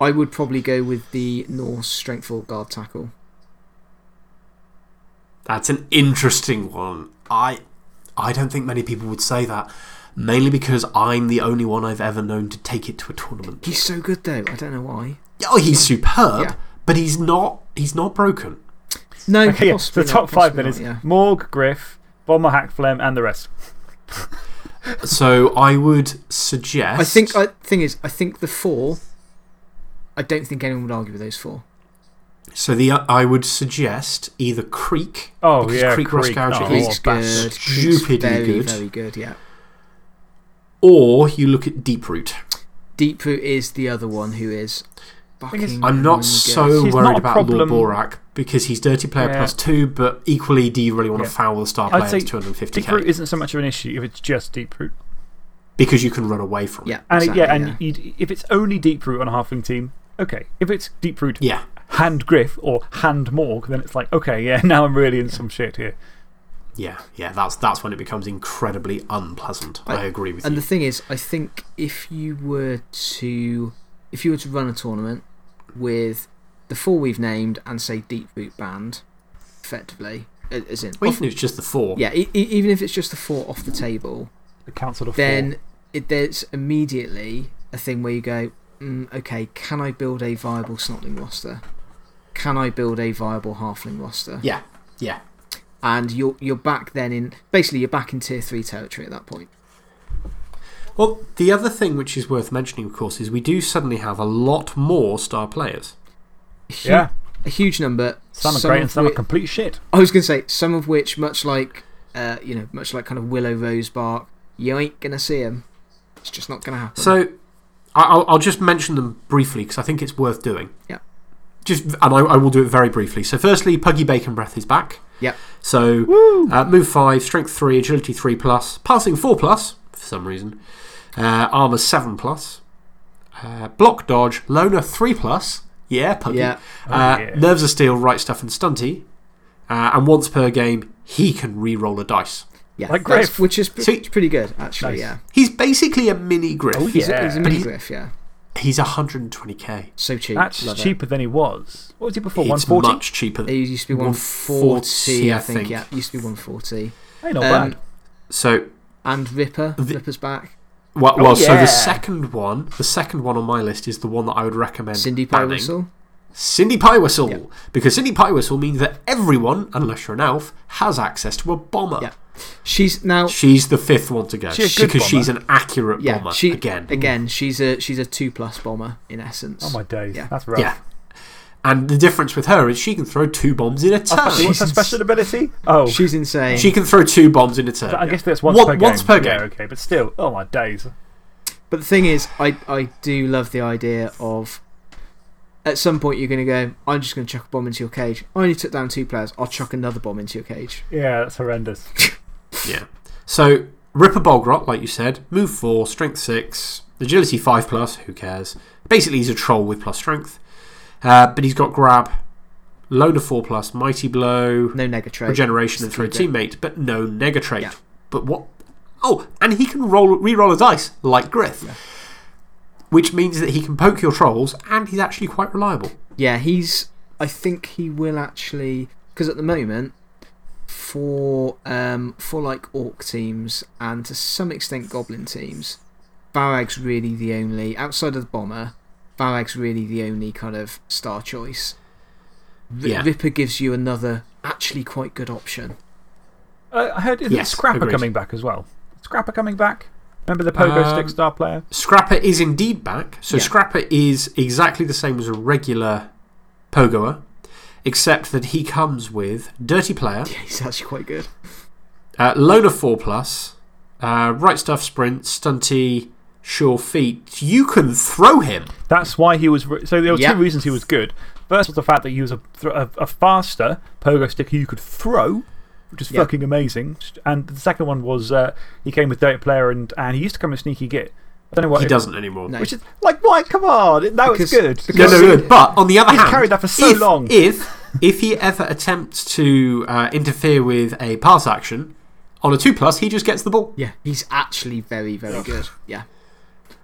I would probably go with the Norse Strengthful Guard Tackle. That's an interesting one. I, I don't think many people would say that. Mainly because I'm the only one I've ever known to take it to a tournament. He's so good though. I don't know why. Oh, he's superb, Yeah. but he's not, he's not broken. No, Okay, yeah, possibly the not, top five possibly minutes yeah. Morg, Griff, Bomber, Hakflem, and the rest. So I would suggest. I think. I thing is, I think the four. I don't think anyone would argue with those four. So the, I would suggest either Kreek. Oh, because yeah. Kreek Kreek. Rustgouger Oh, Kreek's good. Stupidly very, good. Very good. Yeah. Or you look at Deeproot. Deeproot is the other one who is. Fucking I'm not so. He's worried not a about problem- Lord Borak because he's dirty player Yeah. plus two, but equally, do you really want Yeah. to foul the star player say to 250k? Deep isn't so much of an issue if it's just Deeproot. Because you can run away from Yeah. it. And exactly, yeah, and yeah. you'd- if it's only Deeproot on a halfling team, okay. If it's Deeproot, Yeah. Hand Griff, or Hand Morg, then it's like, okay, yeah, now I'm really in some shit here. Yeah, yeah, that's, that's when it becomes incredibly unpleasant. I, I- agree with And you. And the thing is, I think if you were to, if you were to run a tournament with the four we've named and say Deeproot banned, effectively, as in, well, off- even if it's just the four. yeah, e- even if it's just the four off the table, The Council of then it, there's immediately a thing where you go, mm, okay, can I build a viable Snotling roster? Can I build a viable Halfling roster? Yeah, yeah. And you're, you're back then in, basically, you're back in tier 3 territory at that point. Well, the other thing which is worth mentioning, of course, is we do suddenly have a lot more star players. Four. Yeah. a huge number. Some are some great and of some are complete shit. I was going to say, some of which, much like, uh, you know, much like kind of Willow Rosebark, you ain't going to see them. It's just not going to happen. So I- I'll, I'll just mention them briefly because I think it's worth doing. Yeah. Just, and I, I will do it very briefly. So, firstly, Puggy Baconbreath is back. Yep. So, uh, move 5, strength 3, agility 3 plus, passing 4 plus for some reason, uh, armor 7 plus, uh, block dodge, loner 3 plus. Yeah, Puggy. Yeah. Uh, Oh, yeah. Nerves of Steel, right stuff, and stunty. Uh, and once per game, he can re roll a dice. Yeah, like that's- Griff. which is pre- See- pretty good, actually. Nice. Yeah. He's basically a mini Griff. Oh, He's, a, Yeah. he's a mini he's- Griff, yeah. He's 120k. So cheap. That's Love it. cheaper than he was. What was he before? It's 140? much cheaper. It used to be 140, 140, I I think. think. Yeah, used to be 140. Hey, not Um, bad. So, And Ripper. The- Ripper's back. well, Oh, well so the second one, the second one on my list is the one that I would recommend. Cindy Pie banning. Whistle. Cindy Piewhistle. Yeah. Because Cindy Piewhistle means that everyone, unless you're an elf, has access to a bomber. Yeah. She's now. She's the fifth one to go. She a good because bomber? she's an accurate Yeah, bomber. she, again. Again, she's a, she's a 2 plus bomber, in essence. Oh, my days. Yeah. That's rough. Yeah. And the difference with her is she can throw two bombs in a oh, turn. What's her special ability? Oh, She's insane. She can throw two bombs in a turn. I guess that's once One- per game. once per Yeah, game. okay, but still, oh my days. But the thing is, I, I do love the idea of at some point you're going to go, I'm just going to chuck a bomb into your cage. I only took down two players. I'll chuck another bomb into your cage. Yeah, that's horrendous. Yeah. So, Ripper Bolgrot, like you said, move 4, strength 6, agility 5 plus, who cares? Basically, he's a troll with plus strength. Uh, but he's got grab, loner 4 plus, mighty blow, No nega trait. regeneration, and throw teammate, but no nega trait. Yeah. But what? Oh, and he can roll, re roll a dice like Griff. Yeah. Which means that he can poke your trolls and he's actually quite reliable. Yeah, he's. I think he will actually. Because at the moment, for, um, for like orc teams and to some extent goblin teams, Varag's really the only. Outside of the bomber, Varag's really the only kind of star choice. R- Yeah. Ripper gives you another actually quite good option. Uh, I heard, is Yes, Scrappa agreed. coming back as well? Scrappa coming back? Remember the Pogo Um, Stick star player? Scrappa is indeed back. So, Yeah. Scrappa is exactly the same as a regular Pogoer, except that he comes with Dirty Player, Yeah, he's actually quite good. uh, Loner 4 plus, uh, Right Stuff Sprint, Stunty, Sure Feet. You can throw him. That's why he was. So there were Yeah. two reasons he was good. First was the fact that he was a, a, a faster Pogo Stick who you could throw, which is Yeah. fucking amazing. And the second one was uh, he came with Dirty Player and, and he used to come with Sneaky Git. I don't know what. He it- doesn't anymore. No. Which is like, why? Come on. Now Because- it's good. Because No, no, good. But on the other hand, He's hand, carried that for so if, long. If, if he ever attempts to uh, interfere with a pass action on a 2 plus, he just gets the ball. Yeah, he's actually very, very good. Yeah.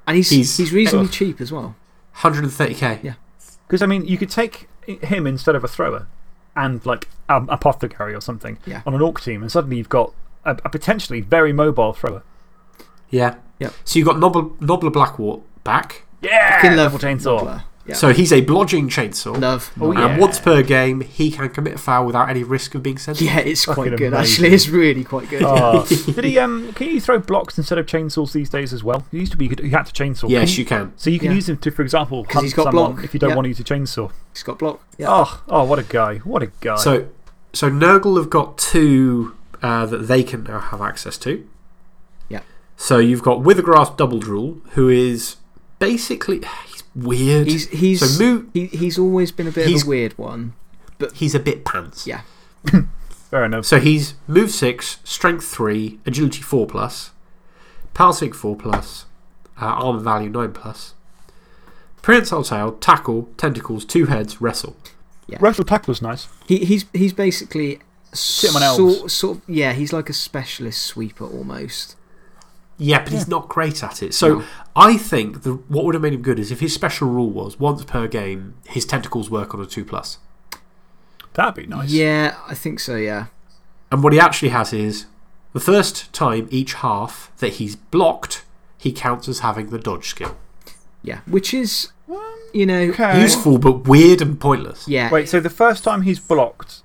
And he's, He's- he's, reasonably Ugh. cheap as well. 130k. Yeah. Because, I mean, you could take him instead of a thrower and like um, Apothecary or something Yeah. on an Orc team, and suddenly you've got a, a potentially very mobile thrower. Yeah. Yep. So you've got Nobbla, Nobbla Blackwart back. Yeah! Fucking love chainsaw. Nobbla. Yeah. So he's a blodging chainsaw. love. Oh, yeah. And once per game, he can commit a foul without any risk of being sent. Yeah, it's quite good. amazing. Actually, it's really quite good. Oh, did he, um, can you throw blocks instead of chainsaws these days as well? It used to be you, could, you had to chainsaw. Yes, Can you can. So you can Yeah. use him to, for example, 'Cause hunt he's got someone block. if you don't Yeah. want to use a chainsaw. He's got block. Yeah. Oh, oh, what a guy. What a guy. So, so Nurgle have got two uh, that they can now have access to. Yeah. So you've got Withergrasp Doubledrool, who is basically. He's weird. He's, he's, so move, he, he's always been a bit of a weird one. But he's a bit pants. Yeah. Fair enough. So he's move 6, strength 3, agility 4 plus, passing 4 plus, uh, armor value 9 plus. Prehensile tail, tackle, tentacles, two heads, wrestle. Wrestle tackle's nice. He, he's, he's basically. Sit him on sort, sort of, yeah, he's like a specialist sweeper almost. Yeah, but he's not great at it. So No. I think the, what would have made him good is if his special rule was once per game, his tentacles work on a 2 plus. That'd be nice. Yeah, I think so, yeah. And what he actually has is the first time each half that he's blocked, he counts as having the dodge skill. Yeah. Which is, you know. Okay. Useful, but weird and pointless. Yeah. Wait, so the first time he's blocked,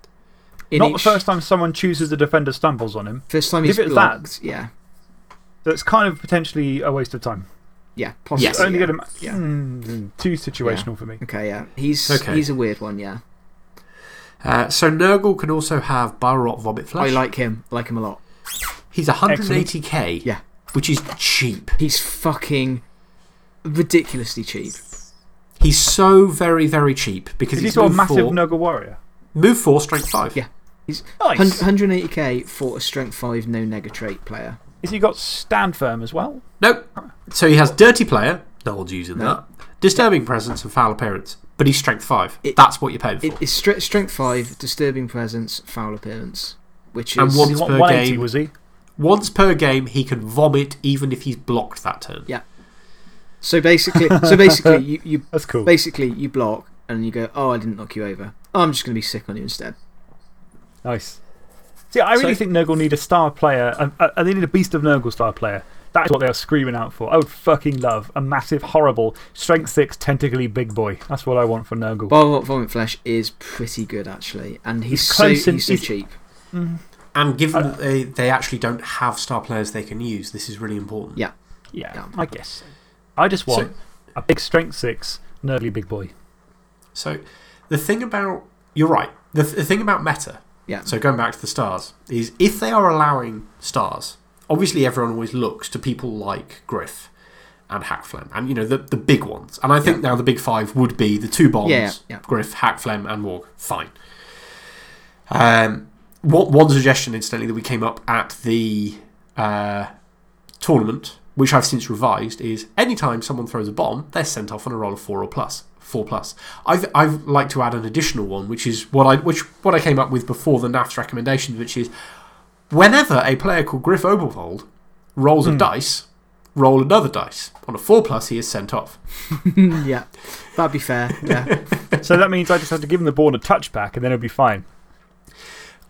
in not each- the first time someone chooses a defender stumbles on him, First time if he's it was that- blocked. Yeah. So it's kind of potentially a waste of time. Yeah, possibly. Yes. Only yeah. get him. Yeah. Hmm, too situational for me. Okay, yeah. He's, Okay. he's a weird one, yeah. Uh, so Nurgle can also have Bilerot Vomitflesh. I like him. I like him a lot. He's 180k. Yeah. Which is cheap. He's fucking ridiculously cheap. He's so very, very cheap because Is he he's sort of move massive four, Nurgle warrior? move 4, strength 5. Yeah. He's Nice. 180k for a strength 5 no nega trait player. Has he got stand firm as well? Nope. So he has Dirty Player. No one's using No. that. Disturbing Presence and Foul Appearance. But he's strength 5. It- That's what you're paying for. It, it's stre strength 5, disturbing presence, foul appearance. Which And is. one- Was he per game. was he? Once per game, he can vomit even if he's blocked that turn. Yeah. So basically, so basically you, you, That's cool. basically, you block and you go, oh, I didn't knock you over. Oh, I'm just going to be sick on you instead. Nice. See, I really So- think Nurgle need a star player, and uh, they need a Beast of Nurgle star player. That is what they are screaming out for. I would fucking love a massive, horrible, strength 6, tentacly big boy. That's what I want for Nurgle. Bilerot Vomitflesh is pretty good, actually. And he's, He's so, close and he's so he's- cheap. And given that they, they actually don't have star players they can use, this is really important. Yeah. yeah, Yeah. I guess. I just want a big strength 6, Nurgly big boy. So, the thing about. You're right. The, the thing about meta, Yeah. so going back to the stars, is if they are allowing stars, obviously everyone always looks to people like Griff and Hakflem, and you know, the, the big ones. And I think now the big five would be the two bonds Yeah, yeah. Griff, Hackflem, and Warg. Fine. Um, one, one suggestion, incidentally, that we came up at the uh, tournament, which I've since revised, is anytime someone throws a bomb, they're sent off on a roll of four or plus. Four plus. I've I've like to add an additional one, which is what I which what I came up with before the NAF's recommendations, which is whenever a player called Griff Oberwald rolls a hmm. dice, roll another dice. On a four plus, he is sent off. yeah. That'd be fair. Yeah. so that means I just have to give him the ball and a touchback, and then it'll be fine.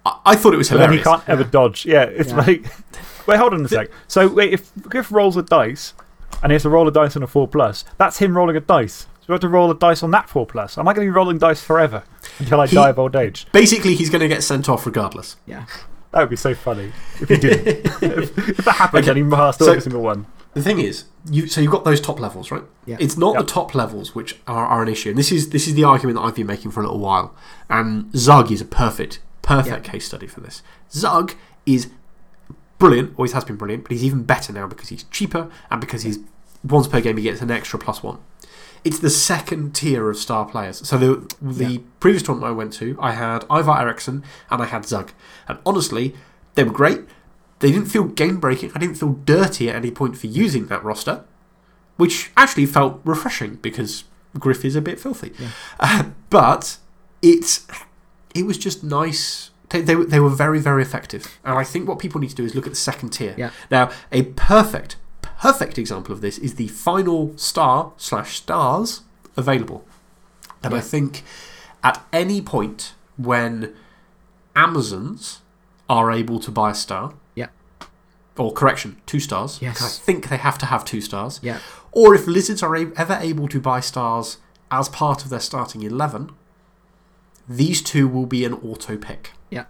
I, I thought it was But then he can't ever dodge. Yeah, it's Yeah. like. Wait, hold on a sec. So, wait, if Griff rolls a dice and he has to roll a dice on a 4 plus, that's him rolling a dice. So, I have to roll a dice on that 4 plus. Am I going to be rolling dice forever until I He- die of old age? Basically, he's going to get sent off regardless. Yeah. That would be so funny if he did. if, if that happened Okay, and he passed so- every single one. The thing is, you, so you've got those top levels, right? Yeah. It's not Yep. the top levels which are, are an issue. And this is, this is the argument that I've been making for a little while. And Zug is a perfect, perfect case study for this. Zug is brilliant, always has been brilliant, but he's even better now because he's cheaper and because he's once per game he gets an extra plus one. It's the second tier of star players. So the, the Yeah. previous tournament I went to, I had Ivar Eriksson and I had Zug. And honestly, they were great. They didn't feel game breaking. I didn't feel dirty at any point for using that roster, which actually felt refreshing because Griff is a bit filthy. Yeah. Uh, but it's, it was just nice. They, they, were- they were very, very effective. And I think what people need to do is look at the second tier. Yeah. Now, a perfect, perfect example of this is the final star slash stars available. And I think at any point when Amazons are able to buy a star, Yeah. or correction, two stars, Yes. I think they have to have two stars, Yeah. or if Lizards are ever able to buy stars as part of their starting 11, these two will be an auto pick. Yeah.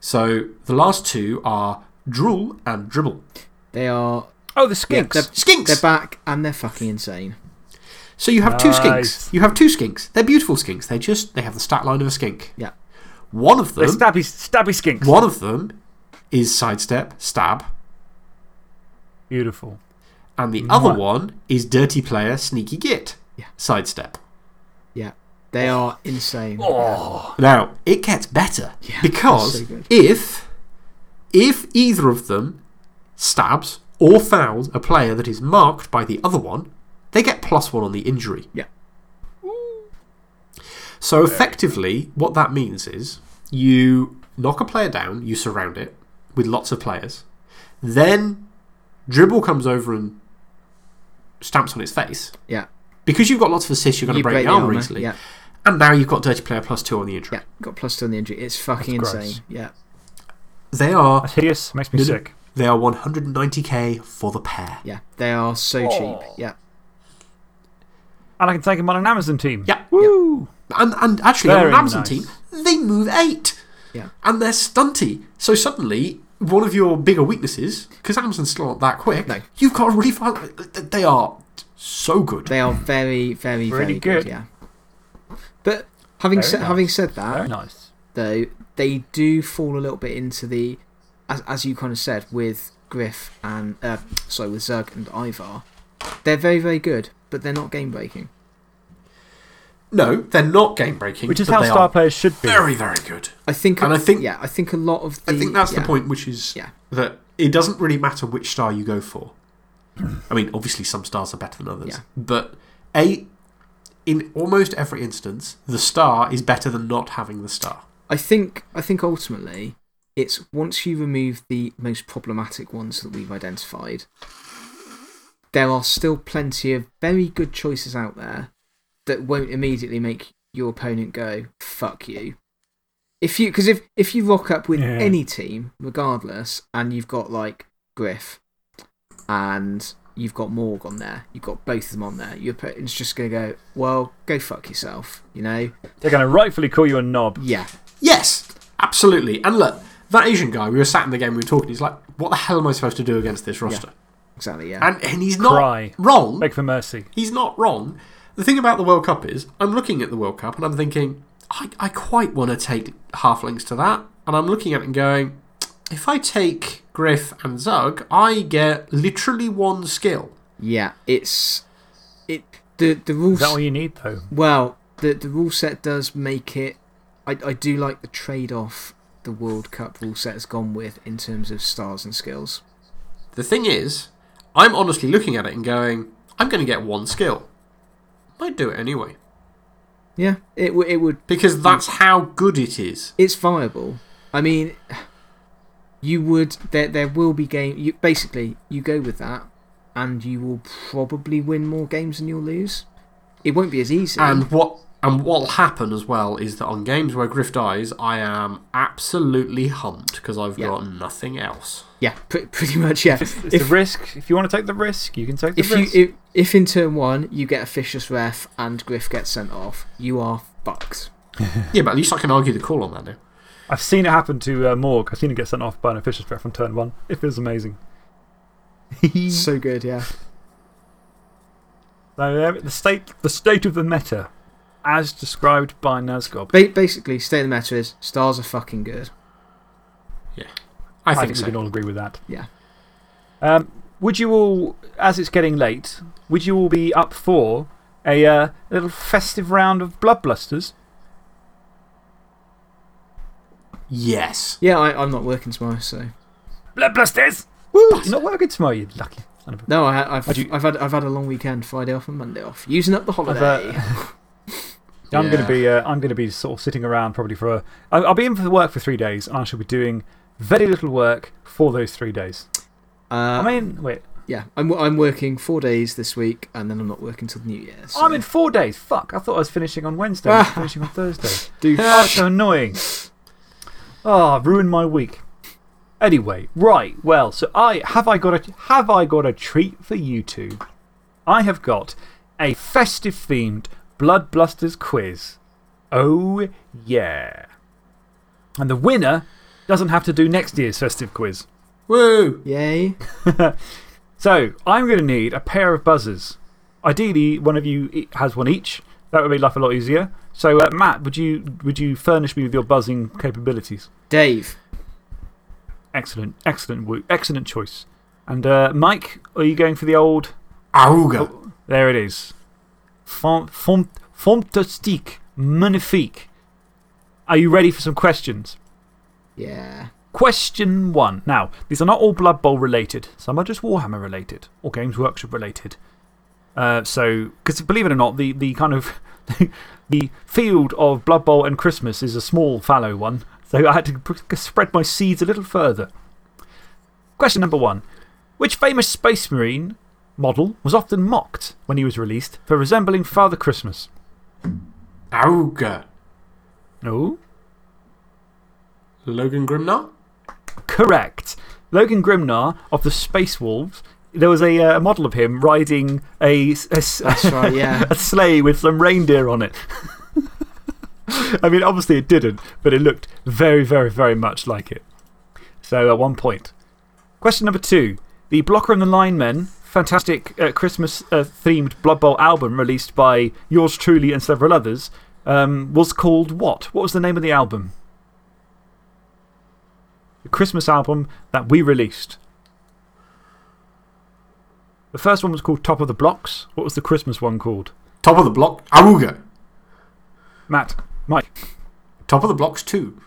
So the last two are Drool and Dribble. They are. Oh, the Yeah, skinks. they're, Skinks! they're back and they're fucking insane. So you have two skinks. You have two skinks. They're beautiful skinks. They just they have the stat line of a skink. Yeah. One of They're them, stabby, stabby skinks. one of them, is sidestep, stab, Beautiful. and the other Mwah. one is dirty player, sneaky git, Yeah. sidestep. Yeah. They are insane. Oh. Now it gets better Yeah, because so if if either of them stabs or fouls a player that is marked by the other one, they get plus one on the injury. Yeah. So effectively, what that means is you knock a player down, you surround it with lots of players, then Dribble comes over and stamps on its face. Yeah. Because you've got lots of assists, you're going to You break, break the the armor, armor, easily. yeah. And now you've got Dirty Player plus two on the injury. Yeah. Got plus two on the injury. It's fucking That's gross. insane. Yeah. They are That's hideous. Makes me No, no. sick. They are 190k for the pair. Yeah. They are so cheap. Yeah. And I can take them on an Amazon team. Yeah. Woo! And, and actually, on an Amazon nice. team, they move eight. Yeah. And they're stunty. So suddenly, one of your bigger weaknesses, because Amazon's still not that quick, No. you've got a really fun. They are so good. They are very, very, Really very good. good. Yeah. But Having, Very said, nice. having said that, nice. though, they do fall a little bit into the, as, as you kind of said, with Griff and, uh, sorry, with Zug and Ivar. They're very, very good, but they're not game breaking. No, they're not game breaking. Which is how star players should be. very, very good. I think, And I think- yeah, I think a lot of the. I think that's yeah, the point, which is Yeah. that it doesn't really matter which star you go for. I mean, obviously, some stars are better than others. Yeah. But a, in almost every instance, the star is better than not having the star. I think, I think ultimately, it's once you remove the most problematic ones that we've identified, there are still plenty of very good choices out there that won't immediately make your opponent go, fuck you. If you, because if, if you rock up with Yeah. any team, regardless, and you've got like Griff and you've got Morg on there, you've got both of them on there, your opponent's just going to go, well, go fuck yourself, you know? They're going to rightfully call you a knob. Yeah. Yes, absolutely. And look, that Asian guy, we were sat in the game, we were talking, he's like, what the hell am I supposed to do against this roster? Exactly, yeah. And, and he's not Cry. wrong. Beg for mercy. He's not wrong. The thing about the World Cup is, I'm looking at the World Cup and I'm thinking, I, I quite want to take halflings to that. And I'm looking at it and going, if I take Griff and Zug, I get literally one skill. Yeah, it's it the the rules. Is that all you need, though? Well, the the rule set does make it. I I do like the trade off the World Cup rule set has gone with in terms of stars and skills. The thing is, I'm honestly looking at it and going, I'm going to get one skill. Might do it anyway. Yeah, it it would. Because that's how good it is. It's viable. I mean, you would there there will be game. You basically you go with that, and you will probably win more games than you'll lose. It won't be as easy. And what and what'll happen as well is that on games where Griff dies, I am absolutely humped because I've Yeah. got nothing else. yeah, pre- pretty much. Yeah. It's If- the risk. If you want to take the risk, you can take the if you risk. if, if in turn one you get a vicious ref and Griff gets sent off, you are fucked. Yeah, but at least I can argue the call on that now. I've seen it happen to uh, Morg. I've seen him get sent off by an official Ref from turn one. It feels amazing. So good, yeah. So, uh, the, state, the state of the meta, as described by Nazgob. Ba basically, state of the matter is stars are fucking good. I I think think so. we can all agree with that. Yeah. Um, would you all, as it's getting late, would you all be up for a uh, little festive round of blood Bloodblusters? Yes. Yeah, I, I'm not working tomorrow, so. Bloodblusters! Woo! You're not working tomorrow, You're lucky son of a. No, I, I've, you- I've, had, I've had a long weekend, Friday off and Monday off. Using up the holiday. I'm going to be, uh, I'm going to be sort of sitting around probably for a. I'll, I'll be in for the work for three days and I shall be doing very little work for those three days. uh, I mean, wait, yeah, I'm, I'm working four days this week and then I'm not working till the New Year. So. I'm in four days. Fuck, I thought I was finishing on Wednesday. I'm finishing on Thursday. Dude, Oh, so annoying. Oh, ruined my week. Anyway, right, well, so I have I got a have I got a treat for you two? I have got a festive themed Blood Blusters quiz. Oh yeah. And the winner doesn't have to do next year's festive quiz. Woo! Yay. So, I'm going to need a pair of buzzers. Ideally, one of you e- has one each. That would make life a lot easier. So, uh, Matt, would you, would you furnish me with your buzzing capabilities? Dave. Excellent, excellent, wo- excellent choice. And uh, Mike, are you going for the old. Auga. Oh, there it is. Fantastique, magnifique. Are you ready for some questions? Yeah. Question one. Now, these are not all Blood Bowl related. Some are just Warhammer related or Games Workshop related. Uh, so, because believe it or not, the, the kind of the field of Blood Bowl and Christmas is a small, fallow one. So I had to spread my seeds a little further. Question number one Which famous Space Marine model was often mocked when he was released for resembling Father Christmas? Auga. No? Logan Grimnar? Correct. Logan Grimnar of the Space Wolves. There was a uh, model of him riding a, a, That's right, yeah. a sleigh with some reindeer on it. I mean, obviously it didn't, but it looked very, very, very much like it. So, at one point. Question number two The Blocker and the Linemen, fantastic uh, Christmas uh, themed Blood Bowl album released by yours truly and several others, um, was called what? What was the name of the album? The Christmas album that we released. The first one was called Top of the Blocks. What was the Christmas one called? Top of the block, Aruga. Matt, Mike. Top of the blocks, two.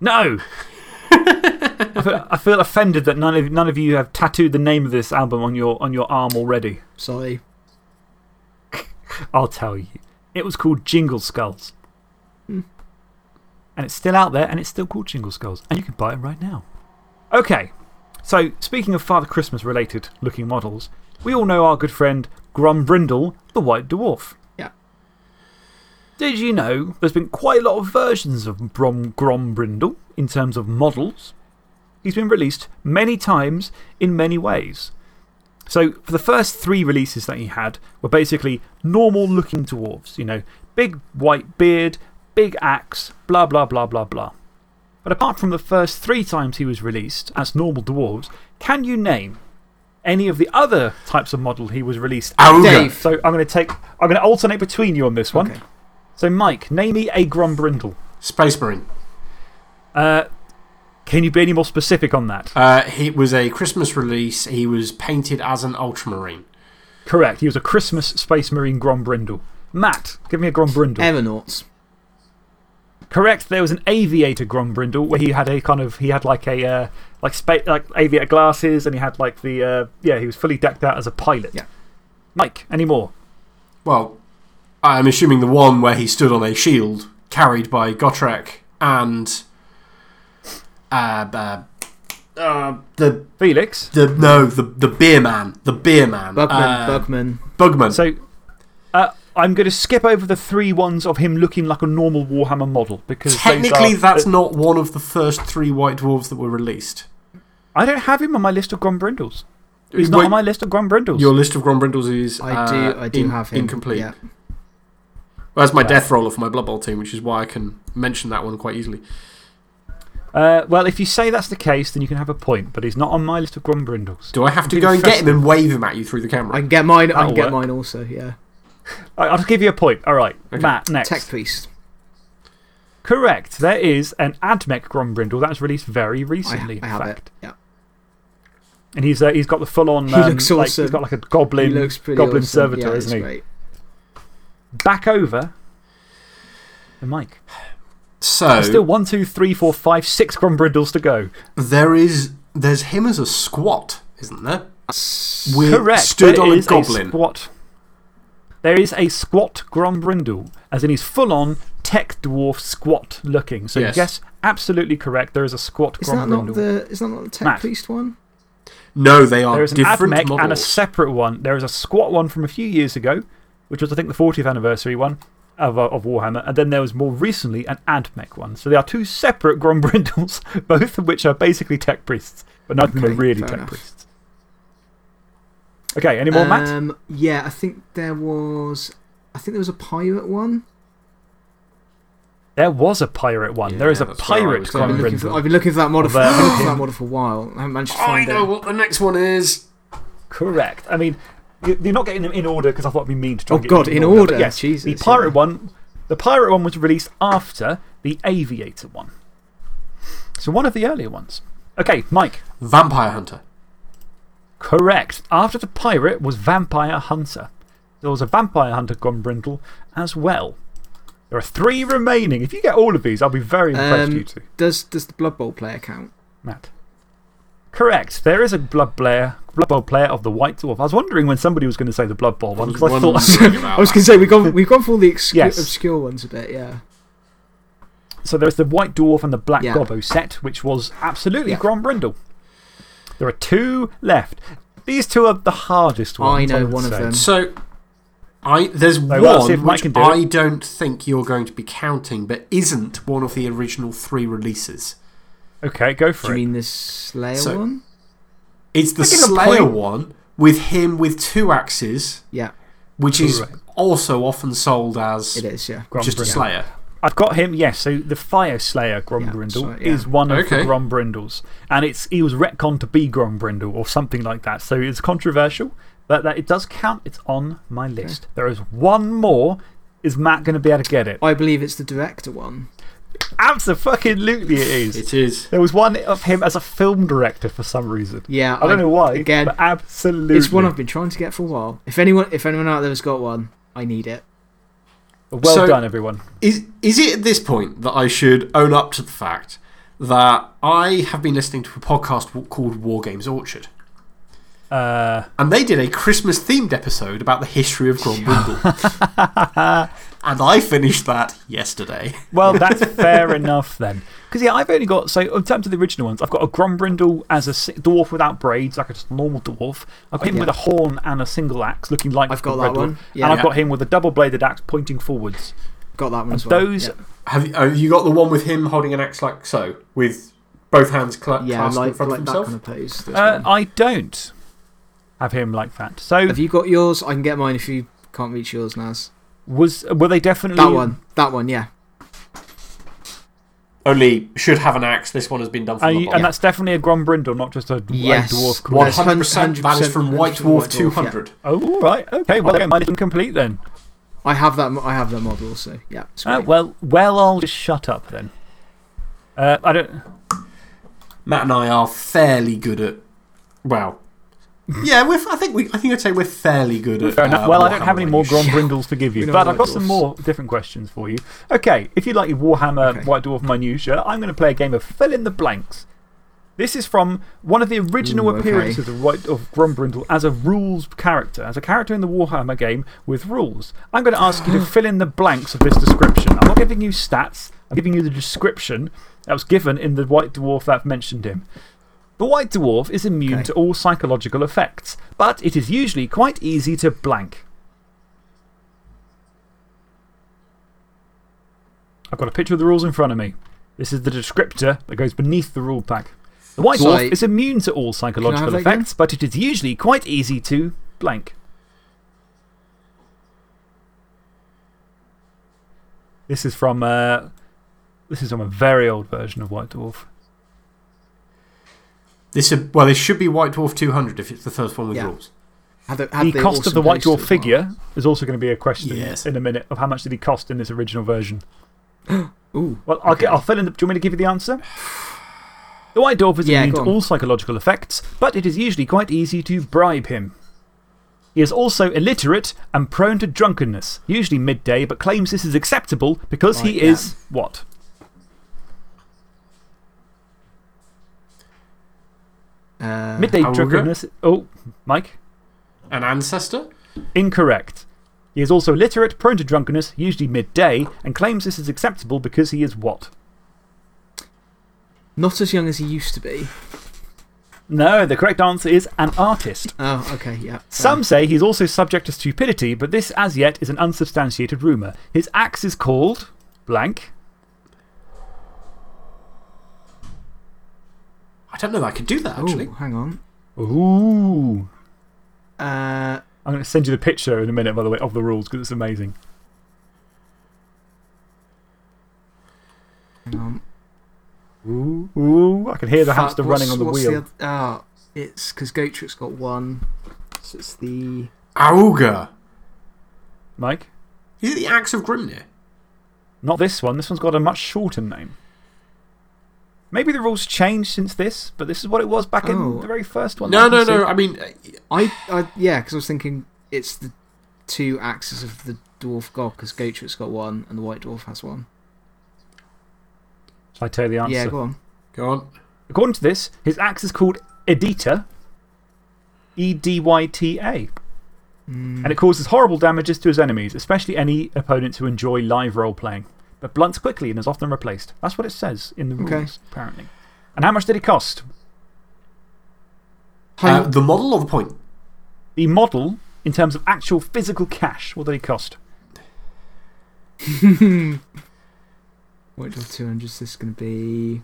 No! I, feel, I feel offended that none of, none of you have tattooed the name of this album on your, on your arm already. Sorry. I'll tell you. It was called Jingle Skulls. And it's still out there and it's still called Jingle Skulls. And you can buy it right now. Okay, so speaking of Father Christmas related looking models, we all know our good friend Grombrindal, the White Dwarf. Yeah. Did you know there's been quite a lot of versions of Brom Grombrindal in terms of models? He's been released many times in many ways. So, for the first three releases that he had were basically normal looking dwarves. You know, big white beard, big axe, blah, blah, blah, blah, blah. But apart from the first three times he was released as normal dwarves, can you name any of the other types of model he was released Aruga. Dave. So, I'm going to take, I'm going to alternate between you on this one. Okay. So, Mike, name me a Grombrindal. Space Marine. Uh, can you be any more specific on that? Uh, he was a Christmas release. He was painted as an Ultramarine. Correct. He was a Christmas Space Marine Grombrindal. Matt, give me a Grombrindal. Aeronauts. Correct. There was an aviator Grombrindal where he had a kind of, he had like a, uh, like, spa like aviator glasses and he had like the, uh, yeah, he was fully decked out as a pilot. Yeah. Mike, any more? Well, I'm assuming the one where he stood on a shield carried by Gotrek and. Uh, uh, uh, the, Felix. the. No, the, the beer man. The beer man. Bugman. Uh, Bugman. Bugman. So, uh, I'm going to skip over the three ones of him looking like a normal Warhammer model because. Technically, are- that's not one of the first three White Dwarves that were released. I don't have him on my list of Grombrindals. He's Wait, not on my list of Grombrindals. Your list of Grombrindals is. I do, uh, I do in- have him. Incomplete. Yeah. Well, that's my Right. death roller for my Blood Bowl team, which is why I can mention that one quite easily. Uh, well, if you say that's the case, then you can have a point, but he's not on my list of Grombrindals. Do I have to go and get him and wave him at you through the camera? I can get mine, I That'll can get work. mine also, yeah. I- I'll give you a point. All right. Okay. Matt, next. Tech Priest. Correct. There is an Admech Grombrindal that was released very recently. I in have fact. it. Yeah. And he's, uh, he's got the full on. He um, looks like, awesome. He's got like a goblin, he looks pretty goblin awesome. servitor, yeah, isn't it's he? Great. Back over. The Mike. So, Still one, two, three, four, five, six Grombrindals to go. there is. There's him as a squat, isn't there? With, Correct. Stood There on a is goblin. squat. There is a squat Grombrindal, as in he's full on tech dwarf squat looking. So, Yes. yes, absolutely correct. There is a squat Is that, not the, is that not the Tech Matt. Priest one? no, they are There is an different Admech and a separate one. There is a squat one from a few years ago, which was, I think, the 40th anniversary one of, uh, of Warhammer. And then there was more recently an Admech one. So they are two separate Grombrindals, both of which are basically tech priests, but none of them are really fair tech enough. priests. Okay, any more, Matt? Um, yeah, I think there was. I think there was a pirate one. There was a pirate one. there is a that's where I pirate was So I've, been looking for, Grombrindal. I've been looking for that model, Of, for, I've been looking for that model for a while. I haven't managed to I find know it. what the next one is. Correct. I mean, you- you're not getting them in order because I thought it'd be mean to try Oh, and get God, them in but order? Yes, Jesus, the pirate yeah. one. The pirate one was released after the aviator one. So one of the earlier ones. Okay, Mike. Vampire Hunter. Correct. After the pirate was Vampire Hunter. There was a Vampire Hunter Grombrindal as well. There are three remaining. If you get all of these, I'll be very impressed, Um, you two. Does, does the Blood Bowl player count? Matt. Correct. There is a Blood, Blair, Blood Bowl player of the White Dwarf. I was wondering when somebody was going to say the Blood Bowl one because I thought. I was going to say, we've gone, we've gone for all the obscure, Yes. obscure ones a bit, yeah. So there's the White Dwarf and the Black Yeah. Gobbo set, which was absolutely Yeah. Grombrindal. There are two left. These two are the hardest ones. I know would one of say. them. So, I, there's No, well, one which do I don't think you're going to be counting, but isn't one of the original three releases. Okay, go for Do for you it. mean the Slayer So- one? It's the I Slayer point. one with him with two axes, Yeah, which is Correct. also often sold as it is, yeah. just a Grombrindal. Slayer. I've got him, yes. So the Fire Slayer Grombrindal sorry, yeah. is one of Okay. the Grombrindals. And it's, he was retconned to be Grombrindal or something like that. So it's controversial, but that it does count. It's on my list. There is one more. Is Matt going to be able to get it? I believe it's the director one. Absolutely, it is. It is. There was one of him as a film director for some reason. Yeah. I don't know why. Again, but absolutely. it's one I've been trying to get for a while. If anyone, if anyone out there has got one, I need it. Well So- done, everyone. Is, is it at this point that I should own up to the fact that I have been listening to a podcast called War Games Orchard? Uh, And they did a Christmas themed episode about the history of Grombrindal. and I finished that yesterday. well, that's fair enough then. Because, yeah, I've only got, so in terms of the original ones, I've got a Grombrindal as a si- dwarf without braids, like a just normal dwarf. I've got him Yeah. with a horn and a single axe, looking like I've got the that red one. Yeah. And I've Yeah. got him with a double bladed axe pointing forwards. Got that one And as well. those, Have you, have you got the one with him holding an axe like so, with both hands cla yeah clasped in like, front like of that himself? kind of pose. this uh, one. I don't have him like that. So, Have you got yours? I can get mine if you can't reach yours, Naz. Was, were they definitely. That one. That one, yeah. Only should have an axe. This one has been done from And, the you- bottom. and that's definitely a Grombrindal, not just a white Yes. dwarf. One- One hundred percent. That is 100% from White Dwarf White Dwarf, two hundred. Oh, right, Okay. Well, okay, mine is incomplete then. I have that. I have that model, so yeah. Uh, well, well, I'll just shut up then. Uh, I don't. Matt and I are fairly good at. Well, yeah, we're, I think we. I think I'd say we're fairly good at. Fair enough. uh, well, I don't have any more range. Grombrindals to give you, but I've got some more different questions for you. Okay, if you like your Warhammer Okay. White Dwarf Minutia, I'm going to play a game of fill in the blanks. This is from one of the original Ooh, okay. appearances of, White, of Grombrindal as a rules character, as a character in the Warhammer game with rules. I'm going to ask you to fill in the blanks of this description. I'm not giving you stats, I'm giving you the description that was given in the White Dwarf that mentioned him. The White Dwarf is immune Okay. to all psychological effects, but it is usually quite easy to blank. I've got a picture of the rules in front of me. This is the descriptor that goes beneath the rule pack. The White Dwarf Sorry. is immune to all psychological effects, but it is usually quite easy to blank. This is from uh, this is from a very old version of White Dwarf. This is, well, this should be White Dwarf 200 if it's the first one with Yeah. rules. Have the, have The the cost of the White Dwarf as figure is also going to be a question Yes. in a minute of how much did he cost in this original version. Ooh. Well, I'll, get, I'll fill in the. Do you want me to give you the answer? The White Dwarf is Yeah, immune to all psychological effects, but it is usually quite easy to bribe him. He is also illiterate and prone to drunkenness, usually midday, but claims this is acceptable because he Right, yeah. is what? Uh, Midday drunkenness. Oh, Mike? An ancestor? Incorrect. He is also literate, prone to drunkenness, usually midday, and claims this is acceptable because he is what? Not as young as he used to be. No, the correct answer is an artist. Oh, okay, yeah. Some say he's also subject to stupidity, but this as yet is an unsubstantiated rumour. His axe is called blank. I don't know that I could do that, actually. Oh, hang on. Ooh. Uh, I'm going to send you the picture in a minute, by the way, of the rules because it's amazing. hang on. Ooh. Ooh. I can hear the Fuck, hamster what's- running on the wheel. oth- Ah, it's because Gotrek's got one. So it's the. Auga! Mike? Is it the Axe of Grimnir? Not this one. This one's got a much shorter name. Maybe the rules changed since this, but this is what it was back in Oh. the very first one. No, no, no. I mean, I, I yeah, because I was thinking it's the two axes of the dwarf god, because Gotrek's got one and the white dwarf has one. Shall I tell you the answer? Yeah, go on. go on. According to this, his axe is called Edyta. E D Y T A. Mm, And it causes horrible damages to his enemies, especially any opponents who enjoy live role playing. But blunts quickly and is often replaced. That's what it says in the rules, Okay. apparently. And how much did it cost? Uh, the model or the point? The model, in terms of actual physical cash, what did it cost? White dwarf 200 is this going to be.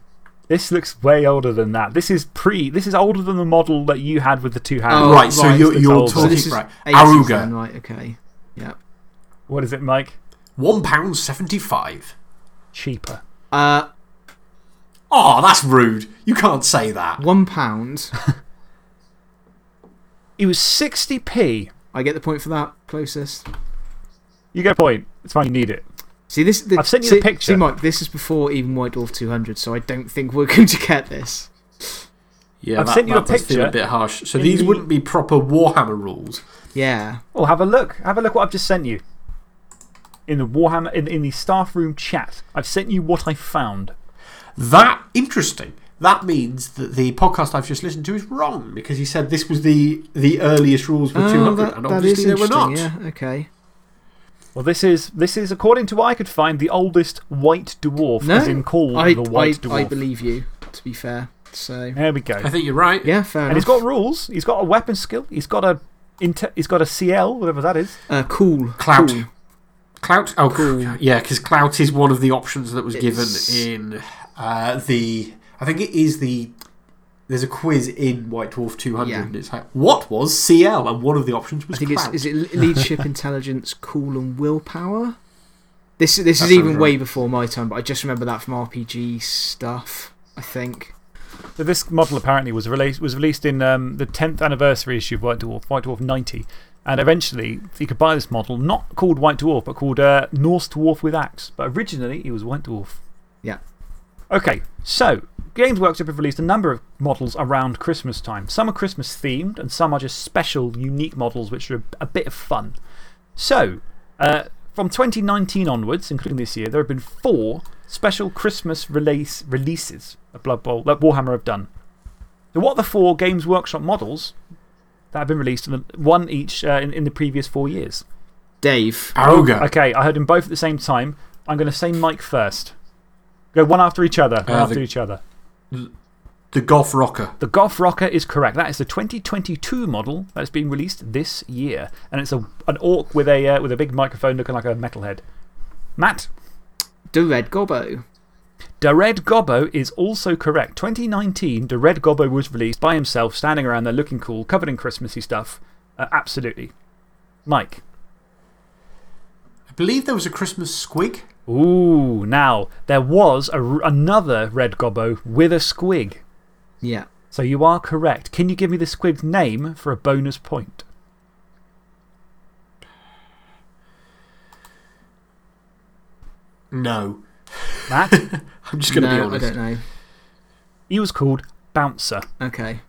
This looks way older than that. This is pre. This is older than the model that you had with the two hands. Oh, right, so right, you're, you're older. So talking. right. 80s then, Aruga. right, okay. Yeah. What is it, Mike? £1.75. Cheaper. Uh, Oh, that's rude. You can't say that. one pound. It was 60p. I get the point for that, closest. You get a point. It's fine, you need it. See, this, the, I've sent you see, the picture. See, Mike, this is before even White Dwarf 200, so I don't think we're going to get this. Yeah, I've that, sent you a that does feel picture a bit harsh. So these wouldn't be proper Warhammer rules. Yeah. Well, have a look. Have a look what I've just sent you. In the Warhammer, in, in the staff room chat. I've sent you what I found. That, interesting. That means that the podcast I've just listened to is wrong because he said this was the, the earliest rules for Oh, 200, that, and obviously they were interesting. not. Yeah, okay. Well, this is, this is, according to what I could find, the oldest white dwarf, No, as in called I, the white I, dwarf. I believe you, to be fair. So, There we go. I think you're right. yeah, fair And enough. he's got rules. He's got a weapon skill. He's got a, he's got a CL, whatever that is. uh, cool. Clout. Cool. Clout? Oh, Cool. yeah, because Clout is one of the options that was It's- given in uh, the. I think it is the. There's a quiz in White Dwarf 200, Yeah. and it's like, what was CL? And one of the options was I think it's is it leadership, intelligence, cool, and willpower. This this That is even sounds way before my time, but I just remember that from RPG stuff. I think. So this model apparently was released, was released in um, the 10th anniversary issue of White Dwarf, White Dwarf 90. And eventually, you could buy this model, not called White Dwarf, but called uh, Norse Dwarf with Axe. But originally, it was White Dwarf. Yeah. Okay, so Games Workshop have released a number of models around Christmas time. Some are Christmas themed, and some are just special, unique models which are a bit of fun. So, uh, from 2019 onwards, including this year, there have been four special Christmas release, releases of Blood Bowl that Warhammer have done. So, what are the four Games Workshop models that have been released, one each uh, in, in the previous four years? Dave. Auga. Okay, I heard them both at the same time. I'm going to say Mike first. Go one after each other. One Uh, after the- each other. The Goth Rocker. The Goth Rocker is correct. That is the 2022 model that's being released this year. And it's a, an orc with a, uh, with a big microphone looking like a metalhead. Matt? The Red Gobbo. The Red Gobbo is also correct. 2019, the Red Gobbo was released by himself, standing around there looking cool, covered in Christmassy stuff. Uh, absolutely. Mike? I believe there was a Christmas squig. Ooh, now, there was a, another Red Gobbo with a squig. Yeah. So you are correct. Can you give me the squig's name for a bonus point? No. Matt? I'm just going to no, be honest. I don't know. he was called Bouncer. Okay.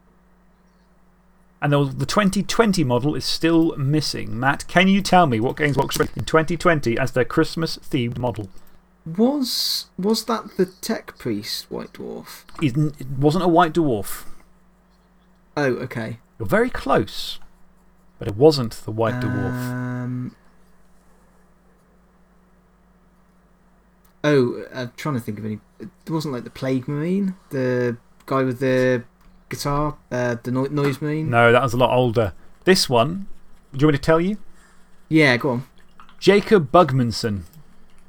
And the 2020 model is still missing. Matt, can you tell me what Games Workshop in 2020 as their Christmas themed model? Was, was that the Tech Priest White Dwarf? It wasn't a white dwarf. Oh, okay. You're very close, but it wasn't the white dwarf. Um, oh, I'm trying to think of any. It wasn't like the Plague Marine? The guy with the guitar? Uh, the no Noise Marine? No, that was a lot older. This one, do you want me to tell you? Yeah, go on. Jacob Bugmanson.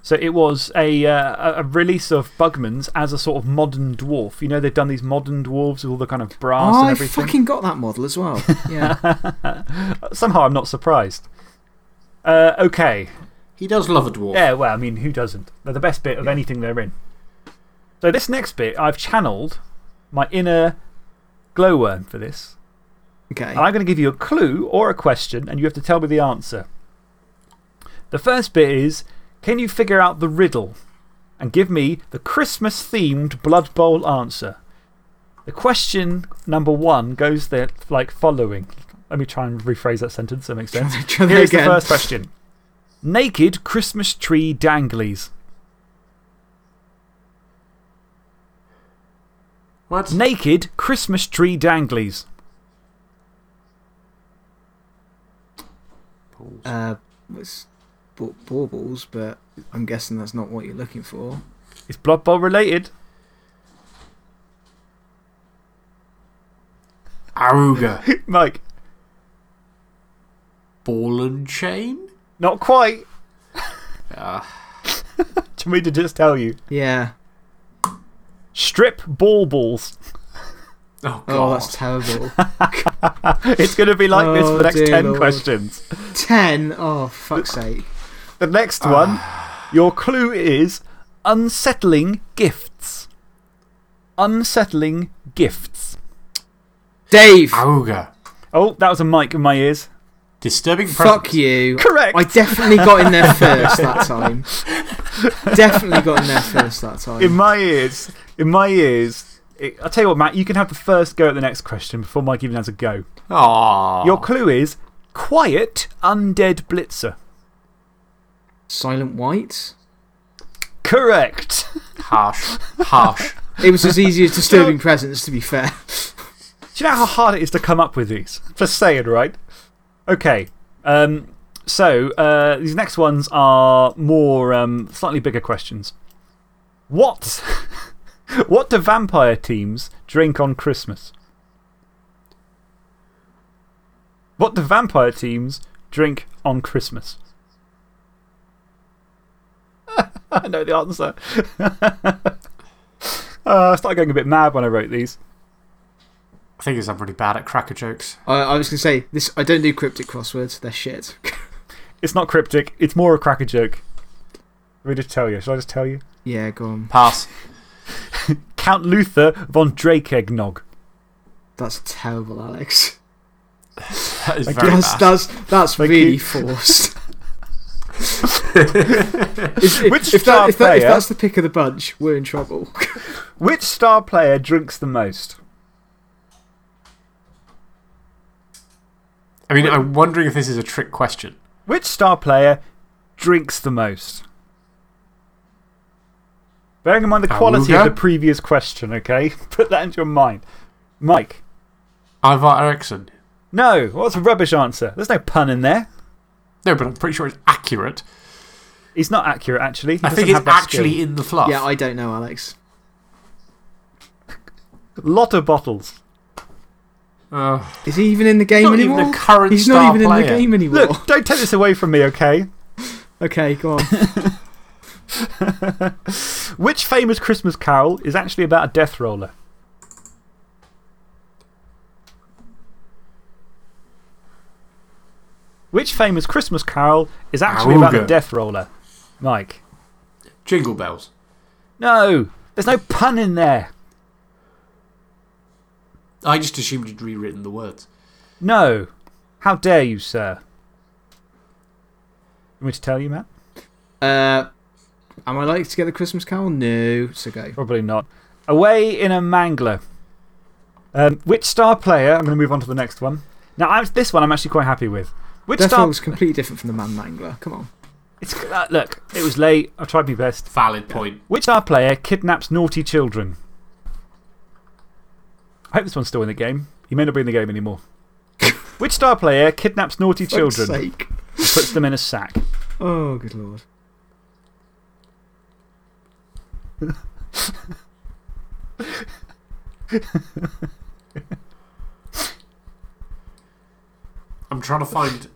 So it was a, uh, a- release of Bugman's as a sort of modern dwarf. You know, they've done these modern dwarves with all the kind of brass Oh, and I fucking got that model as well. Yeah. Somehow I'm not surprised. Uh, okay. He does love a dwarf. Yeah, well, I mean, who doesn't? They're the best bit of anything they're in. So, this next bit, I've channeled my inner glowworm for this. okay. And I'm going to give you a clue or a question, and you have to tell me the answer. The first bit is Can you figure out the riddle and give me the Christmas themed Blood Bowl answer? The question number one goes there like following. Let me try and rephrase that sentence so it makes sense. Here's the first question Naked Christmas tree danglies. What? Naked Christmas tree danglies. Uh, it's ba- baubles, but I'm guessing that's not what you're looking for. It's Blood Bowl related. Aruga. Mike, Ball and chain? Not quite. Ah. Do you want me to just tell you? Yeah. Strip ball balls. Oh, God. Oh, that's terrible. it's going to be like this for Oh, the next dear 10 Lord. questions. 10. Oh, fuck's sake. The next one, your clue is unsettling gifts. Unsettling gifts. Dave! Auga. Oh, that was a mic in my ears. Disturbing Fuck presence. you. Correct. I definitely got in there first that time. definitely got in there first that time. In my ears, in my ears, it, I'll tell you what, Matt, you can have the first go at the next question before Mike even has a go. Aww. Your clue is quiet, undead blitzer. Silent Wight. Correct. harsh. Harsh. It was as easy as Disturbing Presence, to be fair. Do you know how hard it is to come up with these? Just saying, right? Okay. Um, so, uh, these next ones are more um, slightly bigger questions. What, what do vampire teams drink on Christmas? What do vampire teams drink on Christmas? I know the answer. uh, I started going a bit mad when I wrote these. I think it's I'm pretty bad at cracker jokes. I, I was going to say, this, I don't do cryptic crosswords, they're shit. It's not cryptic, it's more a cracker joke. Let me just tell you. Should I just tell you? yeah, go on. Pass. Count Luthor von Drake eggnog. That's terrible, Alex. That is Thank very That's, bad. that's, that's Thank really you. forced. if, Which if, star that, if, that, if player- that's the pick of the bunch, we're in trouble. Which star player drinks the most? I mean, I'm wondering if this is a trick question. Which star player drinks the most? Bearing in mind the quality of the previous question, okay? Put that into your mind. Mike. Ivar Eriksson. No, what's a rubbish answer? There's no pun in there. No, but I'm pretty sure it's accurate. It's not accurate, actually. He I think it's have actually skill. in the fluff. yeah, I don't know, Alex. Lot of bottles. Uh, Is he even in the game not even anymore? a current He's star not even in the game anymore. Look, don't take this away from me, okay? Okay, go on. Which famous Christmas carol is actually about a death roller? Which famous Christmas carol is actually about a death roller? Mike. Jingle bells. No, there's no pun in there. I just assumed you'd rewritten the words. No. How dare you, sir? Want me to tell you, Matt? Uh, am I likely to get the Christmas Carol? No. So go. Probably not. Away in a mangler. Um, which star player? I'm going to move on to the next one. Now, I, this one I'm actually quite happy with. Which Death star. Was completely different from the Man Mangler. Come on. It's, uh, look, it was late. I tried my best. Valid point. Which star player kidnaps naughty children? I hope this one's still in the game. He may not be in the game anymore. Which star player kidnaps naughty Fuck's children sake. and puts them in a sack? Oh, good lord. I'm trying to find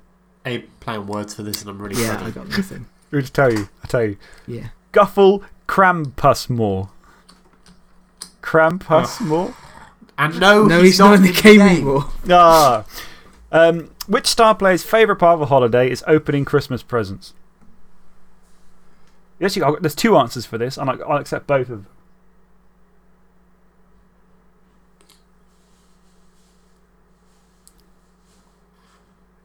a play on words for this and I'm really Yeah, I struggling. got nothing. Who to tell you? I tell you. Yeah. Guffle Krampusmore. Krampusmore? And no, No, he's, not in the game anymore. Ah. Um, which star player's favourite part of a holiday is opening Christmas presents? Yes, you got, there's two answers for this, and I, I'll accept both of them.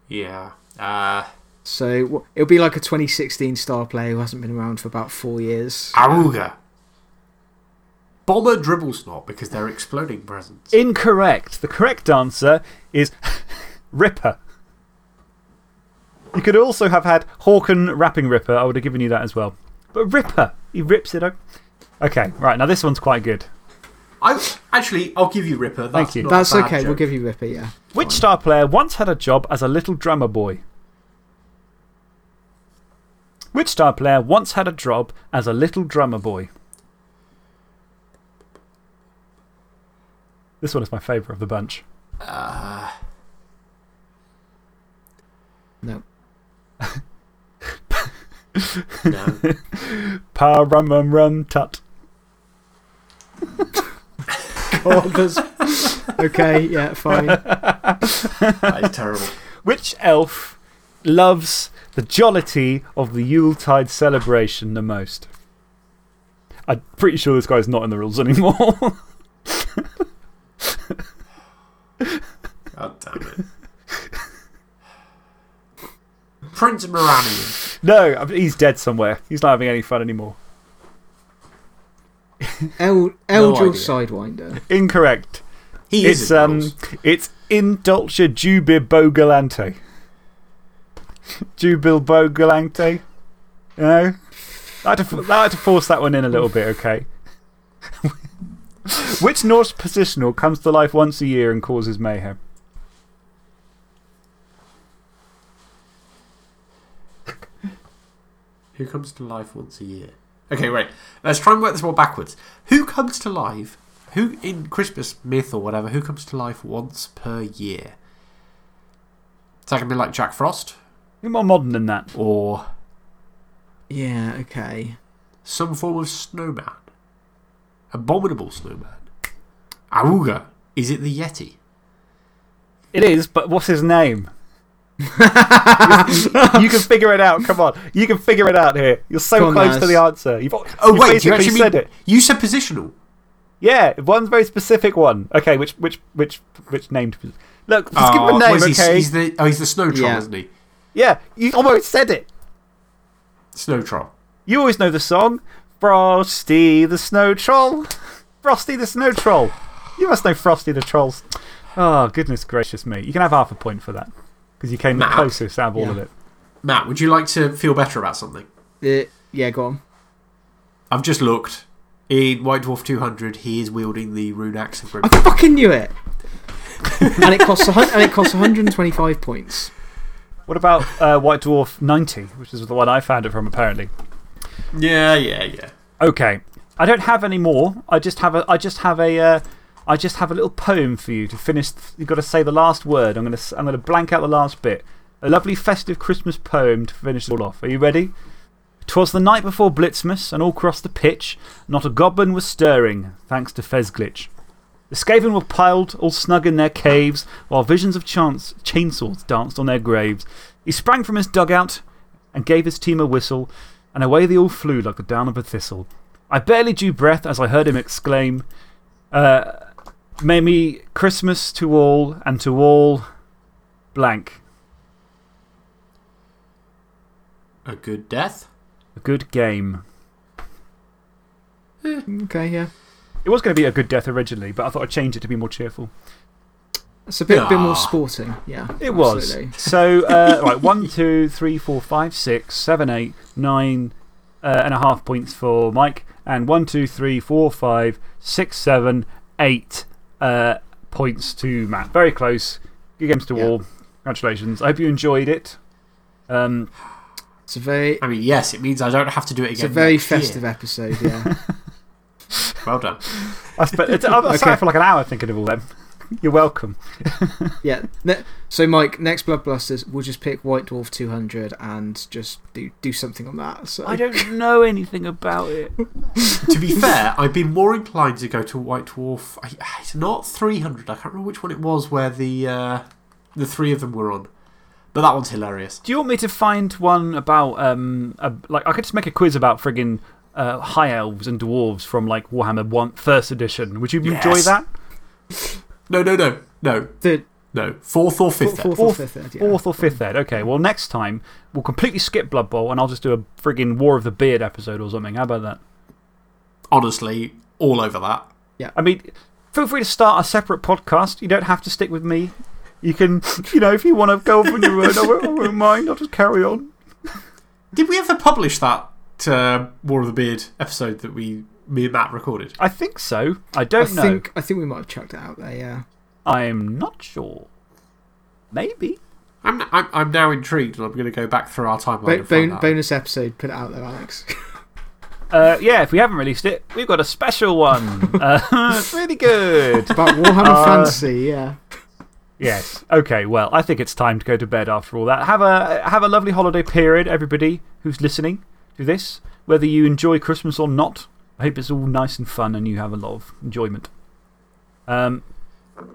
Yeah. Uh, So it'll be like a 2016 star player who hasn't been around for about four years. Auga. Bomber Dribblesnot because they're exploding presents. Incorrect. The correct answer is Ripper. You could also have had Hawken Wrapping Ripper. I would have given you that as well. But Ripper, he rips it up. Okay, right, now this one's quite good. I, actually, I'll give you Ripper. That's Thank you. That's bad okay, we'll give you Ripper, yeah. Which star player once had a job as a little drummer boy? Which star player once had a job as a little drummer boy? This one is my favourite of the bunch. Uh, No. no. Pa rum rum rum tut. Oh, there's. okay, yeah, fine. that is terrible. Which elf loves the jollity of the Yuletide celebration the most? I'm pretty sure this guy's not in the rules anymore. God damn it. Prince Moranion. No, he's dead somewhere. He's not having any fun anymore. El No Eldril idea. Sidewinder. Incorrect. He It's, is in um, rules. it's in Dulce Jubibogalante. Jubilbogalante. You know? I had, to, I had to force that one in a little bit, okay? Which Norse positional comes to life once a year and causes mayhem? Who comes to life once a year? Okay, wait. Let's try and work this one backwards. Who comes to life? Who in Christmas myth or whatever? Who comes to life once per year? Is that gonna be like Jack Frost You're more modern than that. or Yeah, okay. some form of snowman? Abominable snowman. Auga. Is it the Yeti? It is, but what's his name? you can figure it out. Come on. You can figure it out here. You're so on, close to the answer. You've, Oh you wait, basically you actually said mean, it. You said positional. Yeah, one's very specific one. Okay, which which which which named? Look, just give him Oh, a ah, name, what is he? okay? He's the, oh, he's the snow troll, Yeah. isn't he? Yeah, you almost said it. Snow troll. You always know the song. Frosty the Snow Troll. Frosty the Snow Troll. You must know Frosty the Trolls. Oh, goodness gracious me. You can have half a point for that. Because you came the closest out of all Yeah. of it. Matt, would you like to feel better about something? Uh, yeah, go on. I've just looked. In White Dwarf 200, he is wielding the rune axe of Grim. I fucking knew it! and, it costs and it costs 125 points. What about uh, White Dwarf 90, which is the one I found it from, apparently? Yeah, yeah, yeah. Okay. I don't have any more. I just have a, I just have a, uh, I just have a little poem for you to finish. You've got to say the last word. I'm going to I'm going to blank out the last bit. A lovely festive Christmas poem to finish it all off. Are you ready? 'Twas the night before Blitzmas, and all across the pitch, not a goblin was stirring, thanks to Fezglitch. The Skaven were piled, all snug in their caves, while visions of chance, chainsaws danced on their graves. He sprang from his dugout and gave his team a whistle, and away they all flew like the down of a thistle. I barely drew breath as I heard him exclaim, uh, May me Christmas to all, and to all blank. A good death? A good game. Okay, yeah. It was going to be a good death originally, but I thought I'd change it to be more cheerful. It's a bit, bit more Ah. sporting, yeah. It was. absolutely. So, uh, right, one, two, three, four, five, six, seven, eight, nine uh, and a half points for Mike, and one, two, three, four, five, six, seven, eight uh, points to Matt. Very close. Good games to Yeah. all. Congratulations. I hope you enjoyed it. Um, It's a very, I mean, yes, it means I don't have to do it again. it's a very next year. festive episode, yeah. Well done. I, spent, it's, I, I sat Okay. for like an hour thinking of all them. You're welcome. yeah. Ne- so, Mike, next Blood Blusters, we'll just pick White Dwarf 200 and just do, do something on that. So. I don't know anything about it. to be fair, I'd be more inclined to go to White Dwarf. It's not 300. I can't remember which one it was where the, uh, the three of them were on. But that one's hilarious. Do you want me to find one about, um, a, like, I could just make a quiz about friggin' uh, high elves and dwarves from like Warhammer 1 first edition? Would you enjoy that? No, no, no. No, Third, no. Fourth or fifth. fourth, ed. fourth or fifth, ed, yeah. Fourth or fifth ed. Okay, well, next time we'll completely skip Blood Bowl and I'll just do a friggin' War of the Beard episode or something. How about that? Honestly, all over that. Yeah. I mean, feel free to start a separate podcast. You don't have to stick with me. You can, you know, if you want to go off on your own, I won't, I won't mind. I'll just carry on. Did we ever publish that uh, War of the Beard episode that we, me and Matt recorded? I think so. I don't I know. think, I think we might have chucked it out there, yeah. I'm not sure. Maybe. I'm, I'm, I'm now intrigued and I'm going to go back through our timeline. Bo- and find bon- out. bonus episode, put it out there, Alex. Uh, yeah, if we haven't released it, we've got a special one. uh, it's really good. About Warhammer Uh, Fantasy, yeah. Yes. Okay, well, I think it's time to go to bed after all that. Have a, have a lovely holiday period, everybody who's listening to this. Whether you enjoy Christmas or not, I hope it's all nice and fun and you have a lot of enjoyment. Um,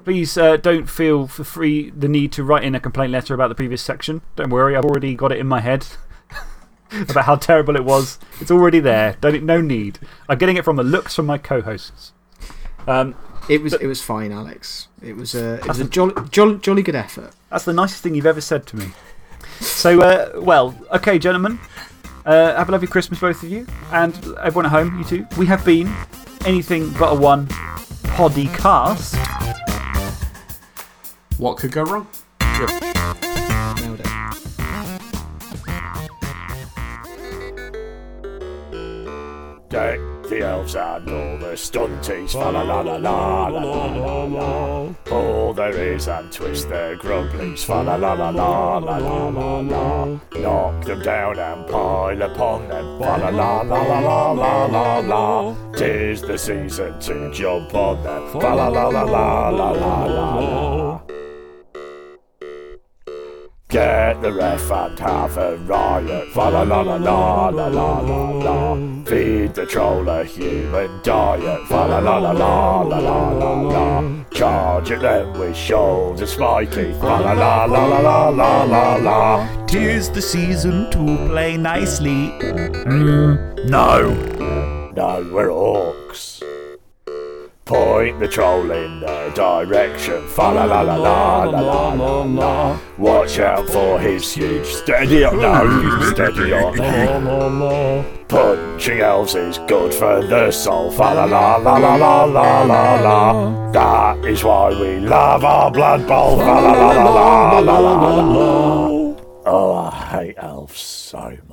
please uh, don't feel for free the need to write in a complaint letter about the previous section. Don't worry, I've already got it in my head about how terrible it was. It's already there. Don't, no need. I'm getting it from the looks from my co hosts. Um, It was, it was fine, Alex. It was a, it was a jolly, jolly, jolly good effort. that's the nicest thing you've ever said to me. So, uh, well, okay, gentlemen. Uh, have a lovely Christmas, both of you. And everyone at home, you too. We have been anything but a one poddy cast. What could go wrong? Nailed it. Deck the elves and all the stunties, fa la la la la la la la. Pull their ears and twist their grumblies, fa la la la la la la la la. Knock them down and pile upon them, fa la la la la la la la la. Tis the season to jump on them, fa la la la la la la la la. Get the ref and have a riot. Fa la la la la la la la la. Feed the troll a human diet. Fa la la la la la la la la. Charge at them with shoulders spiky. Fa la la la la la la la la. Tis the season to play nicely. No, no, we're orcs. Point the troll in the direction. Fa la la la la la la la la. Watch out for his huge steady on no, steady on. Punching elves is good for the soul. Fa la la la la la la la la. That is why we love our blood bowl. Fa la la la la la la la. Oh, I hate elves so much.